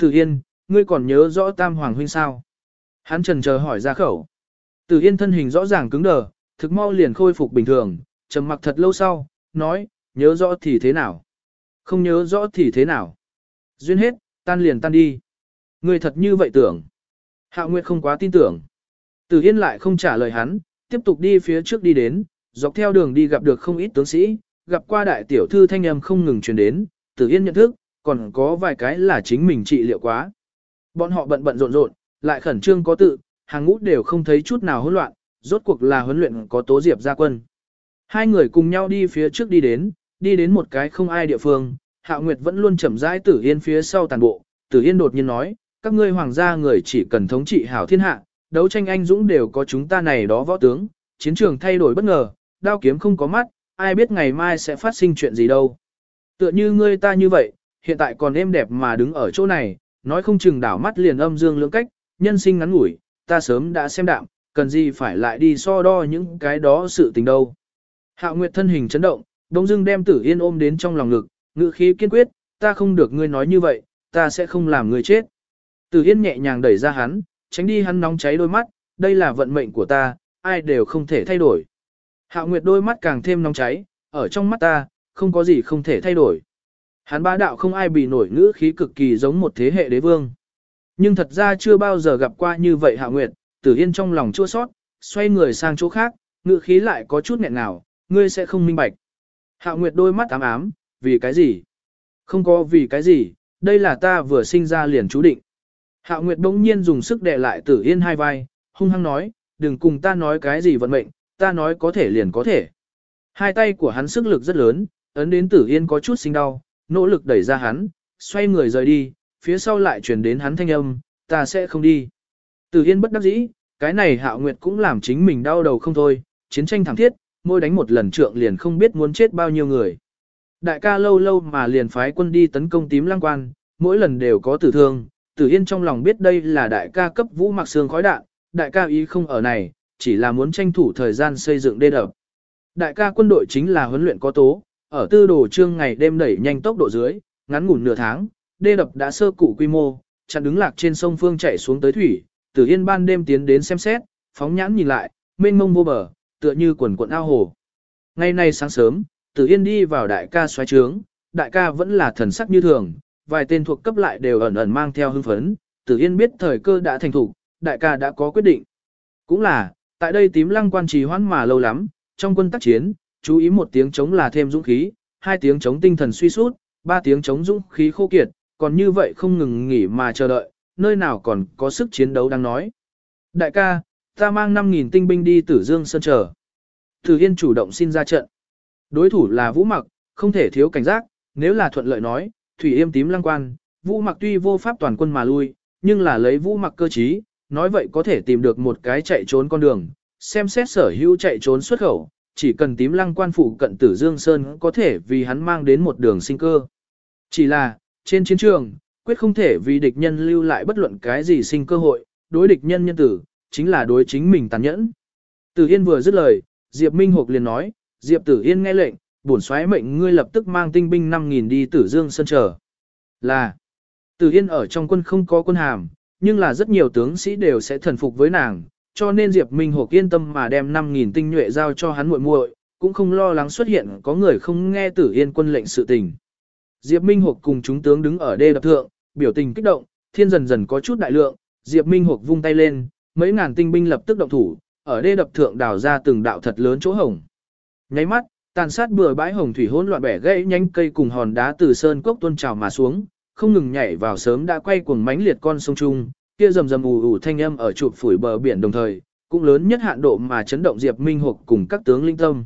Tử Yên, ngươi còn nhớ rõ Tam Hoàng huynh sao? Hắn trần chờ hỏi ra khẩu. Tử Yên thân hình rõ ràng cứng đờ, thực mau liền khôi phục bình thường, trầm mặc thật lâu sau, nói, nhớ rõ thì thế nào? Không nhớ rõ thì thế nào? Duyên hết, tan liền tan đi. Người thật như vậy tưởng. Hạo Nguyệt không quá tin tưởng. Tử Yên lại không trả lời hắn, tiếp tục đi phía trước đi đến, dọc theo đường đi gặp được không ít tướng sĩ, gặp qua đại tiểu thư thanh âm không ngừng truyền đến, Tử Yên nhận thức, còn có vài cái là chính mình trị liệu quá. Bọn họ bận bận rộn rộn, lại khẩn trương có tự, hàng ngũ đều không thấy chút nào hỗn loạn, rốt cuộc là huấn luyện có tố diệp gia quân. Hai người cùng nhau đi phía trước đi đến, đi đến một cái không ai địa phương, Hạo Nguyệt vẫn luôn chậm rãi Tử Yên phía sau tàn bộ, Tử Yên đột nhiên nói, các ngươi hoàng gia người chỉ cần thống trị hảo thiên hạ, đấu tranh anh dũng đều có chúng ta này đó võ tướng, chiến trường thay đổi bất ngờ, đao kiếm không có mắt, ai biết ngày mai sẽ phát sinh chuyện gì đâu. Tựa như ngươi ta như vậy, hiện tại còn êm đẹp mà đứng ở chỗ này, nói không chừng đảo mắt liền âm dương lưỡng cách, nhân sinh ngắn ngủi, ta sớm đã xem đạm, cần gì phải lại đi so đo những cái đó sự tình đâu. Hạo Nguyệt thân hình chấn động, đông dưng đem tử yên ôm đến trong lòng ngực, ngữ khí kiên quyết, ta không được ngươi nói như vậy, ta sẽ không làm ngươi chết. Tử yên nhẹ nhàng đẩy ra hắn, tránh đi hắn nóng cháy đôi mắt, đây là vận mệnh của ta, ai đều không thể thay đổi. Hạo Nguyệt đôi mắt càng thêm nóng cháy, ở trong mắt ta, không có gì không thể thay đổi. Hắn bá đạo không ai bị nổi ngữ khí cực kỳ giống một thế hệ đế vương. Nhưng thật ra chưa bao giờ gặp qua như vậy Hạo Nguyệt, Tử Yên trong lòng chua sót, xoay người sang chỗ khác, ngữ khí lại có chút nghẹn ngào, ngươi sẽ không minh bạch. Hạo Nguyệt đôi mắt ám ám, vì cái gì? Không có vì cái gì, đây là ta vừa sinh ra liền chú định. Hạo Nguyệt bỗng nhiên dùng sức đè lại Tử Yên hai vai, hung hăng nói, đừng cùng ta nói cái gì vận mệnh, ta nói có thể liền có thể. Hai tay của hắn sức lực rất lớn, ấn đến Tử Yên có chút sinh đau, nỗ lực đẩy ra hắn, xoay người rời đi, phía sau lại truyền đến hắn thanh âm, ta sẽ không đi. Tử Yên bất đắc dĩ, cái này Hạo Nguyệt cũng làm chính mình đau đầu không thôi, chiến tranh thẳng thiết, môi đánh một lần trượng liền không biết muốn chết bao nhiêu người. Đại ca lâu lâu mà liền phái quân đi tấn công tím lăng quan, mỗi lần đều có tử thương, Tử Yên trong lòng biết đây là đại ca cấp vũ mặc xương khói đạn, đại ca ý không ở này, chỉ là muốn tranh thủ thời gian xây dựng đê đập. Đại ca quân đội chính là huấn luyện có tố, ở tư đồ trương ngày đêm đẩy nhanh tốc độ dưới, ngắn ngủn nửa tháng, đê đập đã sơ cụ quy mô, chặn đứng lạc trên sông phương chạy xuống tới thủy, Tử Yên ban đêm tiến đến xem xét, phóng nhãn nhìn lại, mênh mông vô bờ, tựa như quần quận ao hồ. Ngày nay sáng sớm, Tử Yên đi vào đại ca xoáy trướng, đại ca vẫn là thần sắc như thường, vài tên thuộc cấp lại đều ẩn ẩn mang theo hưng phấn, Tử Yên biết thời cơ đã thành thủ, đại ca đã có quyết định. Cũng là, tại đây tím lăng quan trì hoãn mà lâu lắm, trong quân tác chiến, chú ý một tiếng chống là thêm dũng khí, hai tiếng chống tinh thần suy sút, ba tiếng chống dũng khí khô kiệt, còn như vậy không ngừng nghỉ mà chờ đợi, nơi nào còn có sức chiến đấu đang nói. Đại ca, ta mang 5.000 tinh binh đi tử dương sơn chờ. Tử Yên chủ động xin ra trận. Đối thủ là Vũ Mặc, không thể thiếu cảnh giác, nếu là thuận lợi nói, Thủy Yêm tím lăng quan, Vũ Mặc tuy vô pháp toàn quân mà lui, nhưng là lấy Vũ Mặc cơ trí, nói vậy có thể tìm được một cái chạy trốn con đường, xem xét sở hữu chạy trốn xuất khẩu, chỉ cần tím lăng quan phụ cận tử Dương Sơn có thể vì hắn mang đến một đường sinh cơ. Chỉ là, trên chiến trường, quyết không thể vì địch nhân lưu lại bất luận cái gì sinh cơ hội, đối địch nhân nhân tử, chính là đối chính mình tàn nhẫn. Tử Yên vừa dứt lời, Diệp Minh Hục liền nói, Diệp Tử Yên nghe lệnh, bổn xoáy mệnh ngươi lập tức mang tinh binh 5.000 đi Tử Dương Sơn chờ. Là, Tử Yên ở trong quân không có quân hàm, nhưng là rất nhiều tướng sĩ đều sẽ thần phục với nàng, cho nên Diệp Minh Hục yên tâm mà đem 5.000 tinh nhuệ giao cho hắn muội muội, cũng không lo lắng xuất hiện có người không nghe Tử Yên quân lệnh sự tình. Diệp Minh Hục cùng chúng tướng đứng ở đê đập thượng, biểu tình kích động, thiên dần dần có chút đại lượng, Diệp Minh Hục vung tay lên, mấy ngàn tinh binh lập tức động thủ, ở đê đập thượng đào ra từng đạo thật lớn chỗ hồng. Nháy mắt, tàn sát bừa bãi hồng thủy hỗn loạn bẻ gãy nhanh cây cùng hòn đá từ sơn cốc tuôn trào mà xuống, không ngừng nhảy vào sớm đã quay cuồng mánh liệt con sông trung, kia rầm rầm ù ù thanh âm ở chụp phủi bờ biển đồng thời, cũng lớn nhất hạn độ mà chấn động Diệp Minh Hục cùng các tướng linh tâm.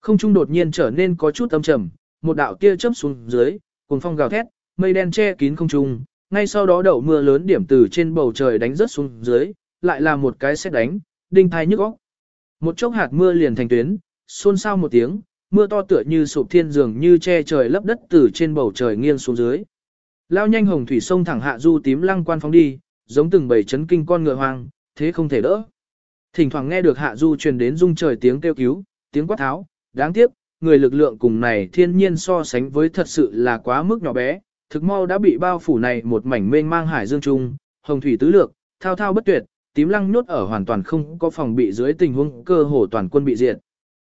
Không trung đột nhiên trở nên có chút âm trầm, một đạo tia chớp xuống dưới, cùng phong gào thét, mây đen che kín không trung, ngay sau đó đậu mưa lớn điểm từ trên bầu trời đánh rớt xuống dưới, lại là một cái xét đánh, đinh thai nhức óc. Một chốc hạt mưa liền thành tuyến, xôn xao một tiếng, mưa to tựa như sụp thiên dường như che trời lấp đất từ trên bầu trời nghiêng xuống dưới. Lao nhanh hồng thủy sông thẳng hạ du tím lăng quan phóng đi, giống từng bầy chấn kinh con ngựa hoang, thế không thể đỡ. Thỉnh thoảng nghe được hạ du truyền đến rung trời tiếng kêu cứu, tiếng quát tháo, đáng tiếc, người lực lượng cùng này thiên nhiên so sánh với thật sự là quá mức nhỏ bé, thực mau đã bị bao phủ này một mảnh mênh mang hải dương trung, hồng thủy tứ lược, thao thao bất tuyệt, tím lăng nhốt ở hoàn toàn không có phòng bị dưới tình huống cơ hồ toàn quân bị diệt.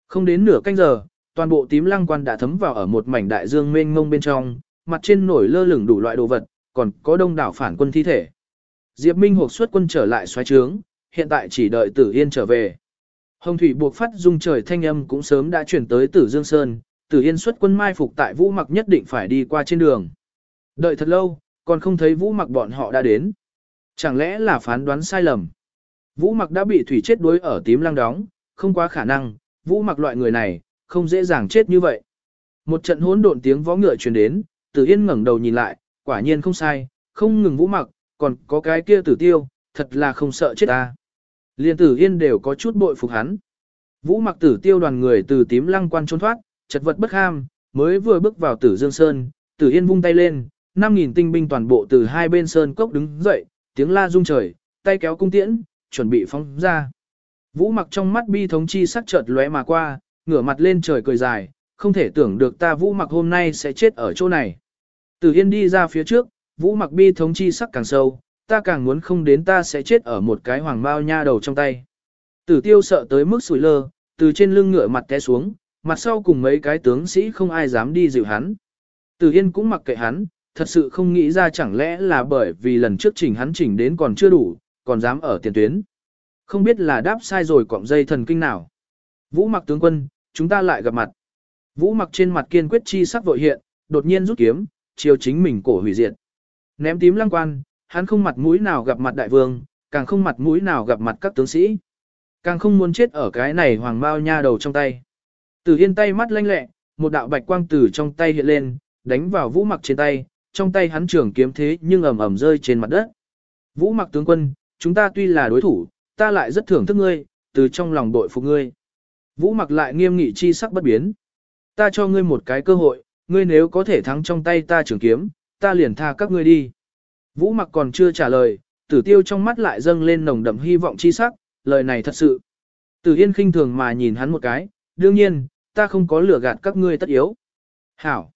Không đến nửa canh giờ, toàn bộ tím lăng quan đã thấm vào ở một mảnh đại dương mênh mông bên trong, mặt trên nổi lơ lửng đủ loại đồ vật, còn có đông đảo phản quân thi thể. Diệp Minh hộp xuất quân trở lại xoáy trướng, hiện tại chỉ đợi Tử Yên trở về. Hồng thủy buộc phát dung trời thanh âm cũng sớm đã chuyển tới Tử Dương Sơn, Tử Yên xuất quân mai phục tại Vũ Mặc nhất định phải đi qua trên đường. Đợi thật lâu, còn không thấy Vũ Mặc bọn họ đã đến. Chẳng lẽ là phán đoán sai lầm? Vũ Mặc đã bị thủy chết đuối ở tím lăng đóng, không quá khả năng, Vũ Mặc loại người này, không dễ dàng chết như vậy. Một trận hỗn độn tiếng vó ngựa truyền đến, Tử Yên ngẩng đầu nhìn lại, quả nhiên không sai, không ngừng Vũ Mặc, còn có cái kia Tử Tiêu, thật là không sợ chết ta. Liên Tử Yên đều có chút bội phục hắn. Vũ Mặc Tử Tiêu đoàn người từ tím lăng quan trốn thoát, chật vật bất ham, mới vừa bước vào Tử Dương Sơn, Tử Yên vung tay lên, 5000 tinh binh toàn bộ từ hai bên sơn cốc đứng dậy, tiếng la rung trời, tay kéo cung tiễn, chuẩn bị phóng ra. Vũ mặc trong mắt bi thống chi sắc chợt lóe mà qua, ngửa mặt lên trời cười dài, không thể tưởng được ta vũ mặc hôm nay sẽ chết ở chỗ này. Tử Yên đi ra phía trước, vũ mặc bi thống chi sắc càng sâu, ta càng muốn không đến ta sẽ chết ở một cái hoàng bao nha đầu trong tay. Tử tiêu sợ tới mức sủi lơ, từ trên lưng ngựa mặt té xuống, mặt sau cùng mấy cái tướng sĩ không ai dám đi dịu hắn. Tử Yên cũng mặc kệ hắn, thật sự không nghĩ ra chẳng lẽ là bởi vì lần trước chỉnh hắn chỉnh đến còn chưa đủ, còn dám ở tiền tuyến. Không biết là đáp sai rồi cọng dây thần kinh nào. Vũ mặc tướng quân, chúng ta lại gặp mặt. Vũ mặc trên mặt kiên quyết chi sắc vội hiện, đột nhiên rút kiếm, chiều chính mình cổ hủy diệt. Ném tím lăng quan, hắn không mặt mũi nào gặp mặt đại vương, càng không mặt mũi nào gặp mặt các tướng sĩ. Càng không muốn chết ở cái này hoàng bao nha đầu trong tay. Từ yên tay mắt lanh lẹ, một đạo bạch quang từ trong tay hiện lên, đánh vào vũ mặc trên tay, trong tay hắn trường kiếm thế nhưng ầm ầm rơi trên mặt đất. Vũ mặc tướng quân, chúng ta tuy là đối thủ, ta lại rất thưởng thức ngươi, từ trong lòng đội phục ngươi. Vũ mặc lại nghiêm nghị chi sắc bất biến. Ta cho ngươi một cái cơ hội, ngươi nếu có thể thắng trong tay ta trường kiếm, ta liền tha các ngươi đi. Vũ mặc còn chưa trả lời, tử tiêu trong mắt lại dâng lên nồng đậm hy vọng chi sắc, lời này thật sự. Tử yên khinh thường mà nhìn hắn một cái, đương nhiên, ta không có lừa gạt các ngươi tất yếu. Hảo.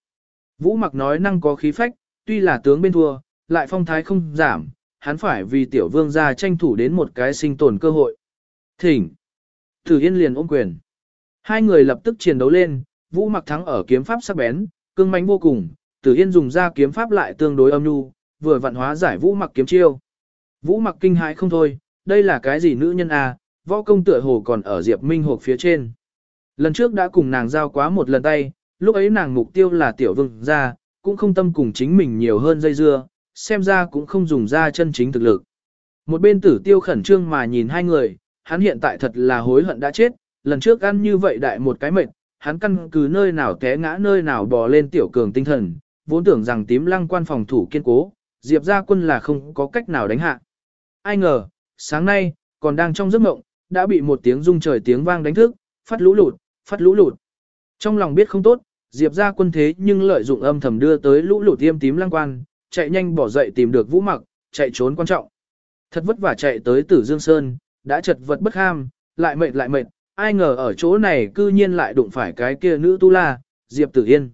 Vũ mặc nói năng có khí phách, tuy là tướng bên thua, lại phong thái không giảm, hắn phải vì tiểu vương gia tranh thủ đến một cái sinh tồn cơ hội. Thỉnh. Tử Yên liền ôm quyền. Hai người lập tức chiến đấu lên, Vũ Mặc thắng ở kiếm pháp sắc bén, cương mãnh vô cùng, Tử Yên dùng ra kiếm pháp lại tương đối âm nhu, vừa vận hóa giải Vũ Mặc kiếm chiêu. Vũ Mặc kinh hãi không thôi, đây là cái gì nữ nhân à, võ công tựa hồ còn ở Diệp Minh Hộp phía trên. Lần trước đã cùng nàng giao quá một lần tay, lúc ấy nàng mục tiêu là tiểu vương gia, cũng không tâm cùng chính mình nhiều hơn dây dưa, xem ra cũng không dùng ra chân chính thực lực. Một bên tử tiêu khẩn trương mà nhìn hai người, hắn hiện tại thật là hối hận đã chết, lần trước ăn như vậy đại một cái mệt, hắn căn cứ nơi nào té ngã nơi nào bò lên tiểu cường tinh thần, vốn tưởng rằng tím lăng quan phòng thủ kiên cố, diệp ra quân là không có cách nào đánh hạ. Ai ngờ, sáng nay, còn đang trong giấc mộng, đã bị một tiếng rung trời tiếng vang đánh thức, phát lũ lụt, phát lũ lụt. Trong lòng biết không tốt, diệp ra quân thế nhưng lợi dụng âm thầm đưa tới lũ lụt tiêm tím lăng quan, chạy nhanh bỏ dậy tìm được Vũ Mặc, chạy trốn quan trọng. Thật vất vả chạy tới Tử Dương Sơn, đã chật vật bất ham, lại mệt lại mệt, ai ngờ ở chỗ này cư nhiên lại đụng phải cái kia nữ tu la, Diệp Tử Yên.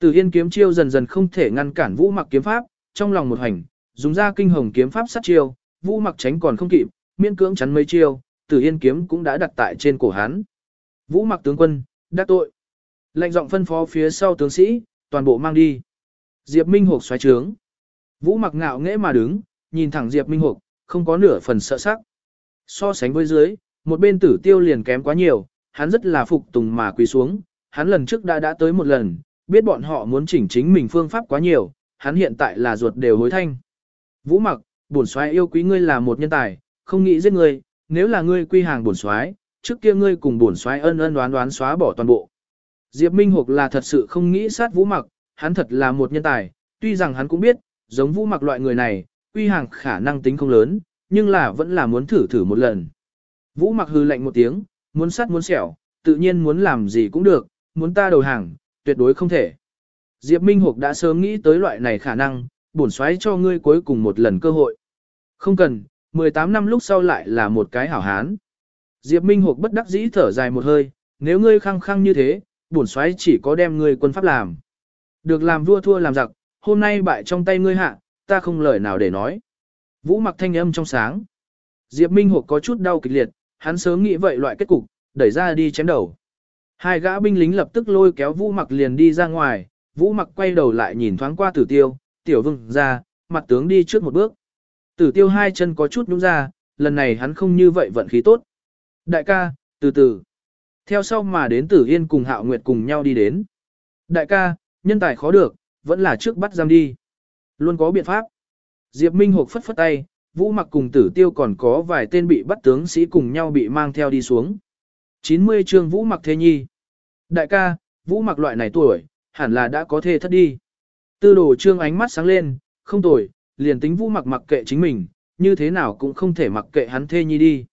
Tử Yên kiếm chiêu dần dần không thể ngăn cản Vũ Mặc kiếm pháp, trong lòng một hành, dùng ra kinh hồng kiếm pháp sát chiêu, Vũ Mặc tránh còn không kịp, miễn cưỡng chắn mấy chiêu, Tử Yên kiếm cũng đã đặt tại trên cổ hắn. Vũ Mặc tướng quân, đã tội. Lệnh giọng phân phó phía sau tướng sĩ, toàn bộ mang đi. Diệp Minh Hục xoáy trướng. Vũ mặc ngạo nghễ mà đứng, nhìn thẳng Diệp Minh Hục, không có nửa phần sợ sắc. So sánh với dưới, một bên tử tiêu liền kém quá nhiều, hắn rất là phục tùng mà quỳ xuống, hắn lần trước đã đã tới một lần, biết bọn họ muốn chỉnh chính mình phương pháp quá nhiều, hắn hiện tại là ruột đều hối thanh. Vũ mặc, bổn soái yêu quý ngươi là một nhân tài, không nghĩ giết ngươi, nếu là ngươi quy hàng bổn soái, trước kia ngươi cùng bổn soái ân ân đoán đoán xóa bỏ toàn bộ. Diệp Minh Hục là thật sự không nghĩ sát Vũ mặc, hắn thật là một nhân tài, tuy rằng hắn cũng biết, giống vũ mặc loại người này, quy hàng khả năng tính không lớn, nhưng là vẫn là muốn thử thử một lần. Vũ mặc hư lạnh một tiếng, muốn sát muốn xẻo, tự nhiên muốn làm gì cũng được, muốn ta đầu hàng, tuyệt đối không thể. Diệp Minh Hục đã sớm nghĩ tới loại này khả năng, bổn xoáy cho ngươi cuối cùng một lần cơ hội. Không cần, 18 năm lúc sau lại là một cái hảo hán. Diệp Minh Hục bất đắc dĩ thở dài một hơi, nếu ngươi khăng khăng như thế, bổn xoáy chỉ có đem ngươi quân pháp làm. Được làm vua thua làm giặc, hôm nay bại trong tay ngươi hạ, ta không lời nào để nói. Vũ mặc thanh âm trong sáng. Diệp Minh Hục có chút đau kịch liệt, hắn sớm nghĩ vậy loại kết cục, đẩy ra đi chém đầu. Hai gã binh lính lập tức lôi kéo Vũ Mặc liền đi ra ngoài, Vũ Mặc quay đầu lại nhìn thoáng qua Tử Tiêu, "Tiểu Vương ra, mặt tướng đi trước một bước." Tử Tiêu hai chân có chút nhũn ra, lần này hắn không như vậy vận khí tốt. "Đại ca, từ từ." Theo sau mà đến Tử Yên cùng Hạo Nguyệt cùng nhau đi đến. "Đại ca, nhân tài khó được, vẫn là trước bắt giam đi." Luôn có biện pháp. Diệp Minh Hục phất phất tay, Vũ Mặc cùng Tử Tiêu còn có vài tên bị bắt tướng sĩ cùng nhau bị mang theo đi xuống. 90 chương Vũ Mặc Thê Nhi. Đại ca, Vũ Mặc loại này tuổi, hẳn là đã có thê thất đi. Tư đồ trương ánh mắt sáng lên, không tuổi, liền tính Vũ Mặc mặc kệ chính mình, như thế nào cũng không thể mặc kệ hắn thê nhi đi.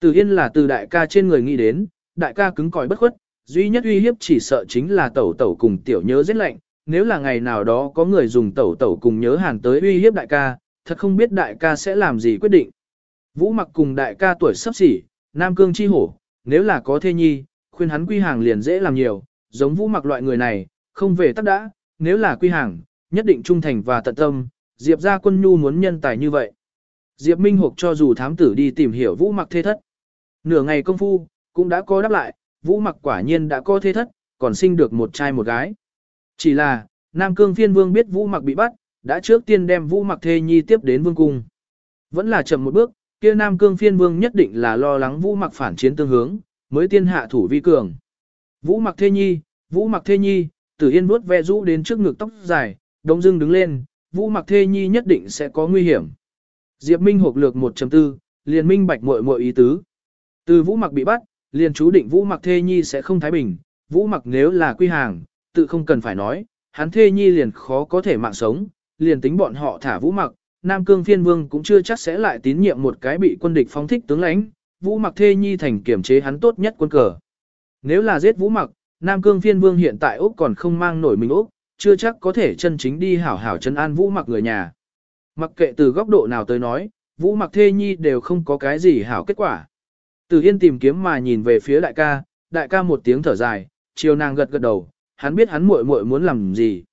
Từ Yên là từ đại ca trên người nghĩ đến, đại ca cứng cỏi bất khuất, duy nhất uy hiếp chỉ sợ chính là tẩu tẩu cùng tiểu nhớ giết lạnh, nếu là ngày nào đó có người dùng tẩu tẩu cùng nhớ hàn tới uy hiếp đại ca, thật không biết đại ca sẽ làm gì quyết định. Vũ mặc cùng đại ca tuổi sắp xỉ, nam cương chi hổ, nếu là có thê nhi, khuyên hắn quy hàng liền dễ làm nhiều, giống vũ mặc loại người này, không về tắc đã, nếu là quy hàng, nhất định trung thành và tận tâm, Diệp ra quân nhu muốn nhân tài như vậy. Diệp Minh Hục cho dù thám tử đi tìm hiểu vũ mặc thê thất. Nửa ngày công phu, cũng đã có đáp lại, vũ mặc quả nhiên đã có thế thất, còn sinh được một trai một gái. Chỉ là, Nam Cương phiên vương biết vũ mặc bị bắt, đã trước tiên đem vũ mặc thê nhi tiếp đến vương cung. Vẫn là chậm một bước, kia Nam Cương phiên vương nhất định là lo lắng vũ mặc phản chiến tương hướng, mới tiên hạ thủ vi cường. Vũ mặc thê nhi, vũ mặc thê nhi, tử yên vuốt ve rũ đến trước ngực tóc dài, đông dưng đứng lên, vũ mặc thê nhi nhất định sẽ có nguy hiểm. Diệp Minh hộp lược 1.4, liền minh bạch muội muội ý tứ. Từ vũ mặc bị bắt, liền chú định vũ mặc thê nhi sẽ không thái bình, vũ mặc nếu là quy hàng, tự không cần phải nói, hắn thê nhi liền khó có thể mạng sống, liền tính bọn họ thả vũ mặc, Nam Cương phiên vương cũng chưa chắc sẽ lại tín nhiệm một cái bị quân địch phóng thích tướng lãnh, vũ mặc thê nhi thành kiểm chế hắn tốt nhất quân cờ. Nếu là giết vũ mặc, Nam Cương phiên vương hiện tại Úc còn không mang nổi mình Úc, chưa chắc có thể chân chính đi hảo hảo chân an vũ mặc người nhà. Mặc kệ từ góc độ nào tới nói, vũ mặc thê nhi đều không có cái gì hảo kết quả. Từ Yên tìm kiếm mà nhìn về phía đại ca, đại ca một tiếng thở dài, chiều nàng gật gật đầu, hắn biết hắn muội muội muốn làm gì.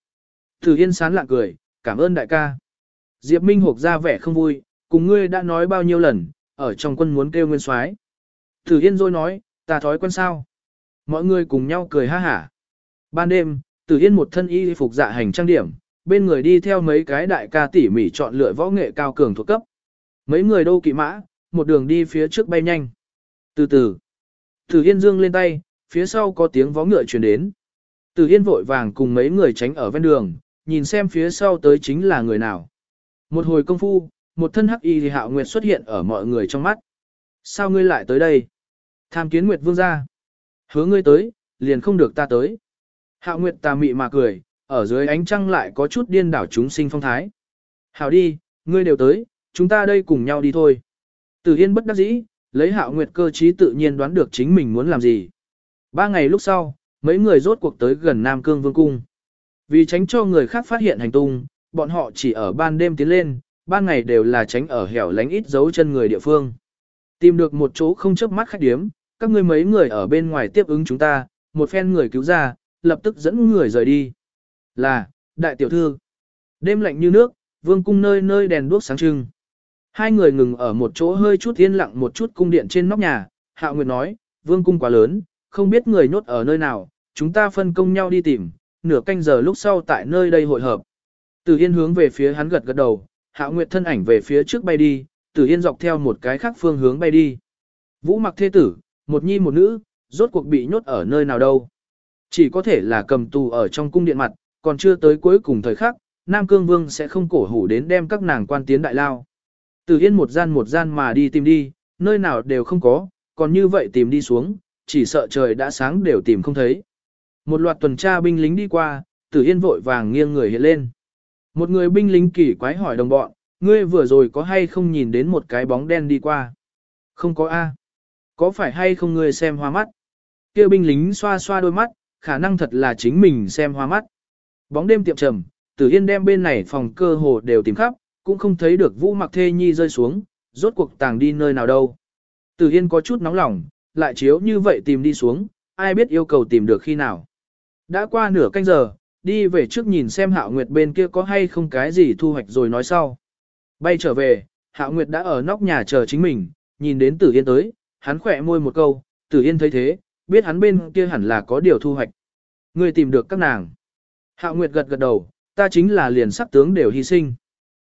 Từ Yên sán lạ cười, cảm ơn đại ca. Diệp Minh hộp ra vẻ không vui, cùng ngươi đã nói bao nhiêu lần, ở trong quân muốn kêu nguyên soái. Từ Yên rồi nói, ta thói quen sao. Mọi người cùng nhau cười ha hả. Ban đêm, Tử Yên một thân y phục dạ hành trang điểm, bên người đi theo mấy cái đại ca tỉ mỉ chọn lựa võ nghệ cao cường thuộc cấp. Mấy người đâu kỵ mã, một đường đi phía trước bay nhanh. Từ từ, từ Yên dương lên tay, phía sau có tiếng vó ngựa truyền đến. từ Yên vội vàng cùng mấy người tránh ở ven đường, nhìn xem phía sau tới chính là người nào. Một hồi công phu, một thân hắc y thì hạo nguyệt xuất hiện ở mọi người trong mắt. Sao ngươi lại tới đây? Tham kiến Nguyệt Vương gia. Hứa ngươi tới, liền không được ta tới. Hạo Nguyệt tà mị mà cười, ở dưới ánh trăng lại có chút điên đảo chúng sinh phong thái. Hảo đi, ngươi đều tới, chúng ta đây cùng nhau đi thôi. Từ Yên bất đắc dĩ, lấy Hạo Nguyệt cơ trí tự nhiên đoán được chính mình muốn làm gì. Ba ngày lúc sau, mấy người rốt cuộc tới gần Nam Cương Vương Cung. Vì tránh cho người khác phát hiện hành tung, bọn họ chỉ ở ban đêm tiến lên, ban ngày đều là tránh ở hẻo lánh ít dấu chân người địa phương. Tìm được một chỗ không chớp mắt khách điếm, các ngươi mấy người ở bên ngoài tiếp ứng chúng ta, một phen người cứu ra, lập tức dẫn người rời đi. Là, đại tiểu thư. Đêm lạnh như nước, vương cung nơi nơi đèn đuốc sáng trưng. Hai người ngừng ở một chỗ hơi chút yên lặng một chút cung điện trên nóc nhà, Hạo Nguyệt nói, vương cung quá lớn, không biết người nhốt ở nơi nào, chúng ta phân công nhau đi tìm, nửa canh giờ lúc sau tại nơi đây hội hợp. Tử Yên hướng về phía hắn gật gật đầu, Hạo Nguyệt thân ảnh về phía trước bay đi, Tử Yên dọc theo một cái khác phương hướng bay đi. Vũ mặc thế tử, một nhi một nữ, rốt cuộc bị nhốt ở nơi nào đâu. Chỉ có thể là cầm tù ở trong cung điện mặt, còn chưa tới cuối cùng thời khắc, Nam Cương Vương sẽ không cổ hủ đến đem các nàng quan tiến đại lao. Từ Yên một gian một gian mà đi tìm đi, nơi nào đều không có, còn như vậy tìm đi xuống, chỉ sợ trời đã sáng đều tìm không thấy. Một loạt tuần tra binh lính đi qua, Tử Yên vội vàng nghiêng người hiện lên. Một người binh lính kỳ quái hỏi đồng bọn, ngươi vừa rồi có hay không nhìn đến một cái bóng đen đi qua? Không có A. Có phải hay không ngươi xem hoa mắt? Kia binh lính xoa xoa đôi mắt, khả năng thật là chính mình xem hoa mắt. Bóng đêm tiệm trầm, Tử Yên đem bên này phòng cơ hồ đều tìm khắp, cũng không thấy được Vũ Mặc Thê Nhi rơi xuống, rốt cuộc tàng đi nơi nào đâu. Tử Yên có chút nóng lòng, lại chiếu như vậy tìm đi xuống, ai biết yêu cầu tìm được khi nào. Đã qua nửa canh giờ, đi về trước nhìn xem Hạo Nguyệt bên kia có hay không cái gì thu hoạch rồi nói sau. Bay trở về, Hạo Nguyệt đã ở nóc nhà chờ chính mình, nhìn đến Tử Yên tới, hắn khỏe môi một câu, Tử Yên thấy thế, biết hắn bên kia hẳn là có điều thu hoạch. người tìm được các nàng. Hạo Nguyệt gật gật đầu, ta chính là liền sắc tướng đều hy sinh.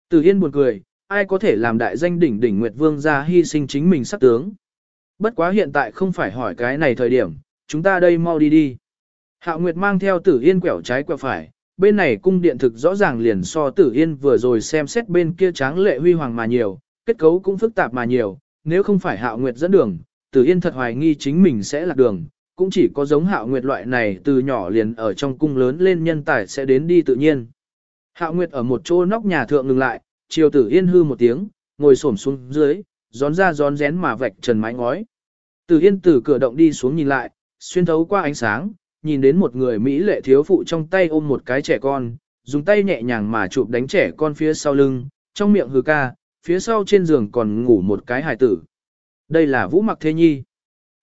Từ Yên buồn cười, ai có thể làm đại danh đỉnh đỉnh Nguyệt Vương ra hy sinh chính mình sắc tướng. Bất quá hiện tại không phải hỏi cái này thời điểm, chúng ta đây mau đi đi. Hạo Nguyệt mang theo Tử Yên quẹo trái quẹo phải, bên này cung điện thực rõ ràng liền so Tử Yên vừa rồi xem xét bên kia tráng lệ huy hoàng mà nhiều, kết cấu cũng phức tạp mà nhiều, nếu không phải Hạo Nguyệt dẫn đường, Tử Yên thật hoài nghi chính mình sẽ lạc đường, cũng chỉ có giống Hạo Nguyệt loại này từ nhỏ liền ở trong cung lớn lên nhân tài sẽ đến đi tự nhiên. Hạo Nguyệt ở một chỗ nóc nhà thượng ngừng lại, chiều Tử Yên hư một tiếng, ngồi xổm xuống dưới, gión ra gión rén mà vạch trần mái ngói. Tử Yên từ cửa động đi xuống nhìn lại, xuyên thấu qua ánh sáng, nhìn đến một người Mỹ lệ thiếu phụ trong tay ôm một cái trẻ con, dùng tay nhẹ nhàng mà chụp đánh trẻ con phía sau lưng, trong miệng hừ ca, phía sau trên giường còn ngủ một cái hài tử. Đây là Vũ Mặc Thế Nhi.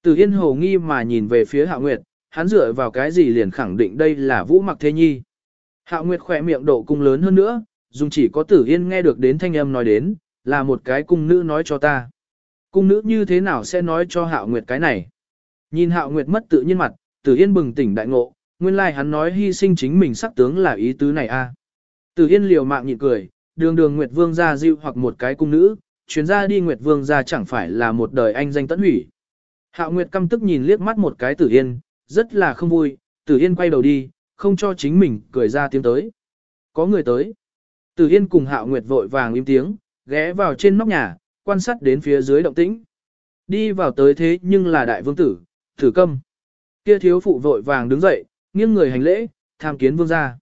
Tử Yên hồ nghi mà nhìn về phía Hạ Nguyệt, hắn dựa vào cái gì liền khẳng định đây là Vũ Mặc Thế Nhi. Hạo Nguyệt khỏe miệng độ cung lớn hơn nữa, dùng chỉ có Tử Yên nghe được đến thanh âm nói đến, là một cái cung nữ nói cho ta. Cung nữ như thế nào sẽ nói cho Hạo Nguyệt cái này? Nhìn Hạo Nguyệt mất tự nhiên mặt, Tử Yên bừng tỉnh đại ngộ, nguyên lai like hắn nói hy sinh chính mình sắc tướng là ý tứ này a. À. Tử Yên liều mạng nhịn cười, đường đường Nguyệt Vương gia dịu hoặc một cái cung nữ, chuyến ra đi Nguyệt Vương gia chẳng phải là một đời anh danh tận hủy. Hạo Nguyệt căm tức nhìn liếc mắt một cái Tử Yên, rất là không vui, Tử Yên quay đầu đi, không cho chính mình cười ra tiếng tới. Có người tới. Tử Yên cùng Hạo Nguyệt vội vàng im tiếng, ghé vào trên nóc nhà, quan sát đến phía dưới động tĩnh. Đi vào tới thế nhưng là đại vương tử, thử câm. Kia thiếu phụ vội vàng đứng dậy, nghiêng người hành lễ, tham kiến vương gia.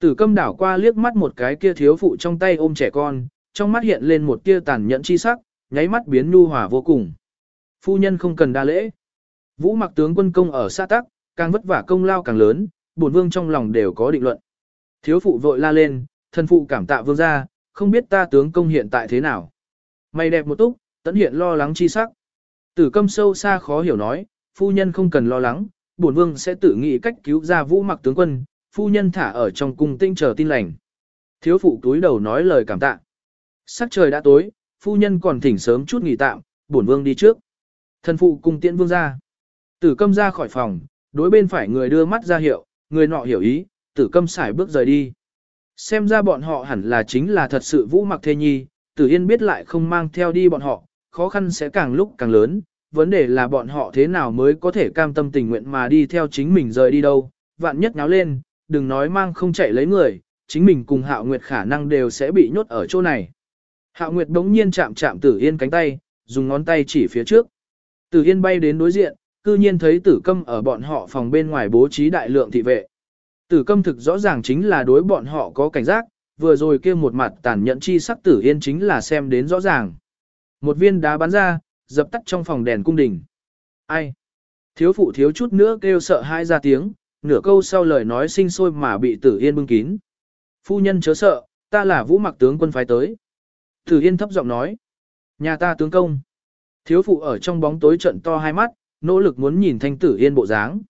Tử câm đảo qua liếc mắt một cái kia thiếu phụ trong tay ôm trẻ con, trong mắt hiện lên một tia tàn nhẫn chi sắc, nháy mắt biến nhu hòa vô cùng. Phu nhân không cần đa lễ. Vũ mặc tướng quân công ở xã tắc, càng vất vả công lao càng lớn, bổn vương trong lòng đều có định luận. Thiếu phụ vội la lên, thân phụ cảm tạ vương gia, không biết ta tướng công hiện tại thế nào. Mày đẹp một túc, tẫn hiện lo lắng chi sắc. Tử câm sâu xa khó hiểu nói, phu nhân không cần lo lắng, bổn vương sẽ tự nghĩ cách cứu ra vũ mặc tướng quân, phu nhân thả ở trong cung tinh chờ tin lành. Thiếu phụ túi đầu nói lời cảm tạ. Sắc trời đã tối, phu nhân còn thỉnh sớm chút nghỉ tạm, bổn vương đi trước. Thần phụ cùng tiễn vương ra. Tử câm ra khỏi phòng, đối bên phải người đưa mắt ra hiệu, người nọ hiểu ý, tử câm xài bước rời đi. Xem ra bọn họ hẳn là chính là thật sự vũ mặc thê nhi, tử yên biết lại không mang theo đi bọn họ, khó khăn sẽ càng lúc càng lớn, vấn đề là bọn họ thế nào mới có thể cam tâm tình nguyện mà đi theo chính mình rời đi đâu, vạn nhất náo lên, đừng nói mang không chạy lấy người, chính mình cùng Hạo Nguyệt khả năng đều sẽ bị nhốt ở chỗ này. Hạo Nguyệt đống nhiên chạm chạm Tử Yên cánh tay, dùng ngón tay chỉ phía trước. Tử Yên bay đến đối diện, cư nhiên thấy Tử Câm ở bọn họ phòng bên ngoài bố trí đại lượng thị vệ. Tử Câm thực rõ ràng chính là đối bọn họ có cảnh giác, vừa rồi kia một mặt tàn nhẫn chi sắc Tử Yên chính là xem đến rõ ràng. Một viên đá bắn ra, dập tắt trong phòng đèn cung đình. Ai? Thiếu phụ thiếu chút nữa kêu sợ hai ra tiếng, nửa câu sau lời nói sinh sôi mà bị Tử Yên bưng kín. Phu nhân chớ sợ, ta là vũ mặc tướng quân phái tới. Tử Yên thấp giọng nói. Nhà ta tướng công. Thiếu phụ ở trong bóng tối trận to hai mắt, nỗ lực muốn nhìn thanh Tử Yên bộ dáng.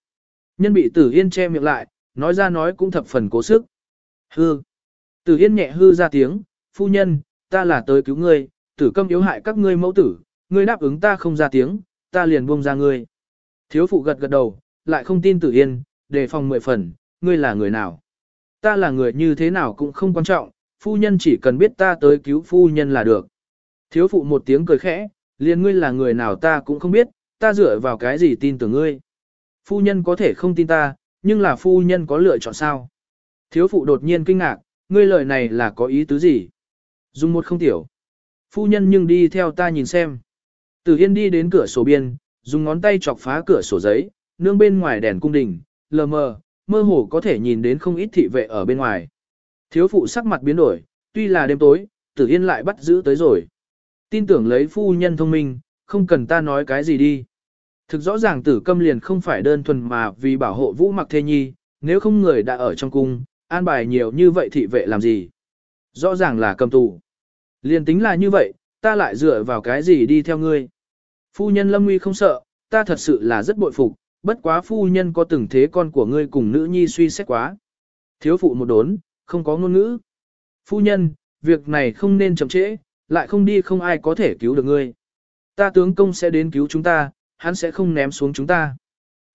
Nhân bị Tử Yên che miệng lại, nói ra nói cũng thập phần cố sức. Hư. Tử Yên nhẹ hư ra tiếng, phu nhân, ta là tới cứu ngươi, tử câm yếu hại các ngươi mẫu tử, ngươi đáp ứng ta không ra tiếng, ta liền buông ra ngươi. Thiếu phụ gật gật đầu, lại không tin Tử Yên, đề phòng mười phần, ngươi là người nào? Ta là người như thế nào cũng không quan trọng, phu nhân chỉ cần biết ta tới cứu phu nhân là được. Thiếu phụ một tiếng cười khẽ, liền ngươi là người nào ta cũng không biết, ta dựa vào cái gì tin tưởng ngươi. Phu nhân có thể không tin ta, nhưng là phu nhân có lựa chọn sao? Thiếu phụ đột nhiên kinh ngạc, ngươi lời này là có ý tứ gì? Dùng một không tiểu. Phu nhân nhưng đi theo ta nhìn xem. Tử Yên đi đến cửa sổ biên, dùng ngón tay chọc phá cửa sổ giấy, nương bên ngoài đèn cung đình, lờ mờ, mơ hồ có thể nhìn đến không ít thị vệ ở bên ngoài. Thiếu phụ sắc mặt biến đổi, tuy là đêm tối, Tử Yên lại bắt giữ tới rồi. Tin tưởng lấy phu nhân thông minh, không cần ta nói cái gì đi. Thực rõ ràng tử câm liền không phải đơn thuần mà vì bảo hộ vũ mặc thê nhi, nếu không người đã ở trong cung, an bài nhiều như vậy thị vệ làm gì. Rõ ràng là cầm tù. Liền tính là như vậy, ta lại dựa vào cái gì đi theo ngươi. Phu nhân lâm nguy không sợ, ta thật sự là rất bội phục, bất quá phu nhân có từng thế con của ngươi cùng nữ nhi suy xét quá. Thiếu phụ một đốn, không có ngôn ngữ. Phu nhân, việc này không nên chậm trễ, lại không đi không ai có thể cứu được ngươi. Ta tướng công sẽ đến cứu chúng ta, hắn sẽ không ném xuống chúng ta.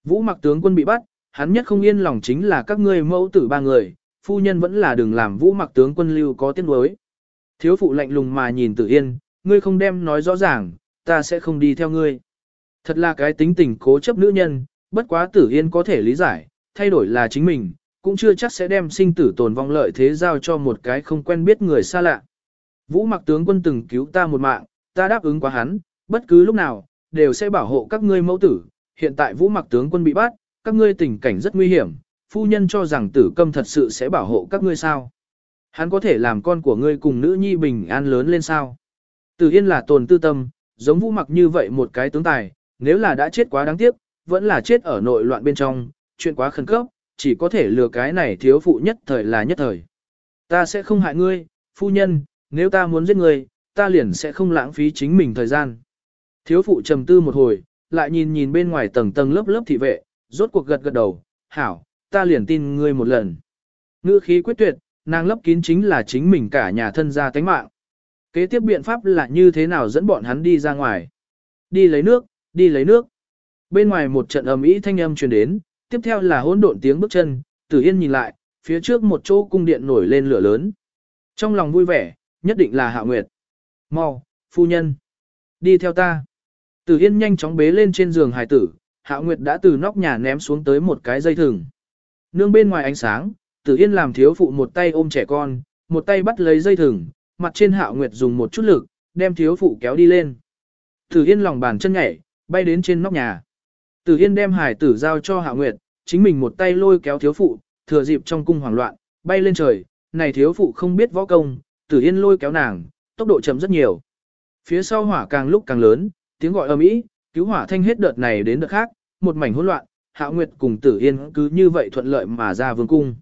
Vũ mặc tướng quân bị bắt, hắn nhất không yên lòng chính là các ngươi mẫu tử ba người, phu nhân vẫn là đừng làm vũ mặc tướng quân lưu có tiếng đối. Thiếu phụ lạnh lùng mà nhìn tử yên, ngươi không đem nói rõ ràng, ta sẽ không đi theo ngươi. Thật là cái tính tình cố chấp nữ nhân, bất quá tử yên có thể lý giải, thay đổi là chính mình, cũng chưa chắc sẽ đem sinh tử tồn vong lợi thế giao cho một cái không quen biết người xa lạ. Vũ mặc tướng quân từng cứu ta một mạng, ta đáp ứng quá hắn, bất cứ lúc nào, đều sẽ bảo hộ các ngươi mẫu tử. Hiện tại vũ mặc tướng quân bị bắt, các ngươi tình cảnh rất nguy hiểm, phu nhân cho rằng tử câm thật sự sẽ bảo hộ các ngươi sao. Hắn có thể làm con của ngươi cùng nữ nhi bình an lớn lên sao. Tử yên là tồn tư tâm, giống vũ mặc như vậy một cái tướng tài, nếu là đã chết quá đáng tiếc, vẫn là chết ở nội loạn bên trong, chuyện quá khẩn cấp, chỉ có thể lừa cái này thiếu phụ nhất thời là nhất thời. Ta sẽ không hại ngươi, phu nhân, nếu ta muốn giết ngươi, ta liền sẽ không lãng phí chính mình thời gian. Thiếu phụ trầm tư một hồi, lại nhìn nhìn bên ngoài tầng tầng lớp lớp thị vệ, rốt cuộc gật gật đầu, hảo, ta liền tin ngươi một lần. Ngữ khí quyết tuyệt, nàng lấp kín chính là chính mình cả nhà thân gia tánh mạng. Kế tiếp biện pháp là như thế nào dẫn bọn hắn đi ra ngoài. Đi lấy nước, đi lấy nước. Bên ngoài một trận ầm ĩ thanh âm truyền đến, tiếp theo là hỗn độn tiếng bước chân, Tử Yên nhìn lại, phía trước một chỗ cung điện nổi lên lửa lớn. Trong lòng vui vẻ, nhất định là Hạ Nguyệt. Mau, phu nhân, đi theo ta. Tử Yên nhanh chóng bế lên trên giường hài tử, Hạ Nguyệt đã từ nóc nhà ném xuống tới một cái dây thừng. Nương bên ngoài ánh sáng, Tử Yên làm thiếu phụ một tay ôm trẻ con, một tay bắt lấy dây thừng, mặt trên Hạ Nguyệt dùng một chút lực, đem thiếu phụ kéo đi lên. Tử Yên lòng bàn chân nhảy, bay đến trên nóc nhà. Tử Yên đem hải tử giao cho Hạ Nguyệt, chính mình một tay lôi kéo thiếu phụ, thừa dịp trong cung hoảng loạn, bay lên trời, này thiếu phụ không biết võ công, Tử Yên lôi kéo nàng, tốc độ chậm rất nhiều. Phía sau hỏa càng lúc càng lớn, tiếng gọi ầm ĩ, cứu hỏa thanh hết đợt này đến đợt khác, một mảnh hỗn loạn, Hạ Nguyệt cùng Tử Yên cứ như vậy thuận lợi mà ra vương cung.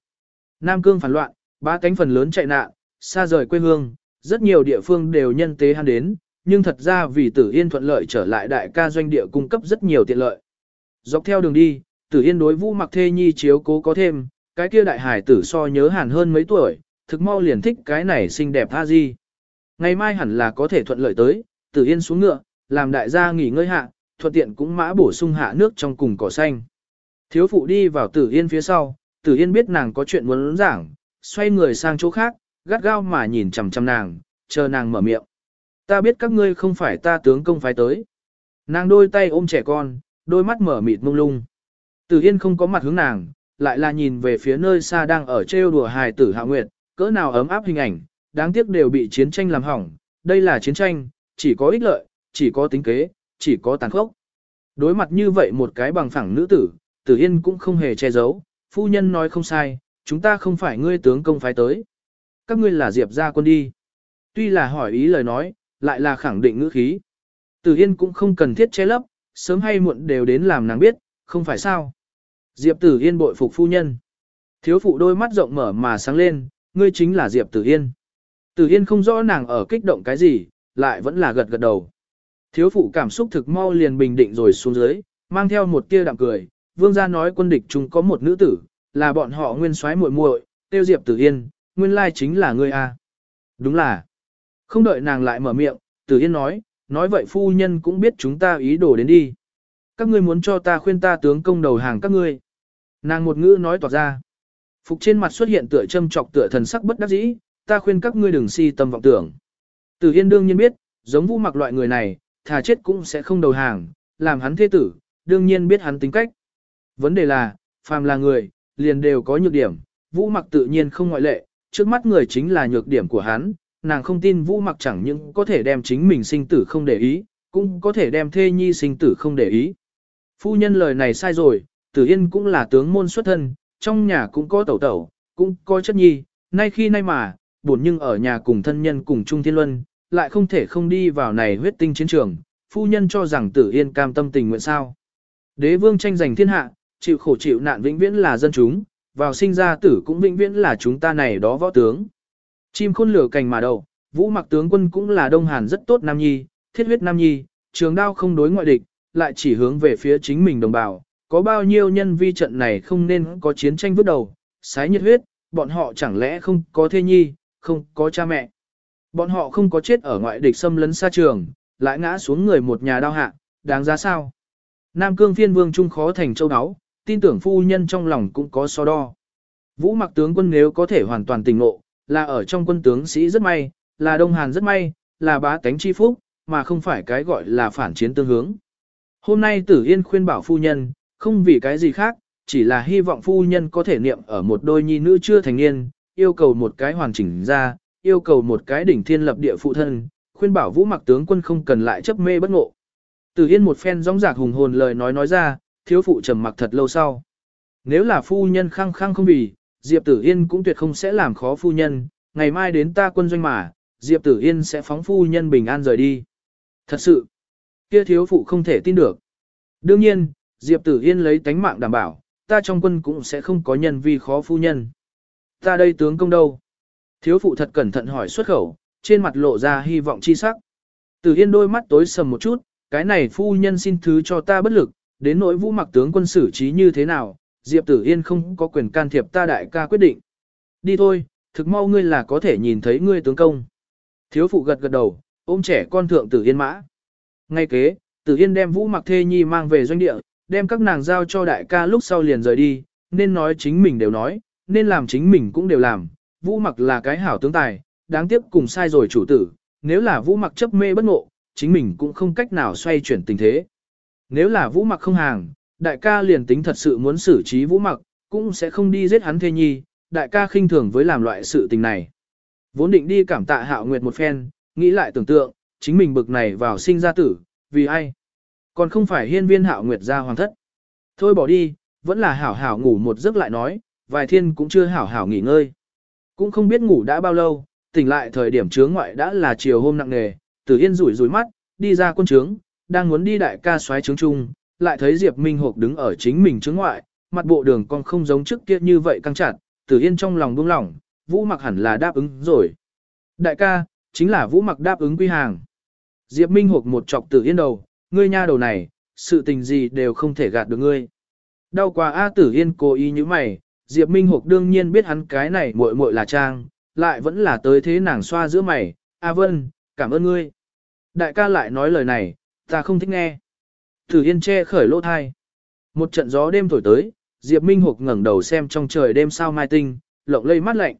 Nam Cương phản loạn, ba cánh phần lớn chạy nạn, xa rời quê hương, rất nhiều địa phương đều nhân tế han đến, nhưng thật ra vì Tử Yên thuận lợi trở lại đại ca doanh địa cung cấp rất nhiều tiện lợi. Dọc theo đường đi, Tử Yên đối Vũ Mặc Thê Nhi chiếu cố có thêm, cái kia đại hải tử so nhớ hẳn hơn mấy tuổi, thực mau liền thích cái này xinh đẹp tha di. Ngày mai hẳn là có thể thuận lợi tới, Tử Yên xuống ngựa, làm đại gia nghỉ ngơi hạ, thuận tiện cũng mã bổ sung hạ nước trong cùng cỏ xanh. Thiếu phụ đi vào Tử Yên phía sau, Tử Yên biết nàng có chuyện muốn giảng, xoay người sang chỗ khác, gắt gao mà nhìn chằm chằm nàng, chờ nàng mở miệng. Ta biết các ngươi không phải ta tướng công phái tới. Nàng đôi tay ôm trẻ con, đôi mắt mở mịt mông lung. Tử Yên không có mặt hướng nàng, lại là nhìn về phía nơi xa đang ở trêu đùa hài tử Hạ Nguyệt, cỡ nào ấm áp hình ảnh, đáng tiếc đều bị chiến tranh làm hỏng, đây là chiến tranh, chỉ có ích lợi, chỉ có tính kế, chỉ có tàn khốc. Đối mặt như vậy một cái bằng phẳng nữ tử, Tử Yên cũng không hề che giấu, phu nhân nói không sai, chúng ta không phải ngươi tướng công phái tới. Các ngươi là Diệp gia quân đi. Tuy là hỏi ý lời nói, lại là khẳng định ngữ khí. Tử Yên cũng không cần thiết che lấp, sớm hay muộn đều đến làm nàng biết, không phải sao. Diệp Tử Yên bội phục phu nhân. Thiếu phụ đôi mắt rộng mở mà sáng lên, ngươi chính là Diệp Tử Yên. Tử Yên không rõ nàng ở kích động cái gì, lại vẫn là gật gật đầu. Thiếu phụ cảm xúc thực mau liền bình định rồi xuống dưới, mang theo một tia đạm cười, vương gia nói quân địch chúng có một nữ tử, là bọn họ nguyên soái muội muội, tiêu Diệp Tử Yên, nguyên lai chính là ngươi a. Đúng là. Không đợi nàng lại mở miệng, Tử Yên nói, nói vậy phu nhân cũng biết chúng ta ý đồ đến đi. Các ngươi muốn cho ta khuyên ta tướng công đầu hàng các ngươi. Nàng một ngữ nói tỏ ra. Phục trên mặt xuất hiện tựa châm trọc tựa thần sắc bất đắc dĩ, ta khuyên các ngươi đừng si tâm vọng tưởng. Tử Yên đương nhiên biết, giống vũ mặc loại người này, thà chết cũng sẽ không đầu hàng, làm hắn thế tử, đương nhiên biết hắn tính cách. Vấn đề là, phàm là người, liền đều có nhược điểm, vũ mặc tự nhiên không ngoại lệ, trước mắt người chính là nhược điểm của hắn, nàng không tin vũ mặc chẳng những có thể đem chính mình sinh tử không để ý, cũng có thể đem thê nhi sinh tử không để ý. Phu nhân lời này sai rồi, tử yên cũng là tướng môn xuất thân, trong nhà cũng có tẩu tẩu, cũng có chất nhi, nay khi nay mà, buồn nhưng ở nhà cùng thân nhân cùng trung thiên luân, lại không thể không đi vào này huyết tinh chiến trường, phu nhân cho rằng tử yên cam tâm tình nguyện sao. Đế vương tranh giành thiên hạ, chịu khổ chịu nạn vĩnh viễn là dân chúng, vào sinh ra tử cũng vĩnh viễn là chúng ta này đó võ tướng. Chim khôn lửa cành mà đầu, vũ mặc tướng quân cũng là đông hàn rất tốt nam nhi, thiết huyết nam nhi, trường đao không đối ngoại địch, lại chỉ hướng về phía chính mình đồng bào. Có bao nhiêu nhân vi trận này không nên có chiến tranh vứt đầu, sái nhiệt huyết, bọn họ chẳng lẽ không có thê nhi, không có cha mẹ. Bọn họ không có chết ở ngoại địch xâm lấn xa trường, lại ngã xuống người một nhà đau hạ, đáng giá sao? Nam Cương phiên vương trung khó thành châu đáo, tin tưởng phu nhân trong lòng cũng có so đo. Vũ mặc tướng quân nếu có thể hoàn toàn tỉnh ngộ, là ở trong quân tướng sĩ rất may, là Đông Hàn rất may, là bá tánh chi phúc, mà không phải cái gọi là phản chiến tương hướng. Hôm nay Tử Yên khuyên bảo phu nhân, không vì cái gì khác, chỉ là hy vọng phu nhân có thể niệm ở một đôi nhi nữ chưa thành niên, yêu cầu một cái hoàn chỉnh ra, yêu cầu một cái đỉnh thiên lập địa phụ thân, khuyên bảo vũ mặc tướng quân không cần lại chấp mê bất ngộ. Tử Yên một phen rong rạc hùng hồn lời nói nói ra, thiếu phụ trầm mặc thật lâu sau. Nếu là phu nhân khăng khăng không vì, Diệp Tử Yên cũng tuyệt không sẽ làm khó phu nhân, ngày mai đến ta quân doanh mà, Diệp Tử Yên sẽ phóng phu nhân bình an rời đi. Thật sự, kia thiếu phụ không thể tin được. Đương nhiên, Diệp Tử Yên lấy tánh mạng đảm bảo, ta trong quân cũng sẽ không có nhân vi khó phu nhân. Ta đây tướng công đâu? Thiếu phụ thật cẩn thận hỏi xuất khẩu, trên mặt lộ ra hy vọng chi sắc. Tử Yên đôi mắt tối sầm một chút, cái này phu nhân xin thứ cho ta bất lực, đến nỗi vũ mặc tướng quân xử trí như thế nào, Diệp Tử Yên không có quyền can thiệp ta đại ca quyết định. Đi thôi, thực mau ngươi là có thể nhìn thấy ngươi tướng công. Thiếu phụ gật gật đầu, ôm trẻ con thượng Tử Yên mã. Ngay kế, Tử Yên đem vũ mặc thê nhi mang về doanh địa, đem các nàng giao cho đại ca lúc sau liền rời đi, nên nói chính mình đều nói, nên làm chính mình cũng đều làm. Vũ mặc là cái hảo tướng tài, đáng tiếc cùng sai rồi chủ tử, nếu là vũ mặc chấp mê bất ngộ, chính mình cũng không cách nào xoay chuyển tình thế. Nếu là vũ mặc không hàng, đại ca liền tính thật sự muốn xử trí vũ mặc, cũng sẽ không đi giết hắn thê nhi, đại ca khinh thường với làm loại sự tình này. Vốn định đi cảm tạ hạo nguyệt một phen, nghĩ lại tưởng tượng, chính mình bực này vào sinh ra tử, vì ai? Còn không phải hiên viên hạo nguyệt ra hoàng thất. Thôi bỏ đi, vẫn là hảo hảo ngủ một giấc lại nói, vài thiên cũng chưa hảo hảo nghỉ ngơi. Cũng không biết ngủ đã bao lâu, tỉnh lại thời điểm trướng ngoại đã là chiều hôm nặng nề, tử yên rủi rủi mắt, đi ra quân trướng, đang muốn đi đại ca xoáy trướng chung, lại thấy Diệp Minh Hộp đứng ở chính mình trướng ngoại, mặt bộ đường con không giống trước kia như vậy căng chặt, tử yên trong lòng buông lỏng, vũ mặc hẳn là đáp ứng rồi. Đại ca, chính là vũ mặc đáp ứng quy hàng. Diệp Minh Hộp một chọc tử yên đầu, ngươi nha đầu này, sự tình gì đều không thể gạt được ngươi. Đau quá A tử yên cố ý như mày, Diệp Minh Hục đương nhiên biết hắn cái này muội muội là trang, lại vẫn là tới thế nàng xoa giữa mày, A Vân, cảm ơn ngươi. Đại ca lại nói lời này, ta không thích nghe. Tử yên che khởi lỗ thai. Một trận gió đêm thổi tới, Diệp Minh Hục ngẩng đầu xem trong trời đêm sao mai tinh, lộng lây mắt lạnh.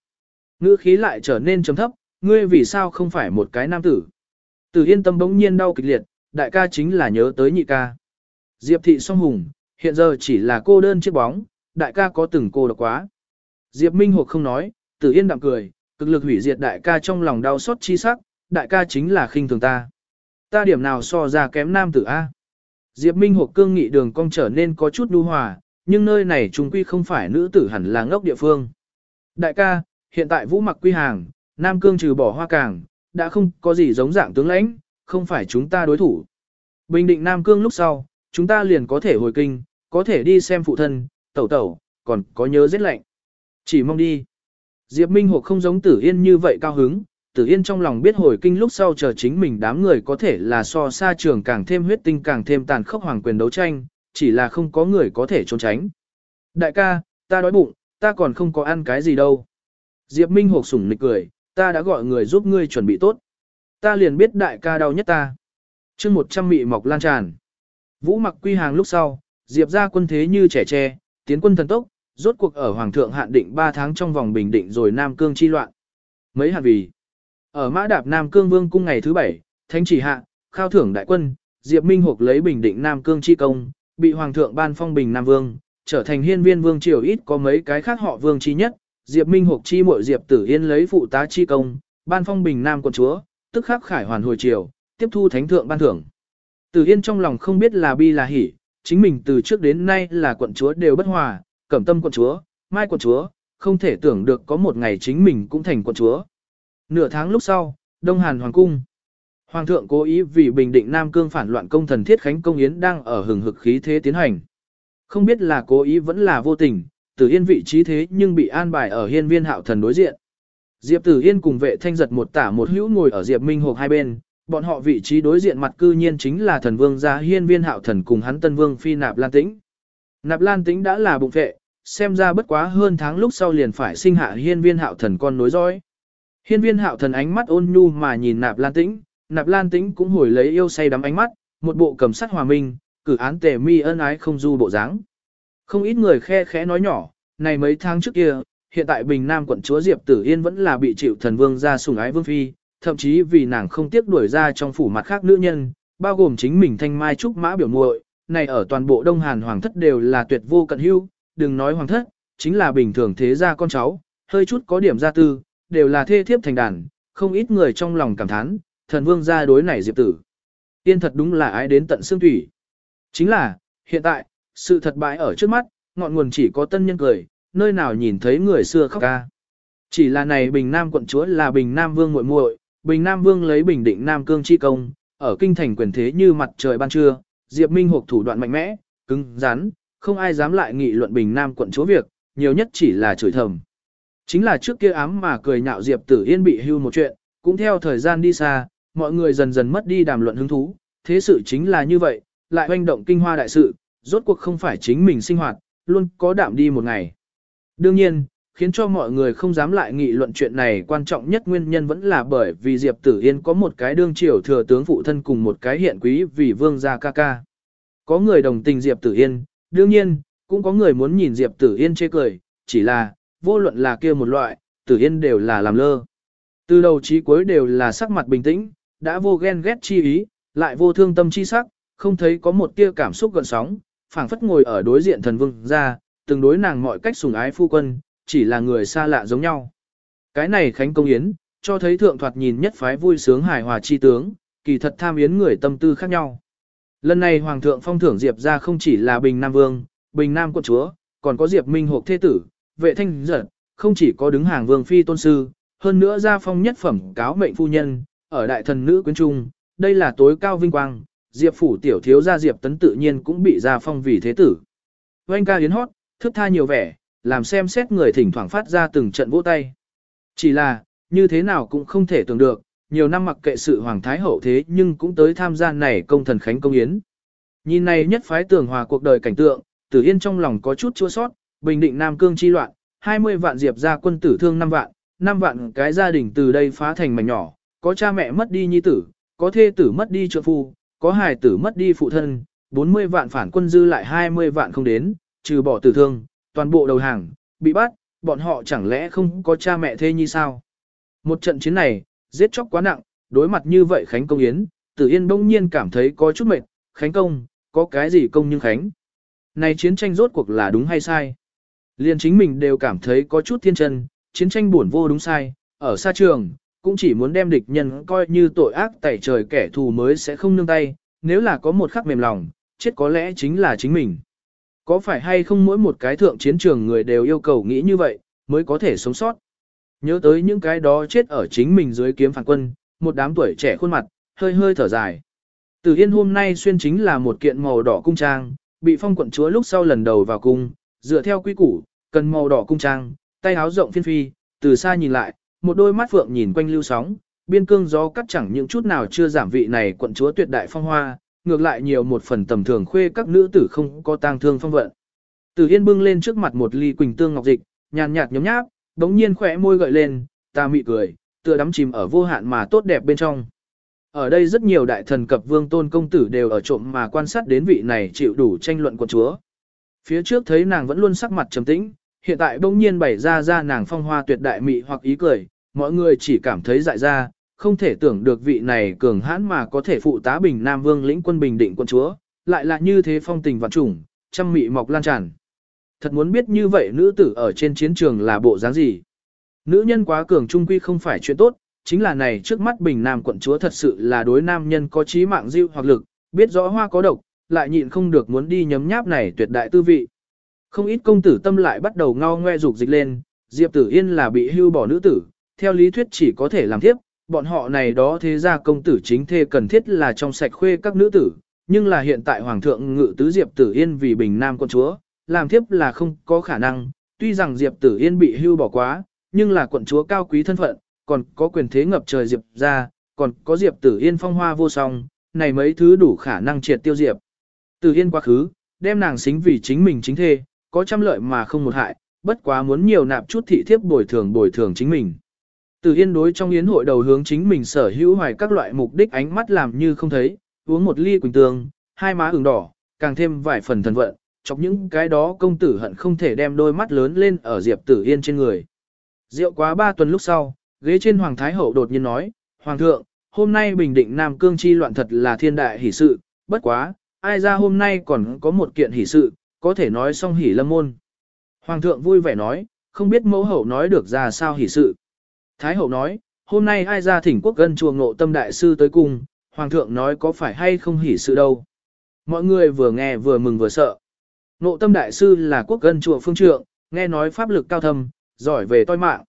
Ngữ khí lại trở nên trầm thấp, ngươi vì sao không phải một cái nam tử. Tử yên tâm bỗng nhiên đau kịch liệt, đại ca chính là nhớ tới nhị ca. Diệp thị song hùng, hiện giờ chỉ là cô đơn chiếc bóng, đại ca có từng cô độc quá. Diệp Minh Hục không nói, tử yên đạm cười, cực lực hủy diệt đại ca trong lòng đau xót chi sắc, đại ca chính là khinh thường ta. Ta điểm nào so ra kém nam tử A. Diệp Minh Hục cương nghị đường cong trở nên có chút đu hòa, nhưng nơi này trung quy không phải nữ tử hẳn là ngốc địa phương. Đại ca, hiện tại vũ mặc quy hàng, Nam Cương trừ bỏ hoa càng, đã không có gì giống dạng tướng lãnh, không phải chúng ta đối thủ. Bình định Nam Cương lúc sau, chúng ta liền có thể hồi kinh, có thể đi xem phụ thân, tẩu tẩu, còn có nhớ giết lạnh. Chỉ mong đi. Diệp Minh Hục không giống Tử Yên như vậy cao hứng, Tử Yên trong lòng biết hồi kinh lúc sau chờ chính mình đám người có thể là so xa trường càng thêm huyết tinh càng thêm tàn khốc hoàng quyền đấu tranh, chỉ là không có người có thể trốn tránh. Đại ca, ta đói bụng, ta còn không có ăn cái gì đâu. Diệp Minh Hục sủng nịch cười, ta đã gọi người giúp ngươi chuẩn bị tốt. Ta liền biết đại ca đau nhất ta. chương một trăm mị mọc lan tràn. Vũ mặc quy hàng lúc sau, Diệp ra quân thế như trẻ tre, tiến quân thần tốc, rốt cuộc ở Hoàng thượng hạn định 3 tháng trong vòng bình định rồi Nam Cương chi loạn. Mấy hạt vì. Ở mã đạp Nam Cương Vương cung ngày thứ 7, thánh chỉ hạ, khao thưởng đại quân, Diệp Minh Hục lấy bình định Nam Cương chi công, bị Hoàng thượng ban phong bình Nam Vương, trở thành hiên viên vương triều ít có mấy cái khác họ vương chi nhất. Diệp Minh Hục chi muội Diệp Tử Yên lấy phụ tá chi công, ban phong bình Nam quận chúa, tức khắc khải hoàn hồi triều, tiếp thu thánh thượng ban thưởng. tử Yên trong lòng không biết là bi là hỉ, chính mình từ trước đến nay là quận chúa đều bất hòa, cẩm tâm quận chúa, mai quận chúa, không thể tưởng được có một ngày chính mình cũng thành quận chúa. Nửa tháng lúc sau, Đông Hàn Hoàng Cung. Hoàng thượng cố ý vì bình định Nam Cương phản loạn công thần thiết khánh công yến đang ở hừng hực khí thế tiến hành. Không biết là cố ý vẫn là vô tình, Tử Yên vị trí thế nhưng bị an bài ở hiên viên hạo thần đối diện. Diệp Tử Yên cùng vệ thanh giật một tả một hữu ngồi ở Diệp Minh Hộp hai bên, bọn họ vị trí đối diện mặt cư nhiên chính là thần vương gia hiên viên hạo thần cùng hắn tân vương phi nạp lan tĩnh. Nạp lan tĩnh đã là bụng vệ, xem ra bất quá hơn tháng lúc sau liền phải sinh hạ hiên viên hạo thần con nối dõi. Hiên viên hạo thần ánh mắt ôn nhu mà nhìn nạp lan tĩnh, nạp lan tĩnh cũng hồi lấy yêu say đắm ánh mắt, một bộ cầm sắt hòa minh, cử án tề mi ân ái không du bộ dáng. Không ít người khe khẽ nói nhỏ, này mấy tháng trước kia, hiện tại Bình Nam quận chúa Diệp Tử Yên vẫn là bị chịu thần vương ra sủng ái vương phi, thậm chí vì nàng không tiếc đuổi ra trong phủ mặt khác nữ nhân, bao gồm chính mình thanh mai trúc mã biểu muội, này ở toàn bộ Đông Hàn hoàng thất đều là tuyệt vô cận hữu, đừng nói hoàng thất, chính là bình thường thế gia con cháu, hơi chút có điểm gia tư, đều là thê thiếp thành đàn, không ít người trong lòng cảm thán, thần vương gia đối này Diệp Tử. tiên thật đúng là ái đến tận xương thủy. Chính là, hiện tại, sự thật bại ở trước mắt, ngọn nguồn chỉ có tân nhân cười, nơi nào nhìn thấy người xưa khóc ca. Chỉ là này Bình Nam quận chúa là Bình Nam Vương muội muội, Bình Nam Vương lấy Bình Định Nam Cương chi công, ở kinh thành quyền thế như mặt trời ban trưa, Diệp Minh hộp thủ đoạn mạnh mẽ, cứng, rắn, không ai dám lại nghị luận Bình Nam quận chúa việc, nhiều nhất chỉ là chửi thầm. Chính là trước kia ám mà cười nhạo Diệp Tử Yên bị hưu một chuyện, cũng theo thời gian đi xa, mọi người dần dần mất đi đàm luận hứng thú, thế sự chính là như vậy, lại hoành động kinh hoa đại sự, rốt cuộc không phải chính mình sinh hoạt, luôn có đạm đi một ngày. Đương nhiên, khiến cho mọi người không dám lại nghị luận chuyện này quan trọng nhất nguyên nhân vẫn là bởi vì Diệp Tử Yên có một cái đương triều thừa tướng phụ thân cùng một cái hiện quý vì vương gia ca ca. Có người đồng tình Diệp Tử Yên, đương nhiên, cũng có người muốn nhìn Diệp Tử Yên chê cười, chỉ là, vô luận là kia một loại, Tử Yên đều là làm lơ. Từ đầu chí cuối đều là sắc mặt bình tĩnh, đã vô ghen ghét chi ý, lại vô thương tâm chi sắc, không thấy có một tia cảm xúc gần sóng, phảng phất ngồi ở đối diện thần vương gia từng đối nàng mọi cách sùng ái phu quân, chỉ là người xa lạ giống nhau. Cái này Khánh Công Yến, cho thấy thượng thoạt nhìn nhất phái vui sướng hài hòa chi tướng, kỳ thật tham yến người tâm tư khác nhau. Lần này Hoàng thượng phong thưởng Diệp ra không chỉ là Bình Nam Vương, Bình Nam Quận Chúa, còn có Diệp Minh Hộp Thế Tử, vệ thanh giật, không chỉ có đứng hàng Vương Phi Tôn Sư, hơn nữa ra phong nhất phẩm cáo mệnh phu nhân, ở đại thần nữ quyến trung, đây là tối cao vinh quang, Diệp phủ tiểu thiếu gia Diệp tấn tự nhiên cũng bị ra phong vì thế tử. Oanh ca yến hót, thức tha nhiều vẻ, làm xem xét người thỉnh thoảng phát ra từng trận vỗ tay. Chỉ là, như thế nào cũng không thể tưởng được, nhiều năm mặc kệ sự hoàng thái hậu thế nhưng cũng tới tham gia này công thần khánh công yến. Nhìn này nhất phái tưởng hòa cuộc đời cảnh tượng, tử yên trong lòng có chút chua sót, bình định Nam Cương chi loạn, 20 vạn diệp ra quân tử thương 5 vạn, 5 vạn cái gia đình từ đây phá thành mảnh nhỏ, có cha mẹ mất đi nhi tử, có thê tử mất đi trợ phu, có hài tử mất đi phụ thân, 40 vạn phản quân dư lại 20 vạn không đến, trừ bỏ tử thương, toàn bộ đầu hàng, bị bắt, bọn họ chẳng lẽ không có cha mẹ thê nhi sao? Một trận chiến này, giết chóc quá nặng, đối mặt như vậy Khánh Công Yến, Tử Yên bỗng nhiên cảm thấy có chút mệt, Khánh Công, có cái gì công nhưng Khánh? Này chiến tranh rốt cuộc là đúng hay sai? Liên chính mình đều cảm thấy có chút thiên chân, chiến tranh buồn vô đúng sai, ở xa trường, cũng chỉ muốn đem địch nhân coi như tội ác tẩy trời kẻ thù mới sẽ không nương tay, nếu là có một khắc mềm lòng, chết có lẽ chính là chính mình. Có phải hay không mỗi một cái thượng chiến trường người đều yêu cầu nghĩ như vậy, mới có thể sống sót. Nhớ tới những cái đó chết ở chính mình dưới kiếm phản quân, một đám tuổi trẻ khuôn mặt, hơi hơi thở dài. Từ Yên hôm nay xuyên chính là một kiện màu đỏ cung trang, bị phong quận chúa lúc sau lần đầu vào cung, dựa theo quy củ, cần màu đỏ cung trang, tay áo rộng phiên phi, từ xa nhìn lại, một đôi mắt phượng nhìn quanh lưu sóng, biên cương gió cắt chẳng những chút nào chưa giảm vị này quận chúa tuyệt đại phong hoa, ngược lại nhiều một phần tầm thường khuê các nữ tử không có tang thương phong vận. Từ Yên bưng lên trước mặt một ly quỳnh tương ngọc dịch, nhàn nhạt nhấm nháp, đống nhiên khỏe môi gợi lên, ta mị cười, tựa đắm chìm ở vô hạn mà tốt đẹp bên trong. Ở đây rất nhiều đại thần cập vương tôn công tử đều ở trộm mà quan sát đến vị này chịu đủ tranh luận của chúa. Phía trước thấy nàng vẫn luôn sắc mặt trầm tĩnh, hiện tại bỗng nhiên bày ra ra nàng phong hoa tuyệt đại mị hoặc ý cười, mọi người chỉ cảm thấy dại ra, không thể tưởng được vị này cường hãn mà có thể phụ tá bình Nam Vương lĩnh quân bình định quân chúa, lại là như thế phong tình vạn trùng, trăm mị mọc lan tràn. Thật muốn biết như vậy nữ tử ở trên chiến trường là bộ dáng gì. Nữ nhân quá cường trung quy không phải chuyện tốt, chính là này trước mắt bình Nam quận chúa thật sự là đối nam nhân có trí mạng diêu hoặc lực, biết rõ hoa có độc, lại nhịn không được muốn đi nhấm nháp này tuyệt đại tư vị. Không ít công tử tâm lại bắt đầu ngao ngoe dục dịch lên, Diệp Tử Yên là bị hưu bỏ nữ tử, theo lý thuyết chỉ có thể làm tiếp, bọn họ này đó thế ra công tử chính thê cần thiết là trong sạch khuê các nữ tử, nhưng là hiện tại Hoàng thượng ngự tứ Diệp Tử Yên vì bình nam quân chúa, làm thiếp là không có khả năng, tuy rằng Diệp Tử Yên bị hưu bỏ quá, nhưng là quận chúa cao quý thân phận, còn có quyền thế ngập trời Diệp ra, còn có Diệp Tử Yên phong hoa vô song, này mấy thứ đủ khả năng triệt tiêu Diệp. Tử Yên quá khứ, đem nàng xính vì chính mình chính thê, có trăm lợi mà không một hại, bất quá muốn nhiều nạp chút thị thiếp bồi thường bồi thường chính mình. Từ yên đối trong yến hội đầu hướng chính mình sở hữu hoài các loại mục đích ánh mắt làm như không thấy, uống một ly quỳnh tương, hai má ửng đỏ, càng thêm vài phần thần vận, chọc những cái đó công tử hận không thể đem đôi mắt lớn lên ở Diệp Tử Yên trên người. Rượu quá ba tuần lúc sau, ghế trên Hoàng Thái Hậu đột nhiên nói, Hoàng thượng, hôm nay bình định Nam Cương chi loạn thật là thiên đại hỷ sự, bất quá, ai ra hôm nay còn có một kiện hỷ sự, có thể nói xong hỷ lâm môn. Hoàng thượng vui vẻ nói, không biết mẫu hậu nói được ra sao hỷ sự. Thái hậu nói, hôm nay ai ra thỉnh quốc gân chùa ngộ tâm đại sư tới cung, hoàng thượng nói có phải hay không hỉ sự đâu. Mọi người vừa nghe vừa mừng vừa sợ. Ngộ tâm đại sư là quốc gân chùa phương trượng, nghe nói pháp lực cao thâm, giỏi về toi mạng.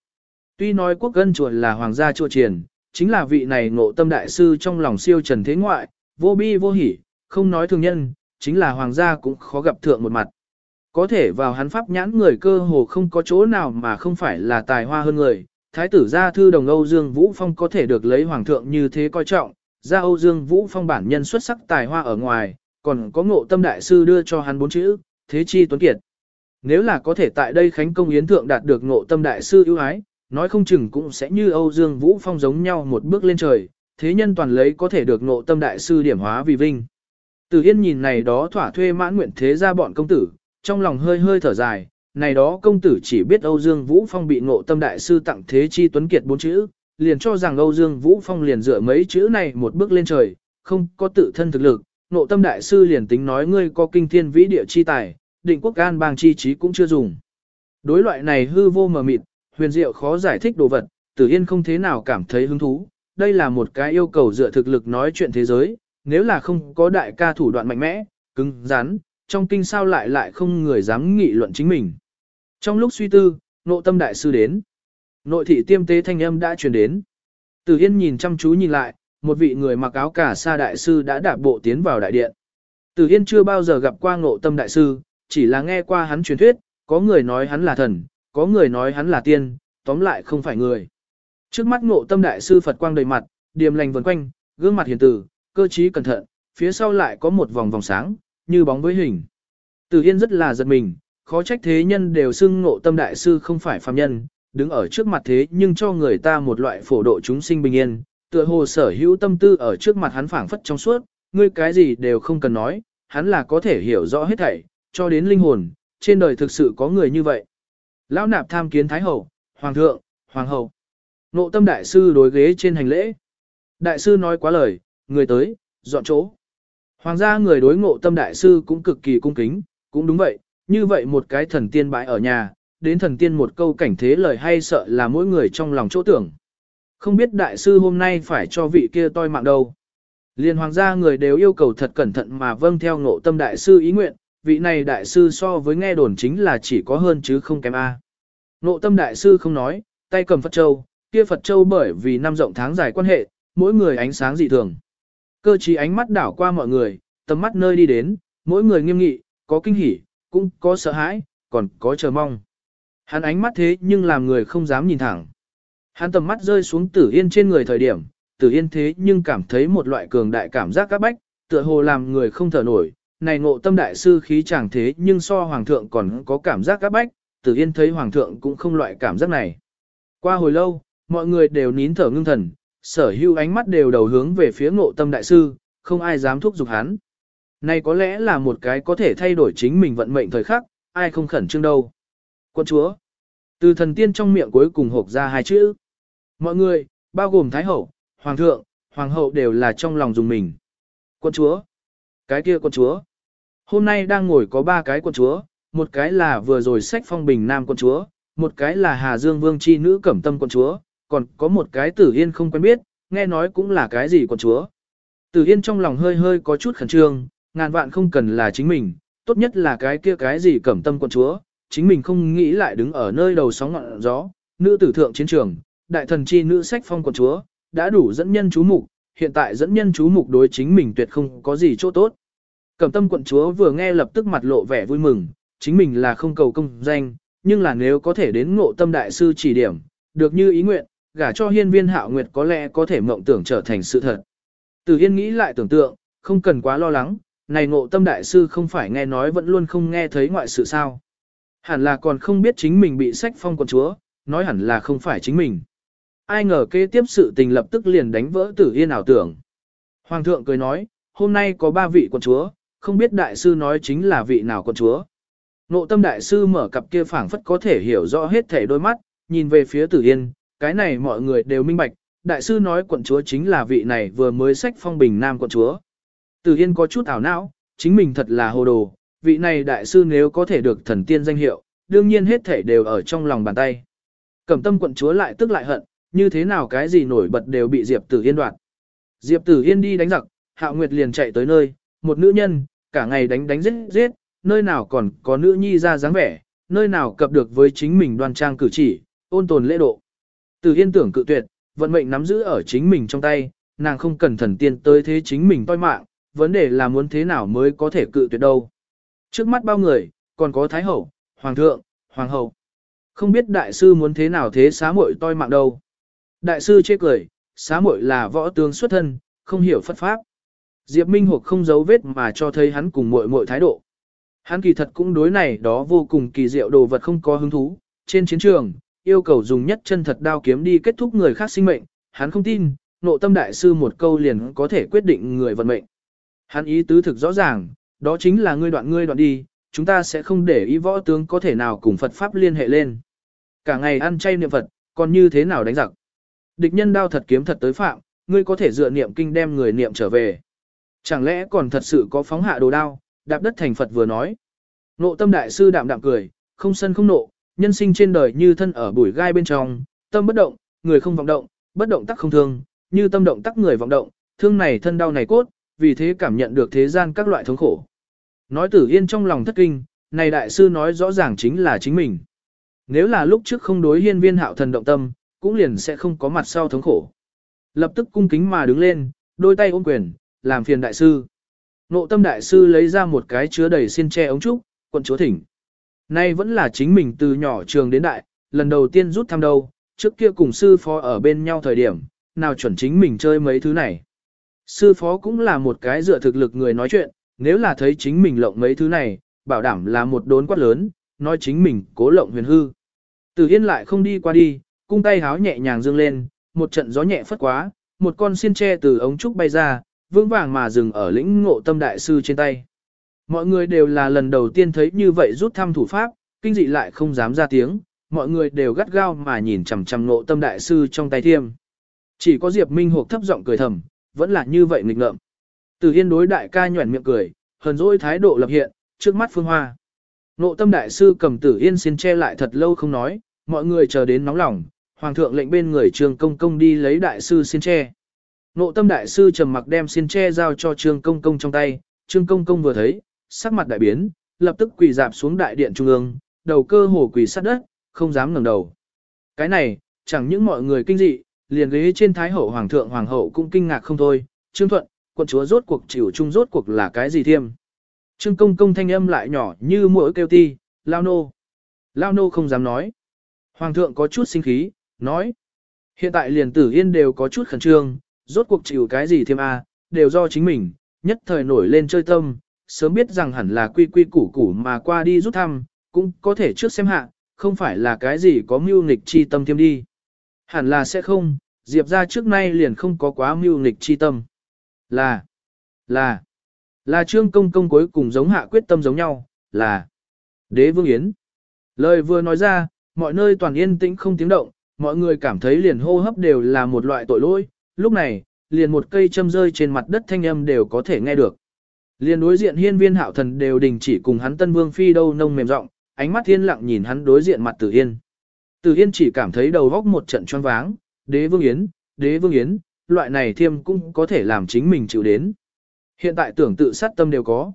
Tuy nói quốc gân chùa là hoàng gia chùa triền, chính là vị này ngộ tâm đại sư trong lòng siêu trần thế ngoại, vô bi vô hỉ, không nói thường nhân, chính là hoàng gia cũng khó gặp thượng một mặt. Có thể vào hắn pháp nhãn người cơ hồ không có chỗ nào mà không phải là tài hoa hơn người. Thái tử gia thư đồng Âu Dương Vũ Phong có thể được lấy hoàng thượng như thế coi trọng, ra Âu Dương Vũ Phong bản nhân xuất sắc tài hoa ở ngoài, còn có ngộ tâm đại sư đưa cho hắn bốn chữ, thế chi tuấn kiệt. Nếu là có thể tại đây Khánh Công Yến Thượng đạt được ngộ tâm đại sư ưu ái, nói không chừng cũng sẽ như Âu Dương Vũ Phong giống nhau một bước lên trời, thế nhân toàn lấy có thể được ngộ tâm đại sư điểm hóa vì vinh. Từ Yên nhìn này đó thỏa thuê mãn nguyện thế ra bọn công tử, trong lòng hơi hơi thở dài, này đó công tử chỉ biết Âu Dương Vũ Phong bị ngộ tâm đại sư tặng thế chi tuấn kiệt bốn chữ, liền cho rằng Âu Dương Vũ Phong liền dựa mấy chữ này một bước lên trời, không có tự thân thực lực, ngộ tâm đại sư liền tính nói ngươi có kinh thiên vĩ địa chi tài, định quốc gan bang chi trí cũng chưa dùng. Đối loại này hư vô mờ mịt, huyền diệu khó giải thích đồ vật, Tử Yên không thế nào cảm thấy hứng thú, đây là một cái yêu cầu dựa thực lực nói chuyện thế giới, nếu là không có đại ca thủ đoạn mạnh mẽ, cứng, rắn, trong kinh sao lại lại không người dám nghị luận chính mình. Trong lúc suy tư, nộ tâm đại sư đến. Nội thị tiêm tế thanh âm đã truyền đến. Từ Yên nhìn chăm chú nhìn lại, một vị người mặc áo cả sa đại sư đã đạp bộ tiến vào đại điện. Từ Yên chưa bao giờ gặp qua ngộ tâm đại sư, chỉ là nghe qua hắn truyền thuyết, có người nói hắn là thần, có người nói hắn là tiên, tóm lại không phải người. Trước mắt ngộ tâm đại sư Phật quang đầy mặt, điềm lành vần quanh, gương mặt hiền tử, cơ trí cẩn thận, phía sau lại có một vòng vòng sáng, như bóng với hình. Từ Yên rất là giật mình, khó trách thế nhân đều xưng ngộ tâm đại sư không phải phàm nhân, đứng ở trước mặt thế nhưng cho người ta một loại phổ độ chúng sinh bình yên, tựa hồ sở hữu tâm tư ở trước mặt hắn phảng phất trong suốt, ngươi cái gì đều không cần nói, hắn là có thể hiểu rõ hết thảy, cho đến linh hồn, trên đời thực sự có người như vậy. Lão nạp tham kiến Thái Hậu, Hoàng thượng, Hoàng hậu. Ngộ tâm đại sư đối ghế trên hành lễ. Đại sư nói quá lời, người tới, dọn chỗ. Hoàng gia người đối ngộ tâm đại sư cũng cực kỳ cung kính, cũng đúng vậy, như vậy một cái thần tiên bãi ở nhà, đến thần tiên một câu cảnh thế lời hay sợ là mỗi người trong lòng chỗ tưởng. Không biết đại sư hôm nay phải cho vị kia toi mạng đâu. Liên hoàng gia người đều yêu cầu thật cẩn thận mà vâng theo ngộ tâm đại sư ý nguyện, vị này đại sư so với nghe đồn chính là chỉ có hơn chứ không kém A. Ngộ tâm đại sư không nói, tay cầm Phật Châu, kia Phật Châu bởi vì năm rộng tháng dài quan hệ, mỗi người ánh sáng dị thường. Cơ trí ánh mắt đảo qua mọi người, tầm mắt nơi đi đến, mỗi người nghiêm nghị, có kinh hỉ, cũng có sợ hãi, còn có chờ mong. Hắn ánh mắt thế nhưng làm người không dám nhìn thẳng. Hắn tầm mắt rơi xuống tử yên trên người thời điểm, tử yên thế nhưng cảm thấy một loại cường đại cảm giác các bách, tựa hồ làm người không thở nổi. Này ngộ tâm đại sư khí chẳng thế nhưng so hoàng thượng còn có cảm giác các bách, tử yên thấy hoàng thượng cũng không loại cảm giác này. Qua hồi lâu, mọi người đều nín thở ngưng thần, sở hữu ánh mắt đều đầu hướng về phía ngộ tâm đại sư, không ai dám thúc giục hắn. Này có lẽ là một cái có thể thay đổi chính mình vận mệnh thời khắc, ai không khẩn trương đâu. Quân chúa. Từ thần tiên trong miệng cuối cùng hộp ra hai chữ. Mọi người, bao gồm Thái Hậu, Hoàng thượng, Hoàng hậu đều là trong lòng dùng mình. Quân chúa. Cái kia quân chúa. Hôm nay đang ngồi có ba cái quân chúa, một cái là vừa rồi sách phong bình nam quân chúa, một cái là Hà Dương Vương chi nữ cẩm tâm quân chúa, còn có một cái tử yên không quen biết, nghe nói cũng là cái gì quân chúa. Tử yên trong lòng hơi hơi có chút khẩn trương, ngàn vạn không cần là chính mình, tốt nhất là cái kia cái gì cẩm tâm quân chúa, chính mình không nghĩ lại đứng ở nơi đầu sóng ngọn gió, nữ tử thượng chiến trường, đại thần chi nữ sách phong quân chúa, đã đủ dẫn nhân chú mục, hiện tại dẫn nhân chú mục đối chính mình tuyệt không có gì chỗ tốt. Cẩm tâm quận chúa vừa nghe lập tức mặt lộ vẻ vui mừng, chính mình là không cầu công danh, nhưng là nếu có thể đến ngộ tâm đại sư chỉ điểm, được như ý nguyện, gả cho hiên viên hạo nguyệt có lẽ có thể mộng tưởng trở thành sự thật. Từ Yên nghĩ lại tưởng tượng, không cần quá lo lắng, này ngộ tâm đại sư không phải nghe nói vẫn luôn không nghe thấy ngoại sự sao. Hẳn là còn không biết chính mình bị sách phong quần chúa, nói hẳn là không phải chính mình. Ai ngờ kế tiếp sự tình lập tức liền đánh vỡ tử yên ảo tưởng. Hoàng thượng cười nói, hôm nay có ba vị quần chúa, không biết đại sư nói chính là vị nào quần chúa. Ngộ tâm đại sư mở cặp kia phảng phất có thể hiểu rõ hết thể đôi mắt, nhìn về phía tử yên, cái này mọi người đều minh bạch, đại sư nói quận chúa chính là vị này vừa mới sách phong bình nam quận chúa. Từ yên có chút ảo não, chính mình thật là hồ đồ, vị này đại sư nếu có thể được thần tiên danh hiệu, đương nhiên hết thể đều ở trong lòng bàn tay. Cẩm tâm quận chúa lại tức lại hận, như thế nào cái gì nổi bật đều bị Diệp Tử Yên đoạt. Diệp Tử Yên đi đánh giặc, Hạo Nguyệt liền chạy tới nơi, một nữ nhân, cả ngày đánh đánh giết giết, nơi nào còn có nữ nhi ra dáng vẻ, nơi nào cập được với chính mình đoan trang cử chỉ, ôn tồn lễ độ. Tử Yên tưởng cự tuyệt, vận mệnh nắm giữ ở chính mình trong tay, nàng không cần thần tiên tới thế chính mình toi mạng, vấn đề là muốn thế nào mới có thể cự tuyệt đâu. Trước mắt bao người, còn có Thái Hậu, Hoàng thượng, Hoàng hậu. Không biết đại sư muốn thế nào thế xá muội toi mạng đâu. Đại sư chê cười, xá muội là võ tướng xuất thân, không hiểu phất pháp. Diệp Minh Hục không giấu vết mà cho thấy hắn cùng muội muội thái độ. Hắn kỳ thật cũng đối này đó vô cùng kỳ diệu đồ vật không có hứng thú. Trên chiến trường, yêu cầu dùng nhất chân thật đao kiếm đi kết thúc người khác sinh mệnh, hắn không tin, nộ tâm đại sư một câu liền có thể quyết định người vận mệnh. Hắn ý tứ thực rõ ràng, đó chính là ngươi đoạn ngươi đoạn đi, chúng ta sẽ không để ý võ tướng có thể nào cùng Phật Pháp liên hệ lên. Cả ngày ăn chay niệm Phật, còn như thế nào đánh giặc. Địch nhân đao thật kiếm thật tới phạm, ngươi có thể dựa niệm kinh đem người niệm trở về. Chẳng lẽ còn thật sự có phóng hạ đồ đao, đạp đất thành Phật vừa nói. Nộ tâm đại sư đạm đạm cười, không sân không nộ, nhân sinh trên đời như thân ở bụi gai bên trong, tâm bất động, người không vọng động, bất động tắc không thương, như tâm động tắc người vọng động, thương này thân đau này cốt, vì thế cảm nhận được thế gian các loại thống khổ. Nói tử yên trong lòng thất kinh, này đại sư nói rõ ràng chính là chính mình. Nếu là lúc trước không đối hiên viên hạo thần động tâm, cũng liền sẽ không có mặt sau thống khổ. Lập tức cung kính mà đứng lên, đôi tay ôm quyền, làm phiền đại sư. Nộ tâm đại sư lấy ra một cái chứa đầy xiên tre ống trúc, quận chúa thỉnh. Nay vẫn là chính mình từ nhỏ trường đến đại, lần đầu tiên rút thăm đâu, trước kia cùng sư phó ở bên nhau thời điểm, nào chuẩn chính mình chơi mấy thứ này. Sư phó cũng là một cái dựa thực lực người nói chuyện, nếu là thấy chính mình lộng mấy thứ này, bảo đảm là một đốn quát lớn, nói chính mình cố lộng huyền hư. Từ Yên lại không đi qua đi, cung tay háo nhẹ nhàng dương lên, một trận gió nhẹ phất quá, một con xiên tre từ ống trúc bay ra, vững vàng mà dừng ở lĩnh ngộ tâm đại sư trên tay. Mọi người đều là lần đầu tiên thấy như vậy rút thăm thủ pháp, kinh dị lại không dám ra tiếng, mọi người đều gắt gao mà nhìn chằm chằm ngộ tâm đại sư trong tay thiêm. Chỉ có Diệp Minh Hộp thấp giọng cười thầm, vẫn là như vậy nghịch ngợm. Từ Yên đối đại ca nhuẩn miệng cười, hờn dỗi thái độ lập hiện, trước mắt Phương Hoa. Nộ tâm đại sư cầm Tử Yên xin che lại thật lâu không nói, mọi người chờ đến nóng lòng, hoàng thượng lệnh bên người Trương Công Công đi lấy đại sư xin che. Nộ tâm đại sư trầm mặc đem xin che giao cho Trương Công Công trong tay, Trương Công Công vừa thấy, sắc mặt đại biến, lập tức quỳ dạp xuống đại điện trung ương, đầu cơ hồ quỳ sát đất, không dám ngẩng đầu. Cái này, chẳng những mọi người kinh dị, liền ghế trên thái hậu hoàng thượng hoàng hậu cũng kinh ngạc không thôi, Trương Thuận, quận chúa rốt cuộc chịu chung rốt cuộc là cái gì thiêm. Trương công công thanh âm lại nhỏ như mũi kêu ti, lao nô. Lao nô không dám nói. Hoàng thượng có chút sinh khí, nói. Hiện tại liền tử yên đều có chút khẩn trương, rốt cuộc chịu cái gì thêm a đều do chính mình, nhất thời nổi lên chơi tâm, sớm biết rằng hẳn là quy quy củ củ mà qua đi rút thăm, cũng có thể trước xem hạ, không phải là cái gì có mưu nghịch chi tâm thêm đi. Hẳn là sẽ không, Diệp ra trước nay liền không có quá mưu nghịch chi tâm. Là, là, là trương công công cuối cùng giống hạ quyết tâm giống nhau, là đế vương yến. Lời vừa nói ra, mọi nơi toàn yên tĩnh không tiếng động, mọi người cảm thấy liền hô hấp đều là một loại tội lỗi, lúc này, liền một cây châm rơi trên mặt đất thanh âm đều có thể nghe được. Liền đối diện hiên viên hạo thần đều đình chỉ cùng hắn tân vương phi đâu nông mềm rộng, ánh mắt thiên lặng nhìn hắn đối diện mặt tử yên. Từ yên chỉ cảm thấy đầu góc một trận choáng váng, đế vương yến, đế vương yến, loại này thiêm cũng có thể làm chính mình chịu đến. Hiện tại tưởng tự sát tâm đều có.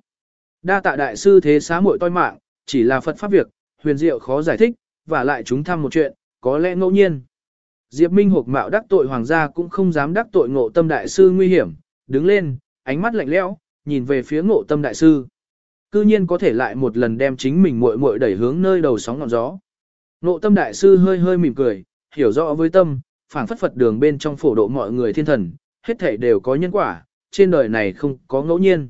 Đa tạ đại sư thế xá muội toi mạng, chỉ là Phật pháp việc, huyền diệu khó giải thích, và lại chúng thăm một chuyện, có lẽ ngẫu nhiên. Diệp Minh hộp mạo đắc tội hoàng gia cũng không dám đắc tội ngộ tâm đại sư nguy hiểm, đứng lên, ánh mắt lạnh lẽo, nhìn về phía ngộ tâm đại sư. Cư nhiên có thể lại một lần đem chính mình muội muội đẩy hướng nơi đầu sóng ngọn gió. Nộ tâm đại sư hơi hơi mỉm cười, hiểu rõ với tâm, phảng phất Phật đường bên trong phổ độ mọi người thiên thần, hết thảy đều có nhân quả, trên đời này không có ngẫu nhiên.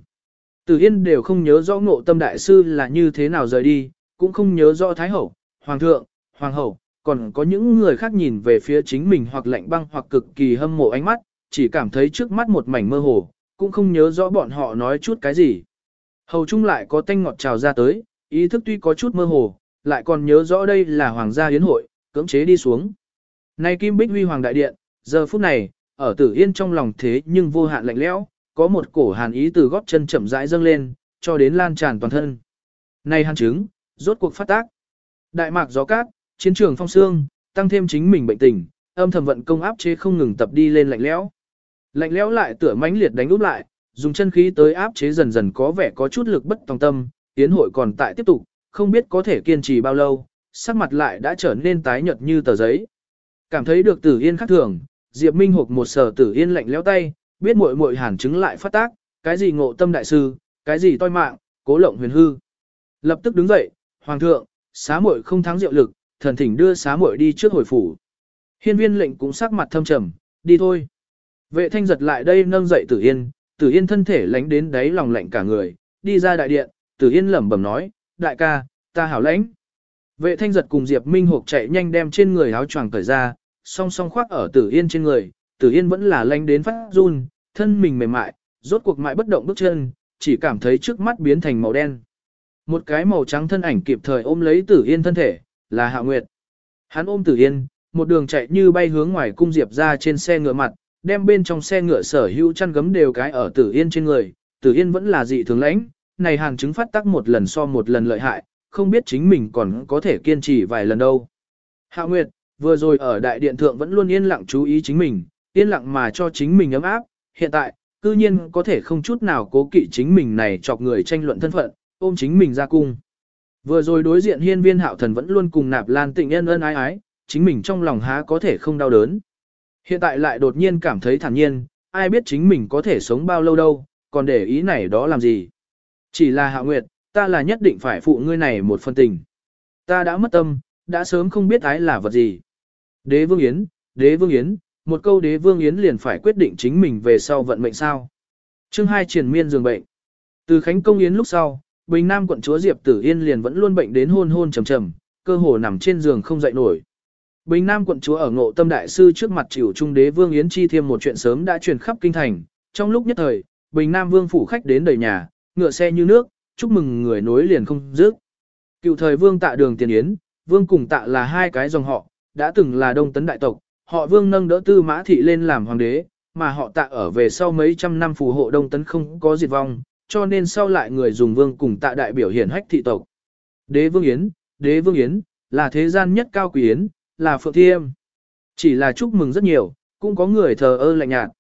Từ Yên đều không nhớ rõ ngộ tâm đại sư là như thế nào rời đi, cũng không nhớ rõ Thái Hậu, Hoàng thượng, Hoàng hậu, còn có những người khác nhìn về phía chính mình hoặc lạnh băng hoặc cực kỳ hâm mộ ánh mắt, chỉ cảm thấy trước mắt một mảnh mơ hồ, cũng không nhớ rõ bọn họ nói chút cái gì. Hầu trung lại có tanh ngọt trào ra tới, ý thức tuy có chút mơ hồ, lại còn nhớ rõ đây là hoàng gia hiến hội, cưỡng chế đi xuống. Nay Kim Bích Huy Hoàng Đại Điện, giờ phút này, ở tử yên trong lòng thế nhưng vô hạn lạnh lẽo, có một cổ hàn ý từ gót chân chậm rãi dâng lên, cho đến lan tràn toàn thân. Nay hàn chứng, rốt cuộc phát tác. Đại mạc gió cát, chiến trường phong sương tăng thêm chính mình bệnh tình, âm thầm vận công áp chế không ngừng tập đi lên lạnh lẽo. Lạnh lẽo lại tựa mãnh liệt đánh úp lại, dùng chân khí tới áp chế dần dần có vẻ có chút lực bất tòng tâm, tiến hội còn tại tiếp tục, không biết có thể kiên trì bao lâu, sắc mặt lại đã trở nên tái nhợt như tờ giấy. Cảm thấy được tử yên khác thường, Diệp Minh hộp một sở tử yên lạnh lẽo tay, biết muội muội hàn chứng lại phát tác, cái gì ngộ tâm đại sư, cái gì toi mạng, cố lộng huyền hư. Lập tức đứng dậy, hoàng thượng, xá muội không thắng diệu lực, thần thỉnh đưa xá muội đi trước hồi phủ. Hiên viên lệnh cũng sắc mặt thâm trầm, đi thôi. Vệ thanh giật lại đây nâng dậy tử yên, tử yên thân thể lánh đến đáy lòng lạnh cả người, đi ra đại điện, tử yên lẩm bẩm nói, đại ca, ta hảo lãnh. Vệ thanh giật cùng Diệp Minh Hộp chạy nhanh đem trên người áo choàng cởi ra, song song khoác ở tử yên trên người, tử yên vẫn là lánh đến phát run, thân mình mềm mại, rốt cuộc mại bất động bước chân, chỉ cảm thấy trước mắt biến thành màu đen. Một cái màu trắng thân ảnh kịp thời ôm lấy tử yên thân thể, là Hạ Nguyệt. Hắn ôm tử yên, một đường chạy như bay hướng ngoài cung Diệp ra trên xe ngựa mặt, đem bên trong xe ngựa sở hữu chăn gấm đều cái ở tử yên trên người, tử yên vẫn là dị thường lãnh, này hàng chứng phát tắc một lần so một lần lợi hại, không biết chính mình còn có thể kiên trì vài lần đâu. Hạ Nguyệt, vừa rồi ở đại điện thượng vẫn luôn yên lặng chú ý chính mình, yên lặng mà cho chính mình ấm áp, hiện tại, cư nhiên có thể không chút nào cố kỵ chính mình này chọc người tranh luận thân phận, ôm chính mình ra cung. Vừa rồi đối diện hiên viên hạo thần vẫn luôn cùng nạp lan tịnh ân ân ái ái, chính mình trong lòng há có thể không đau đớn. Hiện tại lại đột nhiên cảm thấy thản nhiên, ai biết chính mình có thể sống bao lâu đâu, còn để ý này đó làm gì. Chỉ là hạ nguyệt, ta là nhất định phải phụ ngươi này một phần tình. Ta đã mất tâm, đã sớm không biết ái là vật gì. Đế vương yến, đế vương yến, một câu đế vương yến liền phải quyết định chính mình về sau vận mệnh sao. Chương 2 triển miên giường bệnh. Từ Khánh Công Yến lúc sau, Bình Nam quận chúa Diệp Tử Yên liền vẫn luôn bệnh đến hôn hôn trầm trầm, cơ hồ nằm trên giường không dậy nổi. Bình Nam quận chúa ở ngộ tâm đại sư trước mặt chịu trung đế vương Yến chi thêm một chuyện sớm đã truyền khắp kinh thành. Trong lúc nhất thời, Bình Nam vương phủ khách đến đầy nhà, ngựa xe như nước, chúc mừng người nối liền không dứt. Cựu thời vương tạ đường tiền yến, vương cùng tạ là hai cái dòng họ, đã từng là đông tấn đại tộc, họ vương nâng đỡ tư mã thị lên làm hoàng đế, mà họ tạ ở về sau mấy trăm năm phù hộ đông tấn không có diệt vong, cho nên sau lại người dùng vương cùng tạ đại biểu hiển hách thị tộc. Đế vương yến, đế vương yến, là thế gian nhất cao quý yến, là phượng thiêm. Chỉ là chúc mừng rất nhiều, cũng có người thờ ơ lạnh nhạt.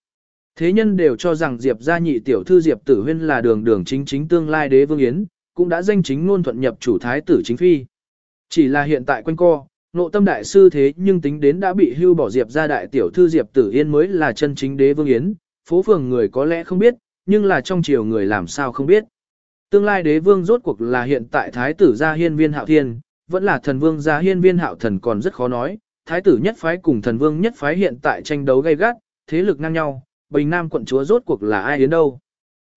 Thế nhân đều cho rằng Diệp gia nhị tiểu thư Diệp Tử Huyên là đường đường chính chính tương lai đế vương yến, cũng đã danh chính ngôn thuận nhập chủ thái tử chính phi. Chỉ là hiện tại quanh co, nộ tâm đại sư thế nhưng tính đến đã bị hưu bỏ Diệp gia đại tiểu thư Diệp Tử Yên mới là chân chính đế vương yến, phố phường người có lẽ không biết, nhưng là trong triều người làm sao không biết. Tương lai đế vương rốt cuộc là hiện tại thái tử gia hiên viên hạo thiên, vẫn là thần vương gia hiên viên hạo thần còn rất khó nói, thái tử nhất phái cùng thần vương nhất phái hiện tại tranh đấu gay gắt, thế lực ngang nhau, Bình Nam quận chúa rốt cuộc là ai đến đâu.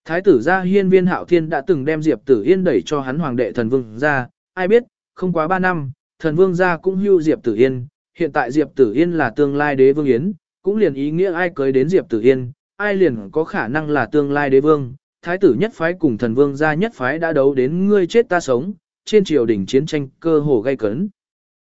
Thái tử gia hiên viên hạo thiên đã từng đem Diệp Tử Yên đẩy cho hắn hoàng đệ thần vương ra, ai biết, không quá 3 năm, thần vương gia cũng hưu Diệp Tử Yên, hiện tại Diệp Tử Yên là tương lai đế vương Yến, cũng liền ý nghĩa ai cưới đến Diệp Tử Yên, ai liền có khả năng là tương lai đế vương, thái tử nhất phái cùng thần vương gia nhất phái đã đấu đến ngươi chết ta sống, trên triều đình chiến tranh cơ hồ gây cấn.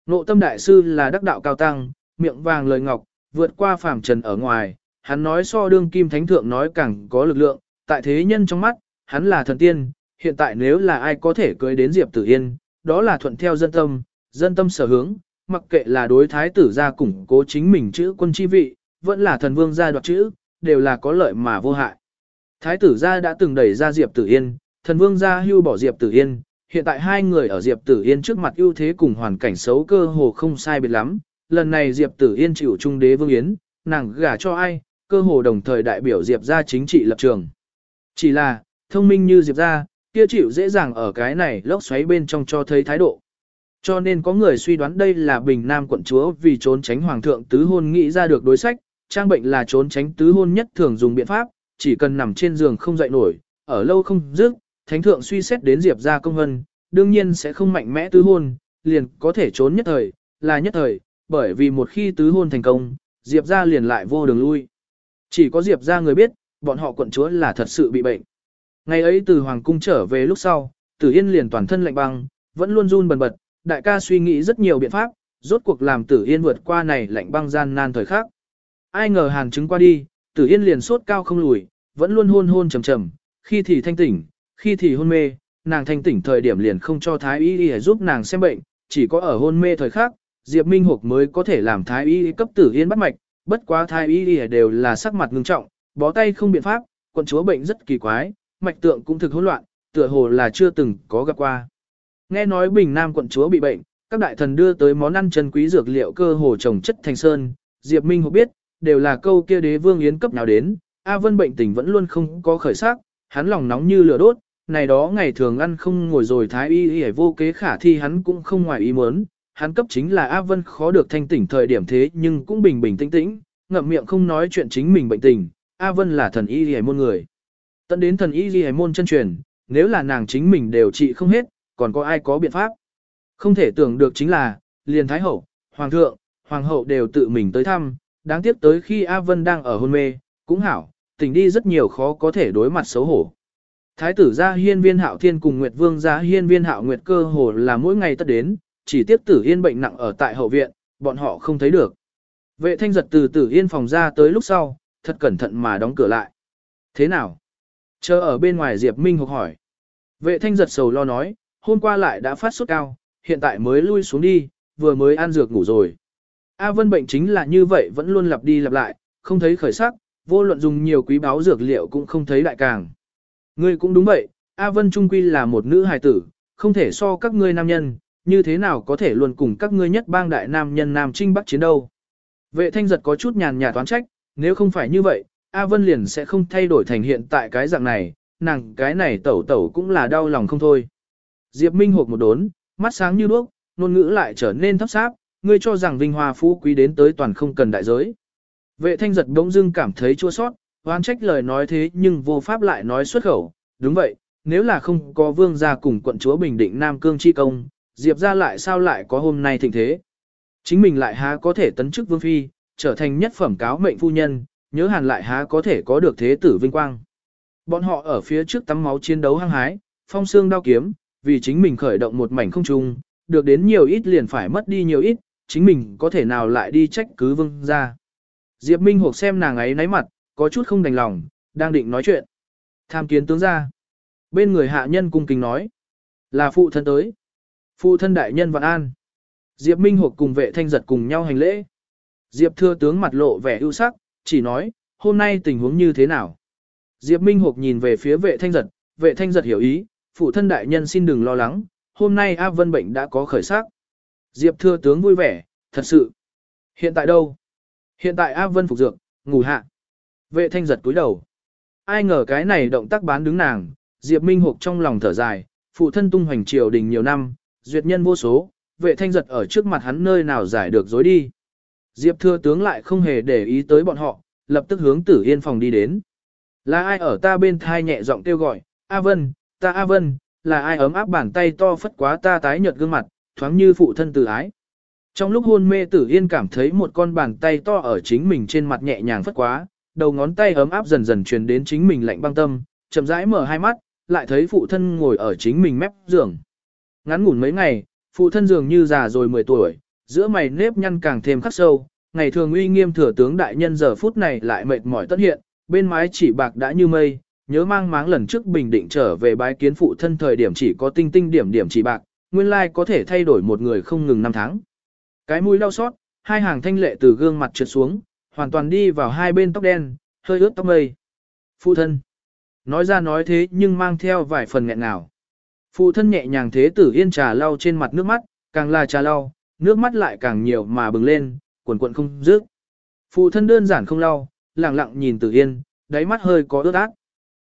Nộ tâm đại sư là đắc đạo cao tăng, miệng vàng lời ngọc, vượt qua phàm trần ở ngoài, hắn nói so đương kim thánh thượng nói càng có lực lượng, tại thế nhân trong mắt, hắn là thần tiên, hiện tại nếu là ai có thể cưới đến Diệp Tử Yên, đó là thuận theo dân tâm, dân tâm sở hướng, mặc kệ là đối thái tử gia củng cố chính mình chữ quân chi vị, vẫn là thần vương gia đoạt chữ, đều là có lợi mà vô hại. Thái tử gia đã từng đẩy ra Diệp Tử Yên, thần vương gia hưu bỏ Diệp Tử Yên, hiện tại hai người ở Diệp Tử Yên trước mặt ưu thế cùng hoàn cảnh xấu cơ hồ không sai biệt lắm, lần này Diệp Tử Yên chịu trung đế vương yến, nàng gả cho ai, cơ hồ đồng thời đại biểu Diệp gia chính trị lập trường. Chỉ là, thông minh như Diệp gia, kia chịu dễ dàng ở cái này lốc xoáy bên trong cho thấy thái độ. Cho nên có người suy đoán đây là Bình Nam quận chúa vì trốn tránh hoàng thượng tứ hôn nghĩ ra được đối sách, trang bệnh là trốn tránh tứ hôn nhất thường dùng biện pháp, chỉ cần nằm trên giường không dậy nổi, ở lâu không dứt, thánh thượng suy xét đến Diệp gia công hân, đương nhiên sẽ không mạnh mẽ tứ hôn, liền có thể trốn nhất thời, là nhất thời, bởi vì một khi tứ hôn thành công, Diệp gia liền lại vô đường lui. Chỉ có Diệp gia người biết, bọn họ quận chúa là thật sự bị bệnh. Ngày ấy từ Hoàng Cung trở về lúc sau, Tử Yên liền toàn thân lạnh băng, vẫn luôn run bần bật, đại ca suy nghĩ rất nhiều biện pháp, rốt cuộc làm Tử Yên vượt qua này lạnh băng gian nan thời khắc. Ai ngờ hàn chứng qua đi, Tử Yên liền sốt cao không lùi, vẫn luôn hôn hôn trầm trầm, khi thì thanh tỉnh, khi thì hôn mê, nàng thanh tỉnh thời điểm liền không cho thái y y giúp nàng xem bệnh, chỉ có ở hôn mê thời khắc, Diệp Minh Hục mới có thể làm thái y cấp Tử Yên bắt mạch, bất quá thái y y đều là sắc mặt ngưng trọng, bó tay không biện pháp, quận chúa bệnh rất kỳ quái, mạch tượng cũng thực hỗn loạn, tựa hồ là chưa từng có gặp qua. Nghe nói Bình Nam quận chúa bị bệnh, các đại thần đưa tới món ăn chân quý dược liệu cơ hồ trồng chất thành sơn, Diệp Minh Hục biết, đều là câu kia đế vương yến cấp nào đến, A Vân bệnh tình vẫn luôn không có khởi sắc, hắn lòng nóng như lửa đốt, này đó ngày thường ăn không ngồi rồi thái y y vô kế khả thi hắn cũng không ngoài ý muốn, hắn cấp chính là A Vân khó được thanh tỉnh thời điểm thế nhưng cũng bình bình tĩnh tĩnh, ngậm miệng không nói chuyện chính mình bệnh tình, A Vân là thần y ghi môn người. Tận đến thần y ghi môn chân truyền, nếu là nàng chính mình đều trị không hết, còn có ai có biện pháp. Không thể tưởng được chính là, liền thái hậu, hoàng thượng, hoàng hậu đều tự mình tới thăm, đáng tiếc tới khi A Vân đang ở hôn mê, cũng hảo, tỉnh đi rất nhiều khó có thể đối mặt xấu hổ. Thái tử gia hiên viên hạo thiên cùng Nguyệt Vương gia hiên viên hạo Nguyệt cơ hồ là mỗi ngày tất đến, chỉ tiếp tử yên bệnh nặng ở tại hậu viện, bọn họ không thấy được. Vệ thanh giật từ tử yên phòng ra tới lúc sau, thật cẩn thận mà đóng cửa lại. Thế nào? Chờ ở bên ngoài Diệp Minh Hục hỏi. Vệ thanh giật sầu lo nói, hôm qua lại đã phát sốt cao, hiện tại mới lui xuống đi, vừa mới ăn dược ngủ rồi. A Vân bệnh chính là như vậy vẫn luôn lặp đi lặp lại, không thấy khởi sắc, vô luận dùng nhiều quý báo dược liệu cũng không thấy đại càng. Ngươi cũng đúng vậy, A Vân Trung Quy là một nữ hài tử, không thể so các ngươi nam nhân, như thế nào có thể luôn cùng các ngươi nhất bang đại nam nhân nam trinh bắc chiến đâu. Vệ thanh giật có chút nhàn nhạt toán trách, nếu không phải như vậy, A Vân liền sẽ không thay đổi thành hiện tại cái dạng này, nàng cái này tẩu tẩu cũng là đau lòng không thôi. Diệp Minh hộp một đốn, mắt sáng như đuốc, ngôn ngữ lại trở nên thấp sáp, ngươi cho rằng vinh hoa phú quý đến tới toàn không cần đại giới. Vệ thanh giật bỗng dưng cảm thấy chua sót, oán trách lời nói thế nhưng vô pháp lại nói xuất khẩu, đúng vậy, nếu là không có vương gia cùng quận chúa Bình Định Nam Cương chi công, Diệp ra lại sao lại có hôm nay thịnh thế. Chính mình lại há có thể tấn chức vương phi, trở thành nhất phẩm cáo mệnh phu nhân, nhớ hàn lại há có thể có được thế tử vinh quang. Bọn họ ở phía trước tắm máu chiến đấu hăng hái, phong xương đao kiếm, vì chính mình khởi động một mảnh không trung, được đến nhiều ít liền phải mất đi nhiều ít, chính mình có thể nào lại đi trách cứ vương ra. Diệp Minh Hục xem nàng ấy náy mặt, có chút không đành lòng, đang định nói chuyện. Tham kiến tướng ra. Bên người hạ nhân cung kính nói. Là phụ thân tới. Phụ thân đại nhân vạn an. Diệp Minh Hục cùng vệ thanh giật cùng nhau hành lễ. Diệp thưa tướng mặt lộ vẻ ưu sắc, chỉ nói, hôm nay tình huống như thế nào. Diệp Minh Hục nhìn về phía vệ thanh giật, vệ thanh giật hiểu ý, phụ thân đại nhân xin đừng lo lắng, hôm nay A Vân bệnh đã có khởi sắc. Diệp thưa tướng vui vẻ, thật sự. Hiện tại đâu? Hiện tại A Vân phục dược, ngủ hạ. Vệ thanh giật cúi đầu. Ai ngờ cái này động tác bán đứng nàng, Diệp Minh Hục trong lòng thở dài, phụ thân tung hoành triều đình nhiều năm, duyệt nhân vô số, vệ thanh giật ở trước mặt hắn nơi nào giải được dối đi. Diệp thưa tướng lại không hề để ý tới bọn họ, lập tức hướng tử yên phòng đi đến. Là ai ở ta bên thai nhẹ giọng kêu gọi, A Vân, ta A Vân, là ai ấm áp bàn tay to phất quá ta tái nhợt gương mặt, thoáng như phụ thân tử ái. Trong lúc hôn mê tử yên cảm thấy một con bàn tay to ở chính mình trên mặt nhẹ nhàng phất quá, đầu ngón tay ấm áp dần dần truyền đến chính mình lạnh băng tâm, chậm rãi mở hai mắt, lại thấy phụ thân ngồi ở chính mình mép giường. Ngắn ngủn mấy ngày, phụ thân dường như già rồi 10 tuổi, giữa mày nếp nhăn càng thêm khắc sâu, ngày thường uy nghiêm thừa tướng đại nhân giờ phút này lại mệt mỏi tất hiện, bên mái chỉ bạc đã như mây, nhớ mang máng lần trước bình định trở về bái kiến phụ thân thời điểm chỉ có tinh tinh điểm điểm chỉ bạc, nguyên lai có thể thay đổi một người không ngừng năm tháng. Cái mũi đau xót, hai hàng thanh lệ từ gương mặt trượt xuống, hoàn toàn đi vào hai bên tóc đen, hơi ướt tóc mây. Phụ thân. Nói ra nói thế nhưng mang theo vài phần nghẹn ngào. Phụ thân nhẹ nhàng thế tử yên trà lau trên mặt nước mắt, càng là trà lau, nước mắt lại càng nhiều mà bừng lên, quần quần không dứt. Phụ thân đơn giản không lau, lặng lặng nhìn tử yên, đáy mắt hơi có ướt át.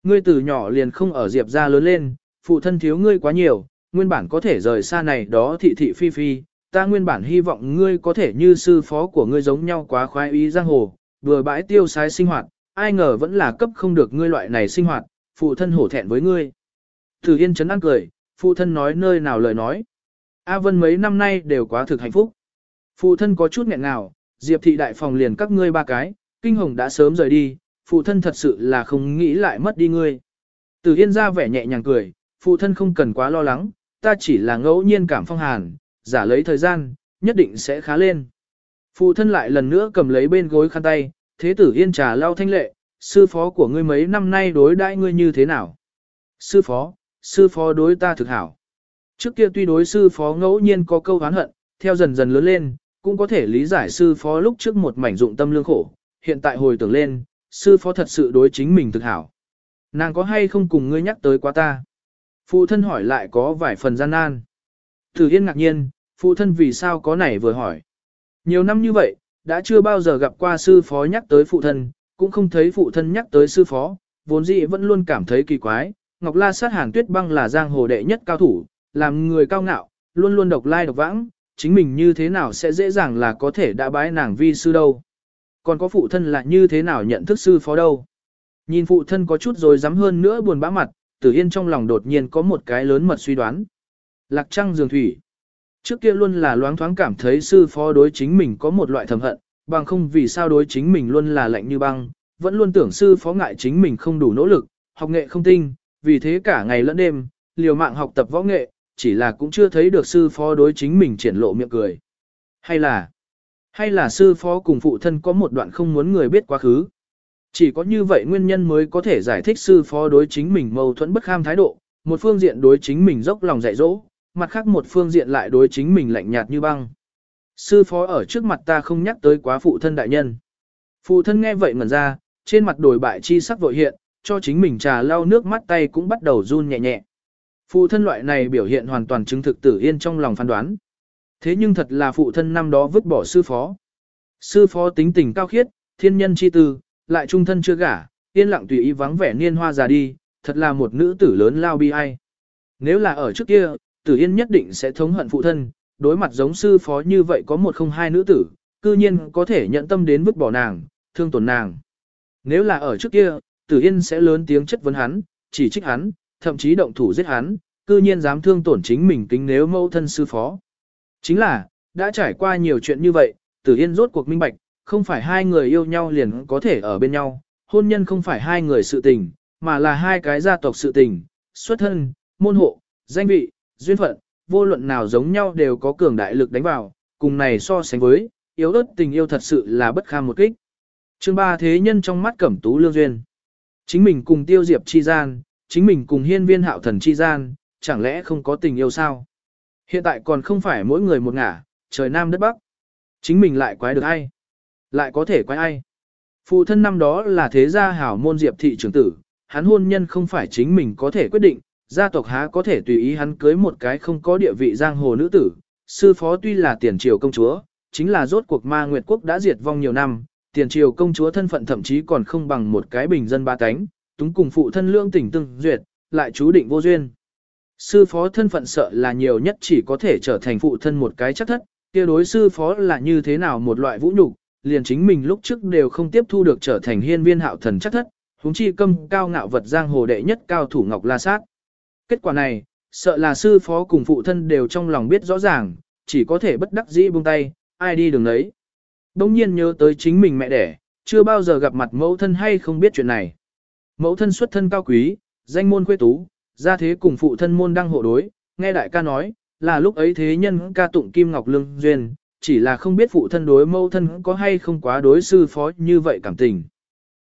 Ngươi từ nhỏ liền không ở diệp ra lớn lên, phụ thân thiếu ngươi quá nhiều, nguyên bản có thể rời xa này đó thị thị phi phi, ta nguyên bản hy vọng ngươi có thể như sư phó của ngươi giống nhau quá khoái ý giang hồ, vừa bãi tiêu sái sinh hoạt, ai ngờ vẫn là cấp không được ngươi loại này sinh hoạt, phụ thân hổ thẹn với ngươi. Tử Yên chấn ăn cười, phụ thân nói nơi nào lời nói. A Vân mấy năm nay đều quá thực hạnh phúc. Phụ thân có chút nghẹn ngào, Diệp thị đại phòng liền các ngươi ba cái, kinh hồng đã sớm rời đi, phụ thân thật sự là không nghĩ lại mất đi ngươi. Từ Yên ra vẻ nhẹ nhàng cười, phụ thân không cần quá lo lắng, ta chỉ là ngẫu nhiên cảm phong hàn, giả lấy thời gian, nhất định sẽ khá lên. Phụ thân lại lần nữa cầm lấy bên gối khăn tay, thế tử Yên trà lau thanh lệ, sư phó của ngươi mấy năm nay đối đãi ngươi như thế nào? Sư phó, sư phó đối ta thực hảo. Trước kia tuy đối sư phó ngẫu nhiên có câu hán hận, theo dần dần lớn lên, cũng có thể lý giải sư phó lúc trước một mảnh dụng tâm lương khổ, hiện tại hồi tưởng lên, sư phó thật sự đối chính mình thực hảo. Nàng có hay không cùng ngươi nhắc tới quá ta? Phụ thân hỏi lại có vài phần gian nan. Tử Yên ngạc nhiên, phụ thân vì sao có này vừa hỏi. Nhiều năm như vậy, đã chưa bao giờ gặp qua sư phó nhắc tới phụ thân, cũng không thấy phụ thân nhắc tới sư phó, vốn dĩ vẫn luôn cảm thấy kỳ quái. Ngọc La sát hàn tuyết băng là giang hồ đệ nhất cao thủ, làm người cao ngạo, luôn luôn độc lai độc vãng, chính mình như thế nào sẽ dễ dàng là có thể đã bái nàng vi sư đâu. Còn có phụ thân là như thế nào nhận thức sư phó đâu. Nhìn phụ thân có chút rồi dám hơn nữa buồn bã mặt, tử yên trong lòng đột nhiên có một cái lớn mật suy đoán. Lạc trăng dường thủy. Trước kia luôn là loáng thoáng cảm thấy sư phó đối chính mình có một loại thầm hận, bằng không vì sao đối chính mình luôn là lạnh như băng, vẫn luôn tưởng sư phó ngại chính mình không đủ nỗ lực, học nghệ không tinh, vì thế cả ngày lẫn đêm, liều mạng học tập võ nghệ, chỉ là cũng chưa thấy được sư phó đối chính mình triển lộ miệng cười. Hay là, hay là sư phó cùng phụ thân có một đoạn không muốn người biết quá khứ. Chỉ có như vậy nguyên nhân mới có thể giải thích sư phó đối chính mình mâu thuẫn bất kham thái độ, một phương diện đối chính mình dốc lòng dạy dỗ, mặt khác một phương diện lại đối chính mình lạnh nhạt như băng. Sư phó ở trước mặt ta không nhắc tới quá phụ thân đại nhân. Phụ thân nghe vậy ngẩn ra, trên mặt đổi bại chi sắc vội hiện, cho chính mình trà lau nước mắt tay cũng bắt đầu run nhẹ nhẹ. Phụ thân loại này biểu hiện hoàn toàn chứng thực tử yên trong lòng phán đoán. Thế nhưng thật là phụ thân năm đó vứt bỏ sư phó. Sư phó tính tình cao khiết, thiên nhân chi tư, lại trung thân chưa gả, yên lặng tùy ý vắng vẻ niên hoa già đi, thật là một nữ tử lớn lao bi ai. Nếu là ở trước kia, tử yên nhất định sẽ thống hận phụ thân, đối mặt giống sư phó như vậy có một không hai nữ tử, cư nhiên có thể nhận tâm đến vứt bỏ nàng, thương tổn nàng. Nếu là ở trước kia, tử yên sẽ lớn tiếng chất vấn hắn, chỉ trích hắn, thậm chí động thủ giết hắn, cư nhiên dám thương tổn chính mình kính nếu mẫu thân sư phó. Chính là, đã trải qua nhiều chuyện như vậy, tử yên rốt cuộc minh bạch, không phải hai người yêu nhau liền có thể ở bên nhau, hôn nhân không phải hai người sự tình, mà là hai cái gia tộc sự tình, xuất thân, môn hộ, danh vị, duyên phận, vô luận nào giống nhau đều có cường đại lực đánh vào, cùng này so sánh với, yếu ớt tình yêu thật sự là bất kham một kích. Chương ba thế nhân trong mắt cẩm tú lương duyên. Chính mình cùng tiêu diệp chi gian, chính mình cùng hiên viên hạo thần chi gian, chẳng lẽ không có tình yêu sao? Hiện tại còn không phải mỗi người một ngả, trời nam đất bắc. Chính mình lại quái được ai? Lại có thể quái ai? Phụ thân năm đó là thế gia hảo môn diệp thị trưởng tử, hắn hôn nhân không phải chính mình có thể quyết định, gia tộc há có thể tùy ý hắn cưới một cái không có địa vị giang hồ nữ tử. Sư phó tuy là tiền triều công chúa, chính là rốt cuộc ma nguyệt quốc đã diệt vong nhiều năm, tiền triều công chúa thân phận thậm chí còn không bằng một cái bình dân ba cánh, túng cùng phụ thân lương tỉnh tương duyệt, lại chú định vô duyên. Sư phó thân phận sợ là nhiều nhất chỉ có thể trở thành phụ thân một cái chắc thất, kia đối sư phó là như thế nào một loại vũ nhục, liền chính mình lúc trước đều không tiếp thu được trở thành hiên viên hạo thần chắc thất, huống chi câm cao ngạo vật giang hồ đệ nhất cao thủ Ngọc La Sát. Kết quả này, sợ là sư phó cùng phụ thân đều trong lòng biết rõ ràng, chỉ có thể bất đắc dĩ buông tay, ai đi đường đấy. Đông nhiên nhớ tới chính mình mẹ đẻ, chưa bao giờ gặp mặt mẫu thân hay không biết chuyện này. Mẫu thân xuất thân cao quý, danh môn quê tú, gia thế cùng phụ thân môn đăng hộ đối, nghe đại ca nói, là lúc ấy thế nhân ca tụng Kim Ngọc Lương Duyên, chỉ là không biết phụ thân đối mẫu thân có hay không quá đối sư phó như vậy cảm tình.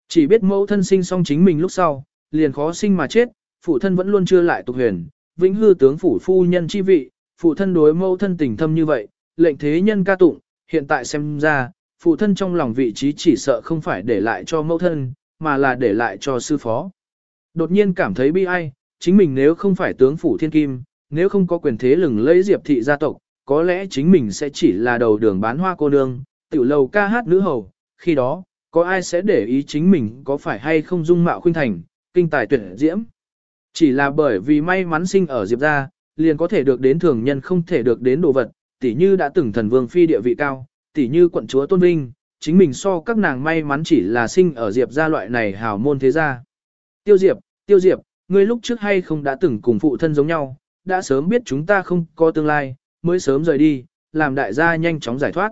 Chỉ biết mẫu thân sinh xong chính mình lúc sau, liền khó sinh mà chết, phụ thân vẫn luôn chưa lại tục huyền, vĩnh hư tướng phủ phu nhân chi vị, phụ thân đối mẫu thân tình thâm như vậy, lệnh thế nhân ca tụng, hiện tại xem ra, phụ thân trong lòng vị trí chỉ sợ không phải để lại cho mẫu thân, mà là để lại cho sư phó. Đột nhiên cảm thấy bi ai, chính mình nếu không phải tướng phủ thiên kim, nếu không có quyền thế lừng lấy diệp thị gia tộc, có lẽ chính mình sẽ chỉ là đầu đường bán hoa cô nương, tiểu lầu ca hát nữ hầu, khi đó, có ai sẽ để ý chính mình có phải hay không dung mạo khuynh thành, kinh tài tuyệt diễm. Chỉ là bởi vì may mắn sinh ở diệp gia, liền có thể được đến thường nhân không thể được đến đồ vật, tỉ như đã từng thần vương phi địa vị cao, tỉ như quận chúa tôn vinh, chính mình so các nàng may mắn chỉ là sinh ở diệp gia loại này hào môn thế gia. Tiêu diệp, tiêu diệp, ngươi lúc trước hay không đã từng cùng phụ thân giống nhau, đã sớm biết chúng ta không có tương lai, mới sớm rời đi, làm đại gia nhanh chóng giải thoát.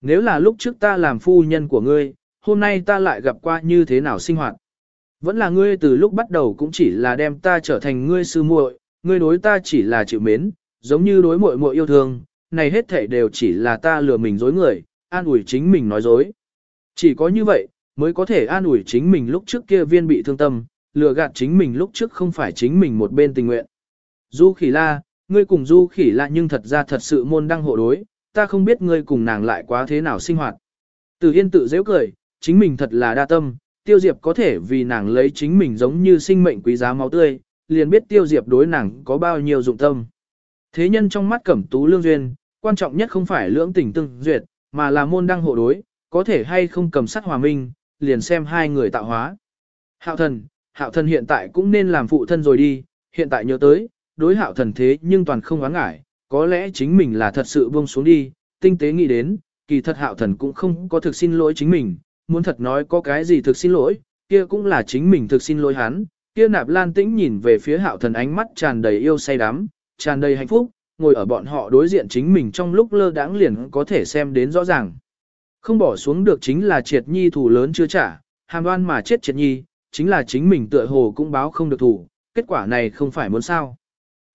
Nếu là lúc trước ta làm phu nhân của ngươi, hôm nay ta lại gặp qua như thế nào sinh hoạt. Vẫn là ngươi từ lúc bắt đầu cũng chỉ là đem ta trở thành ngươi sư muội, ngươi đối ta chỉ là chịu mến, giống như đối muội muội yêu thương, này hết thể đều chỉ là ta lừa mình dối người, an ủi chính mình nói dối. Chỉ có như vậy, mới có thể an ủi chính mình lúc trước kia viên bị thương tâm, lừa gạt chính mình lúc trước không phải chính mình một bên tình nguyện. Du khỉ la, ngươi cùng du khỉ la nhưng thật ra thật sự môn đăng hộ đối, ta không biết ngươi cùng nàng lại quá thế nào sinh hoạt. Từ Yên tự dễ cười, chính mình thật là đa tâm, Tiêu Diệp có thể vì nàng lấy chính mình giống như sinh mệnh quý giá máu tươi, liền biết Tiêu Diệp đối nàng có bao nhiêu dụng tâm. Thế nhân trong mắt cẩm tú lương duyên, quan trọng nhất không phải lưỡng tình tương duyệt, mà là môn đăng hộ đối, có thể hay không cầm sắt hòa minh, liền xem hai người tạo hóa. Hạo thần, hạo thần hiện tại cũng nên làm phụ thân rồi đi, hiện tại nhớ tới, đối hạo thần thế nhưng toàn không oán ngại, có lẽ chính mình là thật sự buông xuống đi, tinh tế nghĩ đến, kỳ thật hạo thần cũng không có thực xin lỗi chính mình, muốn thật nói có cái gì thực xin lỗi, kia cũng là chính mình thực xin lỗi hắn, kia nạp lan tĩnh nhìn về phía hạo thần ánh mắt tràn đầy yêu say đắm, tràn đầy hạnh phúc, ngồi ở bọn họ đối diện chính mình trong lúc lơ đãng liền có thể xem đến rõ ràng. Không bỏ xuống được chính là triệt nhi thủ lớn chưa trả, hàm đoan mà chết triệt nhi, chính là chính mình tựa hồ cũng báo không được thủ, kết quả này không phải muốn sao.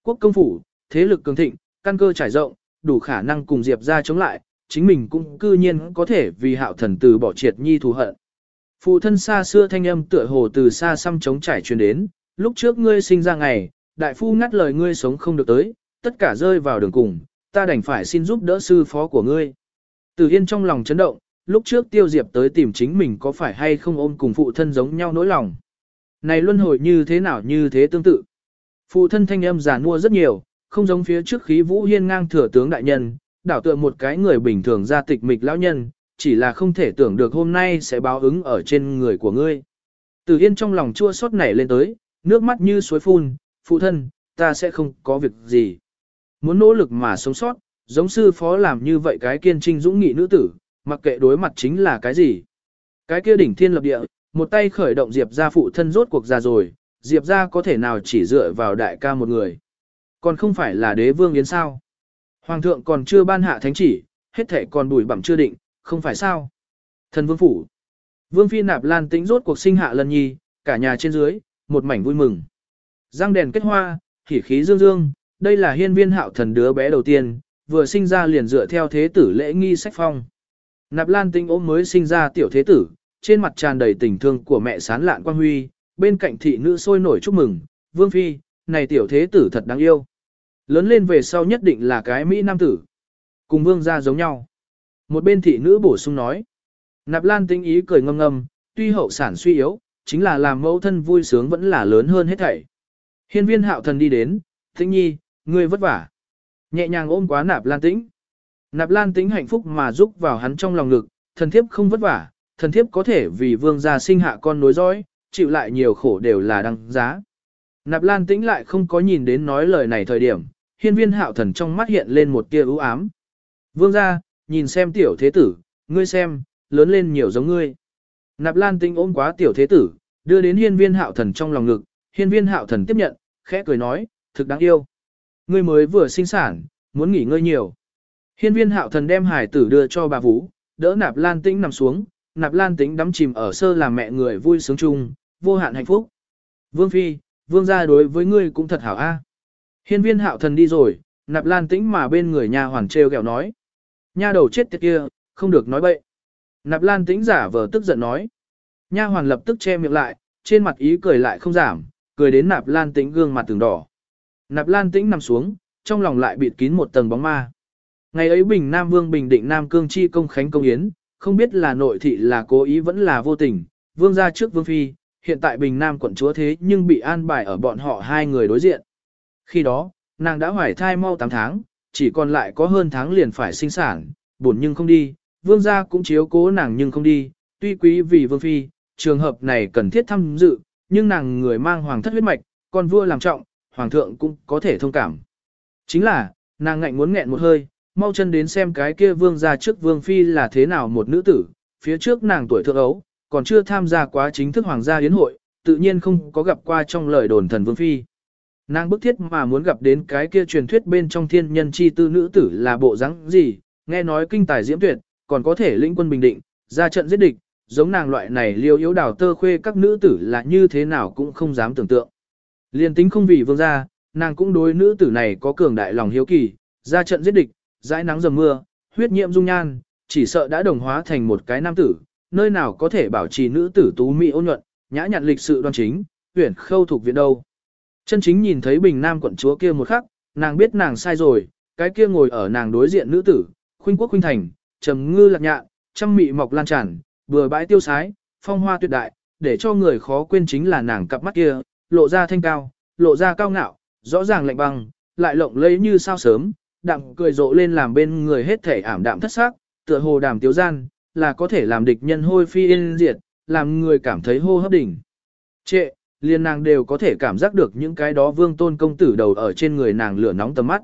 Quốc công phủ, thế lực cường thịnh, căn cơ trải rộng, đủ khả năng cùng Diệp ra chống lại, chính mình cũng cư nhiên có thể vì hạo thần từ bỏ triệt nhi thù hận. Phụ thân xa xưa thanh âm tựa hồ từ xa xăm chống trải truyền đến, lúc trước ngươi sinh ra ngày, đại phu ngắt lời ngươi sống không được tới, tất cả rơi vào đường cùng, ta đành phải xin giúp đỡ sư phó của ngươi. Từ Yên trong lòng chấn động, lúc trước Tiêu Diệp tới tìm chính mình có phải hay không ôm cùng phụ thân giống nhau nỗi lòng. Này luân hồi như thế nào như thế tương tự. Phụ thân thanh âm giả mua rất nhiều, không giống phía trước khí vũ hiên ngang thừa tướng đại nhân, đảo tựa một cái người bình thường ra tịch mịch lão nhân, chỉ là không thể tưởng được hôm nay sẽ báo ứng ở trên người của ngươi. Từ Yên trong lòng chua xót nảy lên tới, nước mắt như suối phun, phụ thân, ta sẽ không có việc gì. Muốn nỗ lực mà sống sót, giống sư phó làm như vậy cái kiên trinh dũng nghị nữ tử, mặc kệ đối mặt chính là cái gì. Cái kia đỉnh thiên lập địa, một tay khởi động Diệp ra phụ thân rốt cuộc ra rồi, Diệp ra có thể nào chỉ dựa vào đại ca một người. Còn không phải là đế vương yến sao. Hoàng thượng còn chưa ban hạ thánh chỉ, hết thể còn bùi bẩm chưa định, không phải sao. Thần vương phủ. Vương phi nạp lan tĩnh rốt cuộc sinh hạ lần nhi, cả nhà trên dưới, một mảnh vui mừng. Răng đèn kết hoa, hỉ khí dương dương, đây là hiên viên hạo thần đứa bé đầu tiên, vừa sinh ra liền dựa theo thế tử lễ nghi sách phong. Nạp lan tinh ôm mới sinh ra tiểu thế tử, trên mặt tràn đầy tình thương của mẹ sán lạn quan huy, bên cạnh thị nữ sôi nổi chúc mừng, vương phi, này tiểu thế tử thật đáng yêu. Lớn lên về sau nhất định là cái Mỹ Nam tử. Cùng vương gia giống nhau. Một bên thị nữ bổ sung nói. Nạp Lan tinh ý cười ngâm ngâm, tuy hậu sản suy yếu, chính là làm mẫu thân vui sướng vẫn là lớn hơn hết thảy. Hiên viên hạo thần đi đến, tĩnh nhi, ngươi vất vả. Nhẹ nhàng ôm quá nạp Lan tĩnh. Nạp Lan tĩnh hạnh phúc mà giúp vào hắn trong lòng ngực, thần thiếp không vất vả, thần thiếp có thể vì vương gia sinh hạ con nối dõi, chịu lại nhiều khổ đều là đăng giá. Nạp Lan tĩnh lại không có nhìn đến nói lời này thời điểm, hiên viên hạo thần trong mắt hiện lên một tia ưu ám. Vương gia, nhìn xem tiểu thế tử, ngươi xem, lớn lên nhiều giống ngươi. Nạp lan Tĩnh ôm quá tiểu thế tử, đưa đến hiên viên hạo thần trong lòng ngực, hiên viên hạo thần tiếp nhận, khẽ cười nói, thực đáng yêu. Ngươi mới vừa sinh sản, muốn nghỉ ngơi nhiều. Hiên viên hạo thần đem hải tử đưa cho bà Vũ, đỡ nạp lan tĩnh nằm xuống, nạp lan tĩnh đắm chìm ở sơ làm mẹ người vui sướng chung, vô hạn hạnh phúc. Vương Phi, vương gia đối với ngươi cũng thật hảo a. Hiên viên hạo thần đi rồi, nạp lan tĩnh mà bên người nhà hoàn treo gẹo nói. Nha đầu chết tiệt kia, không được nói bậy. Nạp lan tĩnh giả vờ tức giận nói. Nha hoàn lập tức che miệng lại, trên mặt ý cười lại không giảm, cười đến nạp lan tĩnh gương mặt từng đỏ. Nạp lan tĩnh nằm xuống, trong lòng lại bịt kín một tầng bóng ma. Ngày ấy Bình Nam Vương bình định Nam Cương chi công khánh công yến, không biết là nội thị là cố ý vẫn là vô tình, vương ra trước vương phi, hiện tại Bình Nam quận chúa thế nhưng bị an bài ở bọn họ hai người đối diện. Khi đó, nàng đã hoài thai mau 8 tháng, chỉ còn lại có hơn tháng liền phải sinh sản, buồn nhưng không đi, vương gia cũng chiếu cố nàng nhưng không đi, tuy quý vì vương phi, trường hợp này cần thiết tham dự, nhưng nàng người mang hoàng thất huyết mạch, con vua làm trọng, hoàng thượng cũng có thể thông cảm. Chính là, nàng ngạnh muốn nghẹn một hơi, mau chân đến xem cái kia vương gia trước vương phi là thế nào một nữ tử, phía trước nàng tuổi thượng ấu, còn chưa tham gia quá chính thức hoàng gia yến hội, tự nhiên không có gặp qua trong lời đồn thần vương phi. Nàng bức thiết mà muốn gặp đến cái kia truyền thuyết bên trong thiên nhân chi tư nữ tử là bộ dáng gì, nghe nói kinh tài diễm tuyệt, còn có thể lĩnh quân bình định, ra trận giết địch, giống nàng loại này liêu yếu đào tơ khuê các nữ tử là như thế nào cũng không dám tưởng tượng. Liên tính không vì vương gia, nàng cũng đối nữ tử này có cường đại lòng hiếu kỳ, ra trận giết địch, dãi nắng dầm mưa, huyết nhiễm dung nhan, chỉ sợ đã đồng hóa thành một cái nam tử, nơi nào có thể bảo trì nữ tử tú mỹ ôn nhuận, nhã nhặn lịch sự đoan chính, huyền khâu thuộc viện đâu. Chân chính nhìn thấy bình nam quận chúa kia một khắc, nàng biết nàng sai rồi, cái kia ngồi ở nàng đối diện nữ tử, khuynh quốc khuynh thành, trầm ngư lạc nhạn, trăm mị mọc lan tràn, vừa bãi tiêu sái, phong hoa tuyệt đại, để cho người khó quên chính là nàng cặp mắt kia, lộ ra thanh cao, lộ ra cao ngạo, rõ ràng lạnh băng, lại lộng lẫy như sao sớm, đặng cười rộ lên làm bên người hết thể ảm đạm thất sắc, tựa hồ đàm tiếu gian, là có thể làm địch nhân hôi phi yên diệt, làm người cảm thấy hô hấp đỉnh. Trệ, liền nàng đều có thể cảm giác được những cái đó vương tôn công tử đầu ở trên người nàng lửa nóng tầm mắt.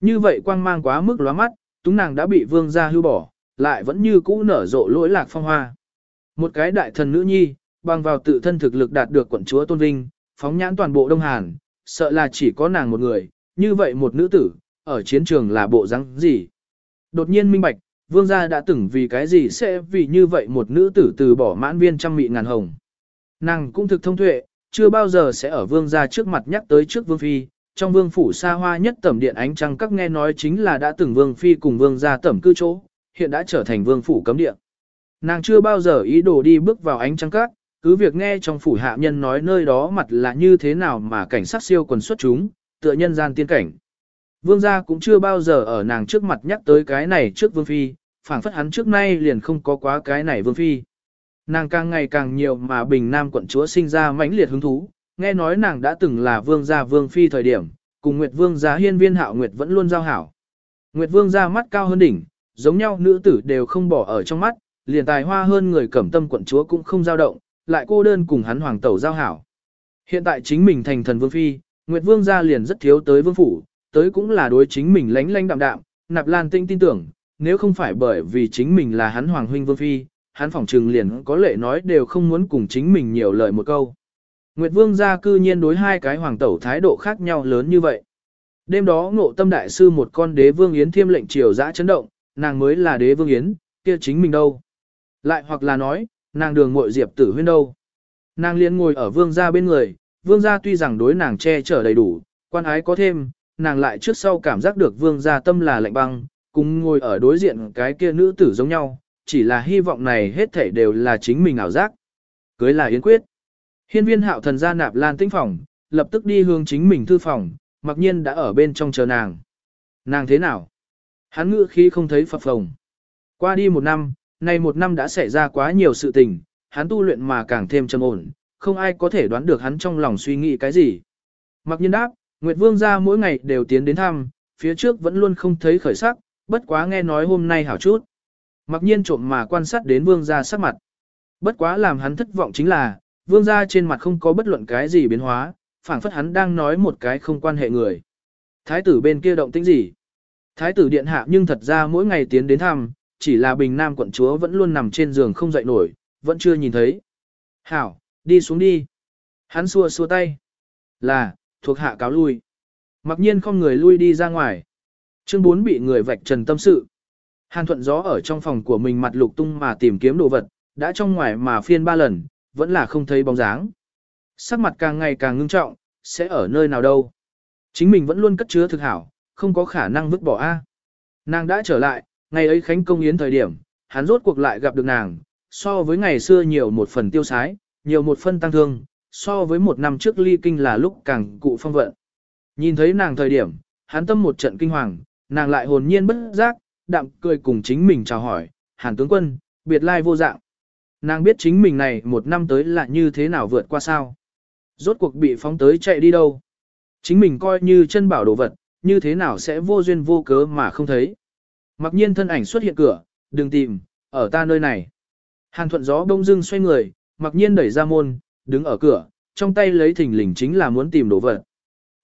Như vậy quang mang quá mức lóa mắt, túng nàng đã bị vương gia hưu bỏ, lại vẫn như cũ nở rộ lỗi lạc phong hoa. Một cái đại thần nữ nhi, bằng vào tự thân thực lực đạt được quận chúa tôn vinh, phóng nhãn toàn bộ Đông Hàn, sợ là chỉ có nàng một người, như vậy một nữ tử, ở chiến trường là bộ răng gì. Đột nhiên minh bạch, vương gia đã từng vì cái gì sẽ vì như vậy một nữ tử từ bỏ mãn viên trăm mị ngàn hồng. Nàng cũng thực thông tuệ, chưa bao giờ sẽ ở vương gia trước mặt nhắc tới trước vương phi, trong vương phủ xa hoa nhất tẩm điện ánh trăng các nghe nói chính là đã từng vương phi cùng vương gia tẩm cư chỗ, hiện đã trở thành vương phủ cấm địa, Nàng chưa bao giờ ý đồ đi bước vào ánh trăng các, cứ việc nghe trong phủ hạ nhân nói nơi đó mặt là như thế nào mà cảnh sát siêu quần xuất chúng, tựa nhân gian tiên cảnh. Vương gia cũng chưa bao giờ ở nàng trước mặt nhắc tới cái này trước vương phi, phảng phất hắn trước nay liền không có quá cái này vương phi. Nàng càng ngày càng nhiều mà bình nam quận chúa sinh ra mãnh liệt hứng thú, nghe nói nàng đã từng là vương gia vương phi thời điểm, cùng Nguyệt vương gia hiên viên hạo Nguyệt vẫn luôn giao hảo. Nguyệt vương gia mắt cao hơn đỉnh, giống nhau nữ tử đều không bỏ ở trong mắt, liền tài hoa hơn người cẩm tâm quận chúa cũng không dao động, lại cô đơn cùng hắn hoàng tẩu giao hảo. Hiện tại chính mình thành thần vương phi, Nguyệt vương gia liền rất thiếu tới vương phủ, tới cũng là đối chính mình lánh lánh đạm đạm, nạp lan tinh tin tưởng, nếu không phải bởi vì chính mình là hắn hoàng huynh vương phi, hắn phỏng trừng liền có lệ nói đều không muốn cùng chính mình nhiều lời một câu. Nguyệt Vương gia cư nhiên đối hai cái hoàng tẩu thái độ khác nhau lớn như vậy. Đêm đó ngộ tâm đại sư một con đế vương yến thiêm lệnh triều dã chấn động, nàng mới là đế vương yến, kia chính mình đâu. Lại hoặc là nói, nàng đường muội diệp tử huyên đâu. Nàng liền ngồi ở vương gia bên người, vương gia tuy rằng đối nàng che chở đầy đủ, quan ái có thêm, nàng lại trước sau cảm giác được vương gia tâm là lạnh băng, cùng ngồi ở đối diện cái kia nữ tử giống nhau, chỉ là hy vọng này hết thảy đều là chính mình ảo giác. Cưới là yến quyết. Hiên viên hạo thần gia nạp lan tinh phòng, lập tức đi hướng chính mình thư phòng, mặc nhiên đã ở bên trong chờ nàng. Nàng thế nào? Hắn ngự khí không thấy phập phồng. Qua đi một năm, nay một năm đã xảy ra quá nhiều sự tình, hắn tu luyện mà càng thêm trầm ổn, không ai có thể đoán được hắn trong lòng suy nghĩ cái gì. Mặc nhiên đáp, Nguyệt Vương gia mỗi ngày đều tiến đến thăm, phía trước vẫn luôn không thấy khởi sắc, bất quá nghe nói hôm nay hảo chút. Mặc nhiên trộm mà quan sát đến Vương gia sắc mặt. Bất quá làm hắn thất vọng chính là, Vương gia trên mặt không có bất luận cái gì biến hóa, phảng phất hắn đang nói một cái không quan hệ người. Thái tử bên kia động tĩnh gì? Thái tử điện hạ nhưng thật ra mỗi ngày tiến đến thăm, chỉ là bình nam quận chúa vẫn luôn nằm trên giường không dậy nổi, vẫn chưa nhìn thấy. Hảo, đi xuống đi. Hắn xua xua tay. Là, thuộc hạ cáo lui. Mặc nhiên không người lui đi ra ngoài. Chương 4 bị người vạch trần tâm sự. Hàn thuận gió ở trong phòng của mình mặt lục tung mà tìm kiếm đồ vật, đã trong ngoài mà phiên ba lần, vẫn là không thấy bóng dáng. Sắc mặt càng ngày càng ngưng trọng, sẽ ở nơi nào đâu. Chính mình vẫn luôn cất chứa thực hảo, không có khả năng vứt bỏ A. Nàng đã trở lại, ngày ấy khánh công yến thời điểm, hắn rốt cuộc lại gặp được nàng, so với ngày xưa nhiều một phần tiêu sái, nhiều một phần tăng thương, so với một năm trước ly kinh là lúc càng cụ phong vận. Nhìn thấy nàng thời điểm, hắn tâm một trận kinh hoàng, nàng lại hồn nhiên bất giác, đạm cười cùng chính mình chào hỏi, hàn tướng quân, biệt lai vô dạng. Nàng biết chính mình này một năm tới là như thế nào vượt qua sao. Rốt cuộc bị phóng tới chạy đi đâu. Chính mình coi như chân bảo đồ vật, như thế nào sẽ vô duyên vô cớ mà không thấy. Mặc nhiên thân ảnh xuất hiện cửa, đừng tìm, ở ta nơi này. Hàn thuận gió Đông dưng xoay người, mặc nhiên đẩy ra môn, đứng ở cửa, trong tay lấy thỉnh lình chính là muốn tìm đồ vật.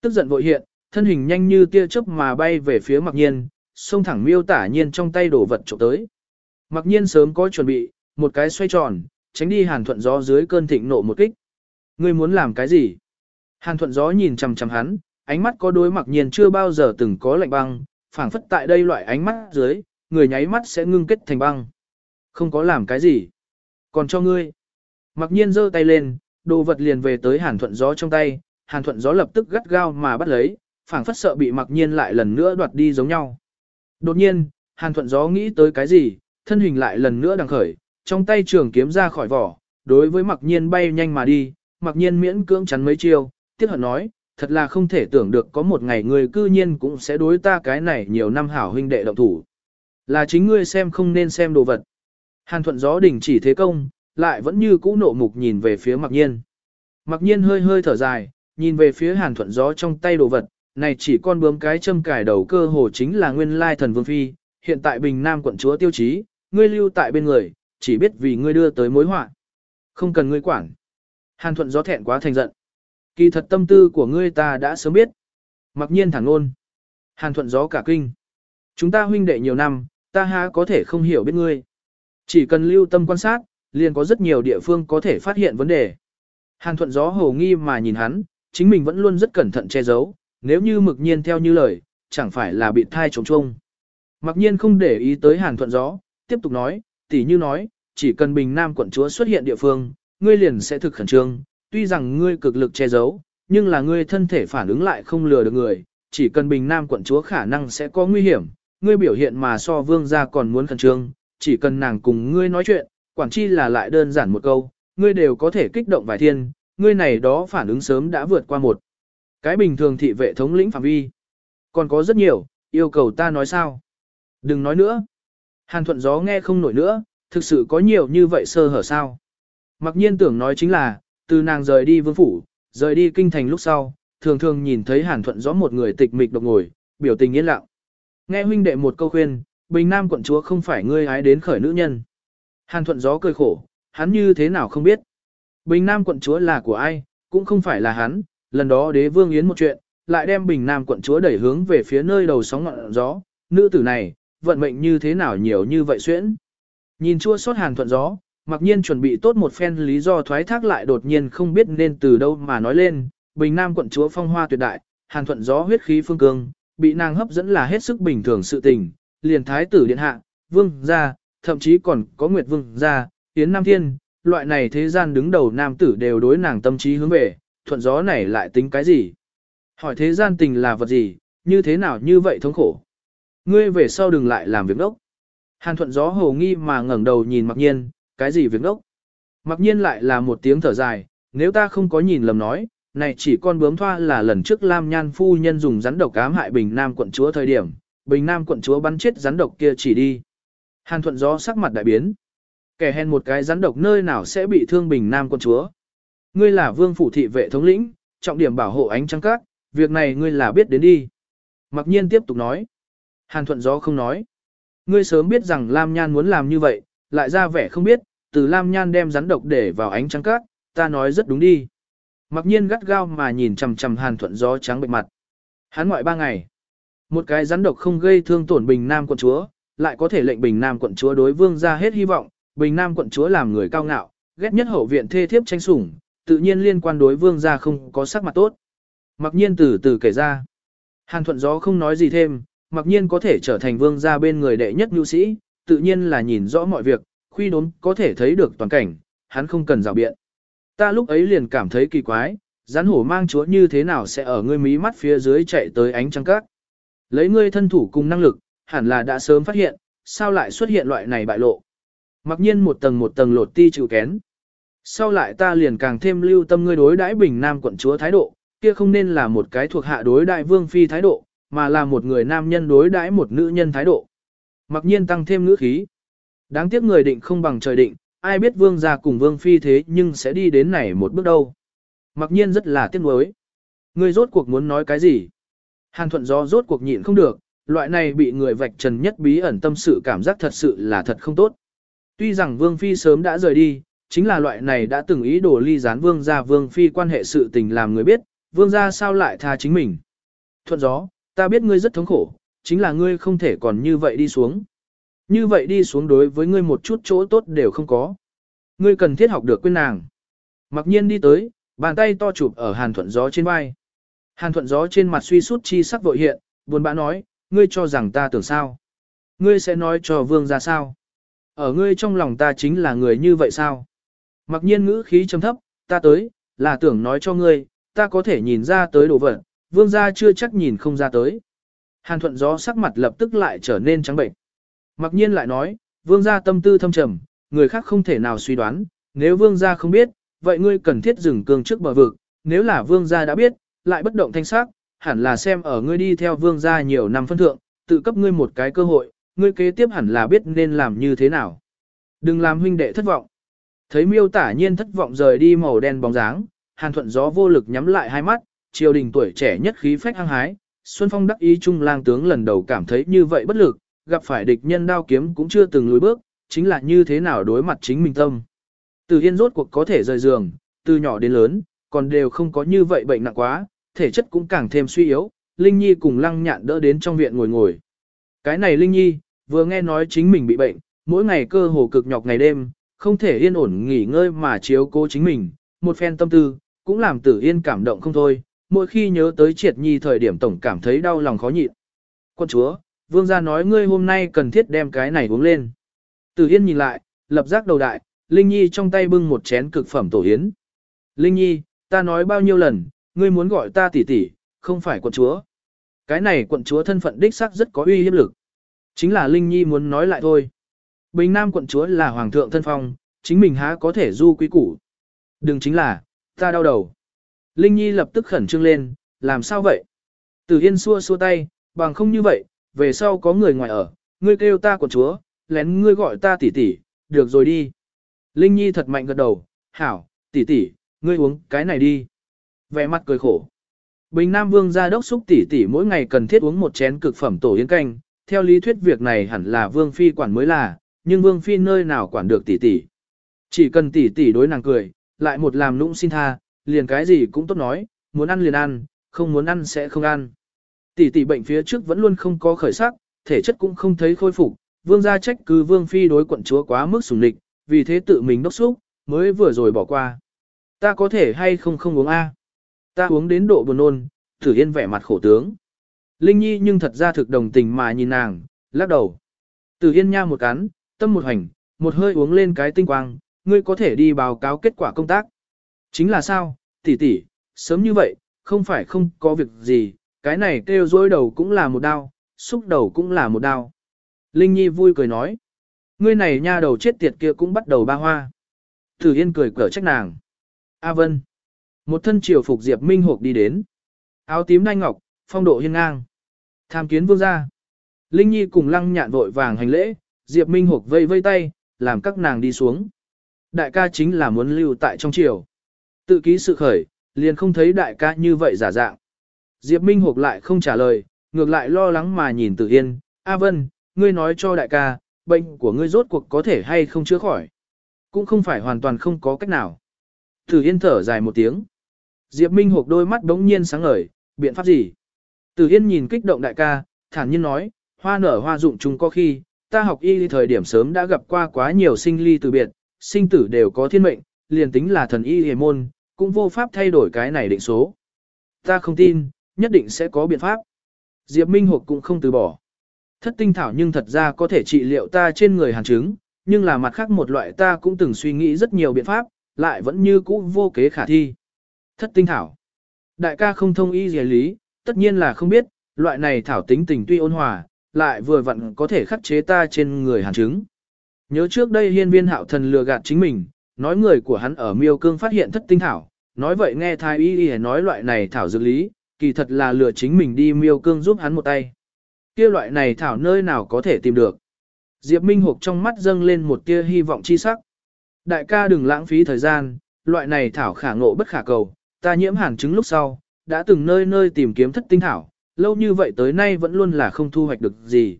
Tức giận vội hiện, thân hình nhanh như tia chớp mà bay về phía mặc nhiên, xông thẳng miêu tả nhiên trong tay đồ vật trộm tới. Mặc nhiên sớm có chuẩn bị, một cái xoay tròn, tránh đi hàn thuận gió dưới cơn thịnh nộ một kích. Ngươi muốn làm cái gì? Hàn thuận gió nhìn chằm chằm hắn, ánh mắt có đối mặc nhiên chưa bao giờ từng có lạnh băng, phảng phất tại đây loại ánh mắt dưới, người nháy mắt sẽ ngưng kết thành băng. Không có làm cái gì. Còn cho ngươi. Mặc nhiên giơ tay lên, đồ vật liền về tới hàn thuận gió trong tay, hàn thuận gió lập tức gắt gao mà bắt lấy, phảng phất sợ bị mặc nhiên lại lần nữa đoạt đi giống nhau. Đột nhiên, hàn thuận gió nghĩ tới cái gì, thân hình lại lần nữa đằng khởi, trong tay trường kiếm ra khỏi vỏ, đối với mặc nhiên bay nhanh mà đi, mặc nhiên miễn cưỡng chắn mấy chiêu, tiếc hận nói, thật là không thể tưởng được có một ngày người cư nhiên cũng sẽ đối ta cái này nhiều năm hảo huynh đệ động thủ. Là chính ngươi xem không nên xem đồ vật. Hàn thuận gió đình chỉ thế công, lại vẫn như cũ nộ mục nhìn về phía mặc nhiên. Mặc nhiên hơi hơi thở dài, nhìn về phía hàn thuận gió trong tay đồ vật, này chỉ con bướm cái châm cài đầu cơ hồ chính là nguyên lai thần vương phi, hiện tại bình nam quận chúa tiêu chí, ngươi lưu tại bên người, chỉ biết vì ngươi đưa tới mối họa. Không cần ngươi quản. Hàn thuận gió thẹn quá thành giận. Kỳ thật tâm tư của ngươi ta đã sớm biết. Mặc nhiên thẳng ngôn. Hàn thuận gió cả kinh. Chúng ta huynh đệ nhiều năm, ta há có thể không hiểu biết ngươi. Chỉ cần lưu tâm quan sát, liền có rất nhiều địa phương có thể phát hiện vấn đề. Hàn thuận gió hồ nghi mà nhìn hắn, chính mình vẫn luôn rất cẩn thận che giấu, nếu như mực nhiên theo như lời, chẳng phải là bị thai trống trông. Mặc nhiên không để ý tới hàn thuận gió, tiếp tục nói, tỉ như nói, chỉ cần bình nam quận chúa xuất hiện địa phương, ngươi liền sẽ thực khẩn trương, tuy rằng ngươi cực lực che giấu, nhưng là ngươi thân thể phản ứng lại không lừa được người, chỉ cần bình nam quận chúa khả năng sẽ có nguy hiểm, ngươi biểu hiện mà so vương gia còn muốn khẩn trương, chỉ cần nàng cùng ngươi nói chuyện, quản chi là lại đơn giản một câu, ngươi đều có thể kích động vài thiên, ngươi này đó phản ứng sớm đã vượt qua một. Cái bình thường thị vệ thống lĩnh phạm vi. Còn có rất nhiều, yêu cầu ta nói sao? Đừng nói nữa. Hàn thuận gió nghe không nổi nữa, thực sự có nhiều như vậy sơ hở sao? Mặc nhiên tưởng nói chính là, từ nàng rời đi vương phủ, rời đi kinh thành lúc sau, thường thường nhìn thấy hàn thuận gió một người tịch mịch độc ngồi, biểu tình yên lặng. Nghe huynh đệ một câu khuyên, bình nam quận chúa không phải ngươi hái đến khởi nữ nhân. Hàn thuận gió cười khổ, hắn như thế nào không biết. Bình nam quận chúa là của ai, cũng không phải là hắn, lần đó đế vương yến một chuyện, lại đem bình nam quận chúa đẩy hướng về phía nơi đầu sóng ngọn gió, nữ tử này, vận mệnh như thế nào nhiều như vậy xuyễn. Nhìn chua xót hàn thuận gió, mặc nhiên chuẩn bị tốt một phen lý do thoái thác lại đột nhiên không biết nên từ đâu mà nói lên, bình nam quận chúa phong hoa tuyệt đại, hàn thuận gió huyết khí phương cương, bị nàng hấp dẫn là hết sức bình thường sự tình, liền thái tử điện hạ, vương gia, thậm chí còn có nguyệt vương gia, tiến nam thiên, loại này thế gian đứng đầu nam tử đều đối nàng tâm trí hướng về, thuận gió này lại tính cái gì? Hỏi thế gian tình là vật gì, như thế nào như vậy thống khổ? Ngươi về sau đừng lại làm việc đốc. Hàn thuận gió hồ nghi mà ngẩng đầu nhìn mặc nhiên, cái gì việc ngốc. Mặc nhiên lại là một tiếng thở dài, nếu ta không có nhìn lầm nói, này chỉ con bướm thoa là lần trước Lam Nhan phu nhân dùng rắn độc ám hại Bình Nam quận chúa thời điểm, Bình Nam quận chúa bắn chết rắn độc kia chỉ đi. Hàn thuận gió sắc mặt đại biến. Kẻ hèn một cái rắn độc nơi nào sẽ bị thương Bình Nam quận chúa. Ngươi là vương phủ thị vệ thống lĩnh, trọng điểm bảo hộ ánh trăng các, việc này ngươi là biết đến đi. Mặc nhiên tiếp tục nói. Hàn thuận gió không nói. Ngươi sớm biết rằng Lam Nhan muốn làm như vậy, lại ra vẻ không biết, từ Lam Nhan đem rắn độc để vào ánh trăng cát, ta nói rất đúng đi. Mặc nhiên gắt gao mà nhìn chằm chằm hàn thuận gió trắng bệnh mặt. Hắn ngoại ba ngày. Một cái rắn độc không gây thương tổn Bình Nam quận chúa, lại có thể lệnh Bình Nam quận chúa đối vương ra hết hy vọng. Bình Nam quận chúa làm người cao ngạo, ghét nhất hậu viện thê thiếp tranh sủng, tự nhiên liên quan đối vương ra không có sắc mặt tốt. Mặc nhiên từ từ kể ra. Hàn thuận gió không nói gì thêm, mặc nhiên có thể trở thành vương gia bên người đệ nhất nhu sĩ, tự nhiên là nhìn rõ mọi việc, khuy đốn có thể thấy được toàn cảnh, hắn không cần rào biện. Ta lúc ấy liền cảm thấy kỳ quái, rắn hổ mang chúa như thế nào sẽ ở ngươi mí mắt phía dưới chạy tới ánh trăng cát. Lấy ngươi thân thủ cùng năng lực, hẳn là đã sớm phát hiện, sao lại xuất hiện loại này bại lộ. Mặc nhiên một tầng một tầng lột ti chịu kén. Sau lại ta liền càng thêm lưu tâm ngươi đối đãi bình nam quận chúa thái độ, kia không nên là một cái thuộc hạ đối đại vương phi thái độ, mà là một người nam nhân đối đãi một nữ nhân thái độ. Mặc nhiên tăng thêm ngữ khí. Đáng tiếc người định không bằng trời định, ai biết vương gia cùng vương phi thế nhưng sẽ đi đến này một bước đâu. Mặc nhiên rất là tiếc nuối. Ngươi rốt cuộc muốn nói cái gì? Hàn thuận gió rốt cuộc nhịn không được, loại này bị người vạch trần nhất bí ẩn tâm sự cảm giác thật sự là thật không tốt. Tuy rằng vương phi sớm đã rời đi, chính là loại này đã từng ý đồ ly gián vương gia vương phi quan hệ sự tình làm người biết, vương gia sao lại tha chính mình. Thuận gió, ta biết ngươi rất thống khổ, chính là ngươi không thể còn như vậy đi xuống. Như vậy đi xuống đối với ngươi một chút chỗ tốt đều không có. Ngươi cần thiết học được quên nàng. Mặc nhiên đi tới, bàn tay to chụp ở hàn thuận gió trên vai. Hàn thuận gió trên mặt suy sút chi sắc vội hiện, buồn bã nói, ngươi cho rằng ta tưởng sao. Ngươi sẽ nói cho vương ra sao. Ở ngươi trong lòng ta chính là người như vậy sao? Mặc nhiên ngữ khí trầm thấp, ta tới, là tưởng nói cho ngươi, ta có thể nhìn ra tới đồ vật, vương gia chưa chắc nhìn không ra tới. Hàn thuận gió sắc mặt lập tức lại trở nên trắng bệnh. Mặc nhiên lại nói, vương gia tâm tư thâm trầm, người khác không thể nào suy đoán, nếu vương gia không biết, vậy ngươi cần thiết dừng cương trước bờ vực, nếu là vương gia đã biết, lại bất động thanh sắc, hẳn là xem ở ngươi đi theo vương gia nhiều năm phân thượng, tự cấp ngươi một cái cơ hội, ngươi kế tiếp hẳn là biết nên làm như thế nào. Đừng làm huynh đệ thất vọng. Thấy miêu tả nhiên thất vọng rời đi màu đen bóng dáng, hàn thuận gió vô lực nhắm lại hai mắt, triều đình tuổi trẻ nhất khí phách hăng hái, Xuân Phong đắc ý trung lang tướng lần đầu cảm thấy như vậy bất lực, gặp phải địch nhân đao kiếm cũng chưa từng lùi bước, chính là như thế nào đối mặt chính mình tâm. Từ Yên rốt cuộc có thể rời giường, từ nhỏ đến lớn, còn đều không có như vậy bệnh nặng quá, thể chất cũng càng thêm suy yếu, Linh Nhi cùng lăng nhạn đỡ đến trong viện ngồi ngồi. Cái này Linh Nhi, vừa nghe nói chính mình bị bệnh, mỗi ngày cơ hồ cực nhọc ngày đêm, không thể yên ổn nghỉ ngơi mà chiếu cố chính mình, một phen tâm tư, cũng làm tử yên cảm động không thôi, mỗi khi nhớ tới triệt nhi thời điểm tổng cảm thấy đau lòng khó nhịn. Quân chúa, vương gia nói ngươi hôm nay cần thiết đem cái này uống lên. Tử yên nhìn lại, lập giác đầu đại, Linh Nhi trong tay bưng một chén cực phẩm tổ yến. Linh Nhi, ta nói bao nhiêu lần, ngươi muốn gọi ta tỷ tỷ, không phải quận chúa. Cái này quận chúa thân phận đích xác rất có uy hiếp lực. Chính là Linh Nhi muốn nói lại thôi. Bình Nam quận chúa là hoàng thượng thân phong, chính mình há có thể du quý củ. Đừng chính là, ta đau đầu. Linh Nhi lập tức khẩn trương lên, làm sao vậy? Tử Yên xua xua tay, bằng không như vậy, về sau có người ngoài ở, ngươi kêu ta quận chúa, lén ngươi gọi ta tỷ tỷ, được rồi đi. Linh Nhi thật mạnh gật đầu, hảo, tỷ tỷ, ngươi uống cái này đi. Vẻ mặt cười khổ. Bình Nam Vương gia đốc xúc tỷ tỷ mỗi ngày cần thiết uống một chén cực phẩm tổ yến canh, theo lý thuyết việc này hẳn là Vương Phi quản mới là, nhưng Vương Phi nơi nào quản được tỷ tỷ. Chỉ cần tỷ tỷ đối nàng cười, lại một làm nũng xin tha, liền cái gì cũng tốt nói, muốn ăn liền ăn, không muốn ăn sẽ không ăn. Tỷ tỷ bệnh phía trước vẫn luôn không có khởi sắc, thể chất cũng không thấy khôi phục, vương gia trách cứ vương phi đối quận chúa quá mức sủng lịch, vì thế tự mình đốc xúc, mới vừa rồi bỏ qua. Ta có thể hay không không uống A. Ta uống đến độ buồn nôn, thử yên vẻ mặt khổ tướng. Linh Nhi nhưng thật ra thực đồng tình mà nhìn nàng, lắc đầu. Tử Yên nha một cắn, tâm một hành, một hơi uống lên cái tinh quang, ngươi có thể đi báo cáo kết quả công tác. Chính là sao, tỷ tỷ, sớm như vậy, không phải không có việc gì, cái này kêu dối đầu cũng là một đau, xúc đầu cũng là một đau. Linh Nhi vui cười nói, ngươi này nha đầu chết tiệt kia cũng bắt đầu ba hoa. Tử Yên cười cở trách nàng. A Vân. Một thân triều phục Diệp Minh Hộp đi đến. Áo tím đai ngọc, phong độ hiên ngang. Tham kiến vương gia. Linh Nhi cùng lăng nhạn vội vàng hành lễ, Diệp Minh Hộp vây vây tay, làm các nàng đi xuống. Đại ca chính là muốn lưu tại trong triều. Tự ký sự khởi, liền không thấy đại ca như vậy giả dạng. Diệp Minh Hục lại không trả lời, ngược lại lo lắng mà nhìn Tử Yên, A Vân, ngươi nói cho đại ca, bệnh của ngươi rốt cuộc có thể hay không chữa khỏi. Cũng không phải hoàn toàn không có cách nào. Tử Yên thở dài một tiếng. Diệp Minh Hục đôi mắt đống nhiên sáng ngời, biện pháp gì? Tử Yên nhìn kích động đại ca, thản nhiên nói, hoa nở hoa dụng chúng có khi, ta học y thời điểm sớm đã gặp qua quá nhiều sinh ly từ biệt, sinh tử đều có thiên mệnh, liền tính là thần y hề môn, cũng vô pháp thay đổi cái này định số. Ta không tin, nhất định sẽ có biện pháp. Diệp Minh Hục cũng không từ bỏ. Thất tinh thảo nhưng thật ra có thể trị liệu ta trên người hàn chứng, nhưng là mặt khác một loại ta cũng từng suy nghĩ rất nhiều biện pháp, lại vẫn như cũ vô kế khả thi. Thất tinh thảo. Đại ca không thông y dề lý, tất nhiên là không biết, loại này thảo tính tình tuy ôn hòa, lại vừa vặn có thể khắc chế ta trên người hàn chứng. Nhớ trước đây hiên viên hạo thần lừa gạt chính mình, nói người của hắn ở miêu cương phát hiện thất tinh thảo, nói vậy nghe thái y y nói loại này thảo dược lý, kỳ thật là lừa chính mình đi miêu cương giúp hắn một tay. Kia loại này thảo nơi nào có thể tìm được. Diệp Minh Hục trong mắt dâng lên một tia hy vọng chi sắc. Đại ca đừng lãng phí thời gian, loại này thảo khả ngộ bất khả cầu, ta nhiễm hàn chứng lúc sau, đã từng nơi nơi tìm kiếm thất tinh thảo, lâu như vậy tới nay vẫn luôn là không thu hoạch được gì.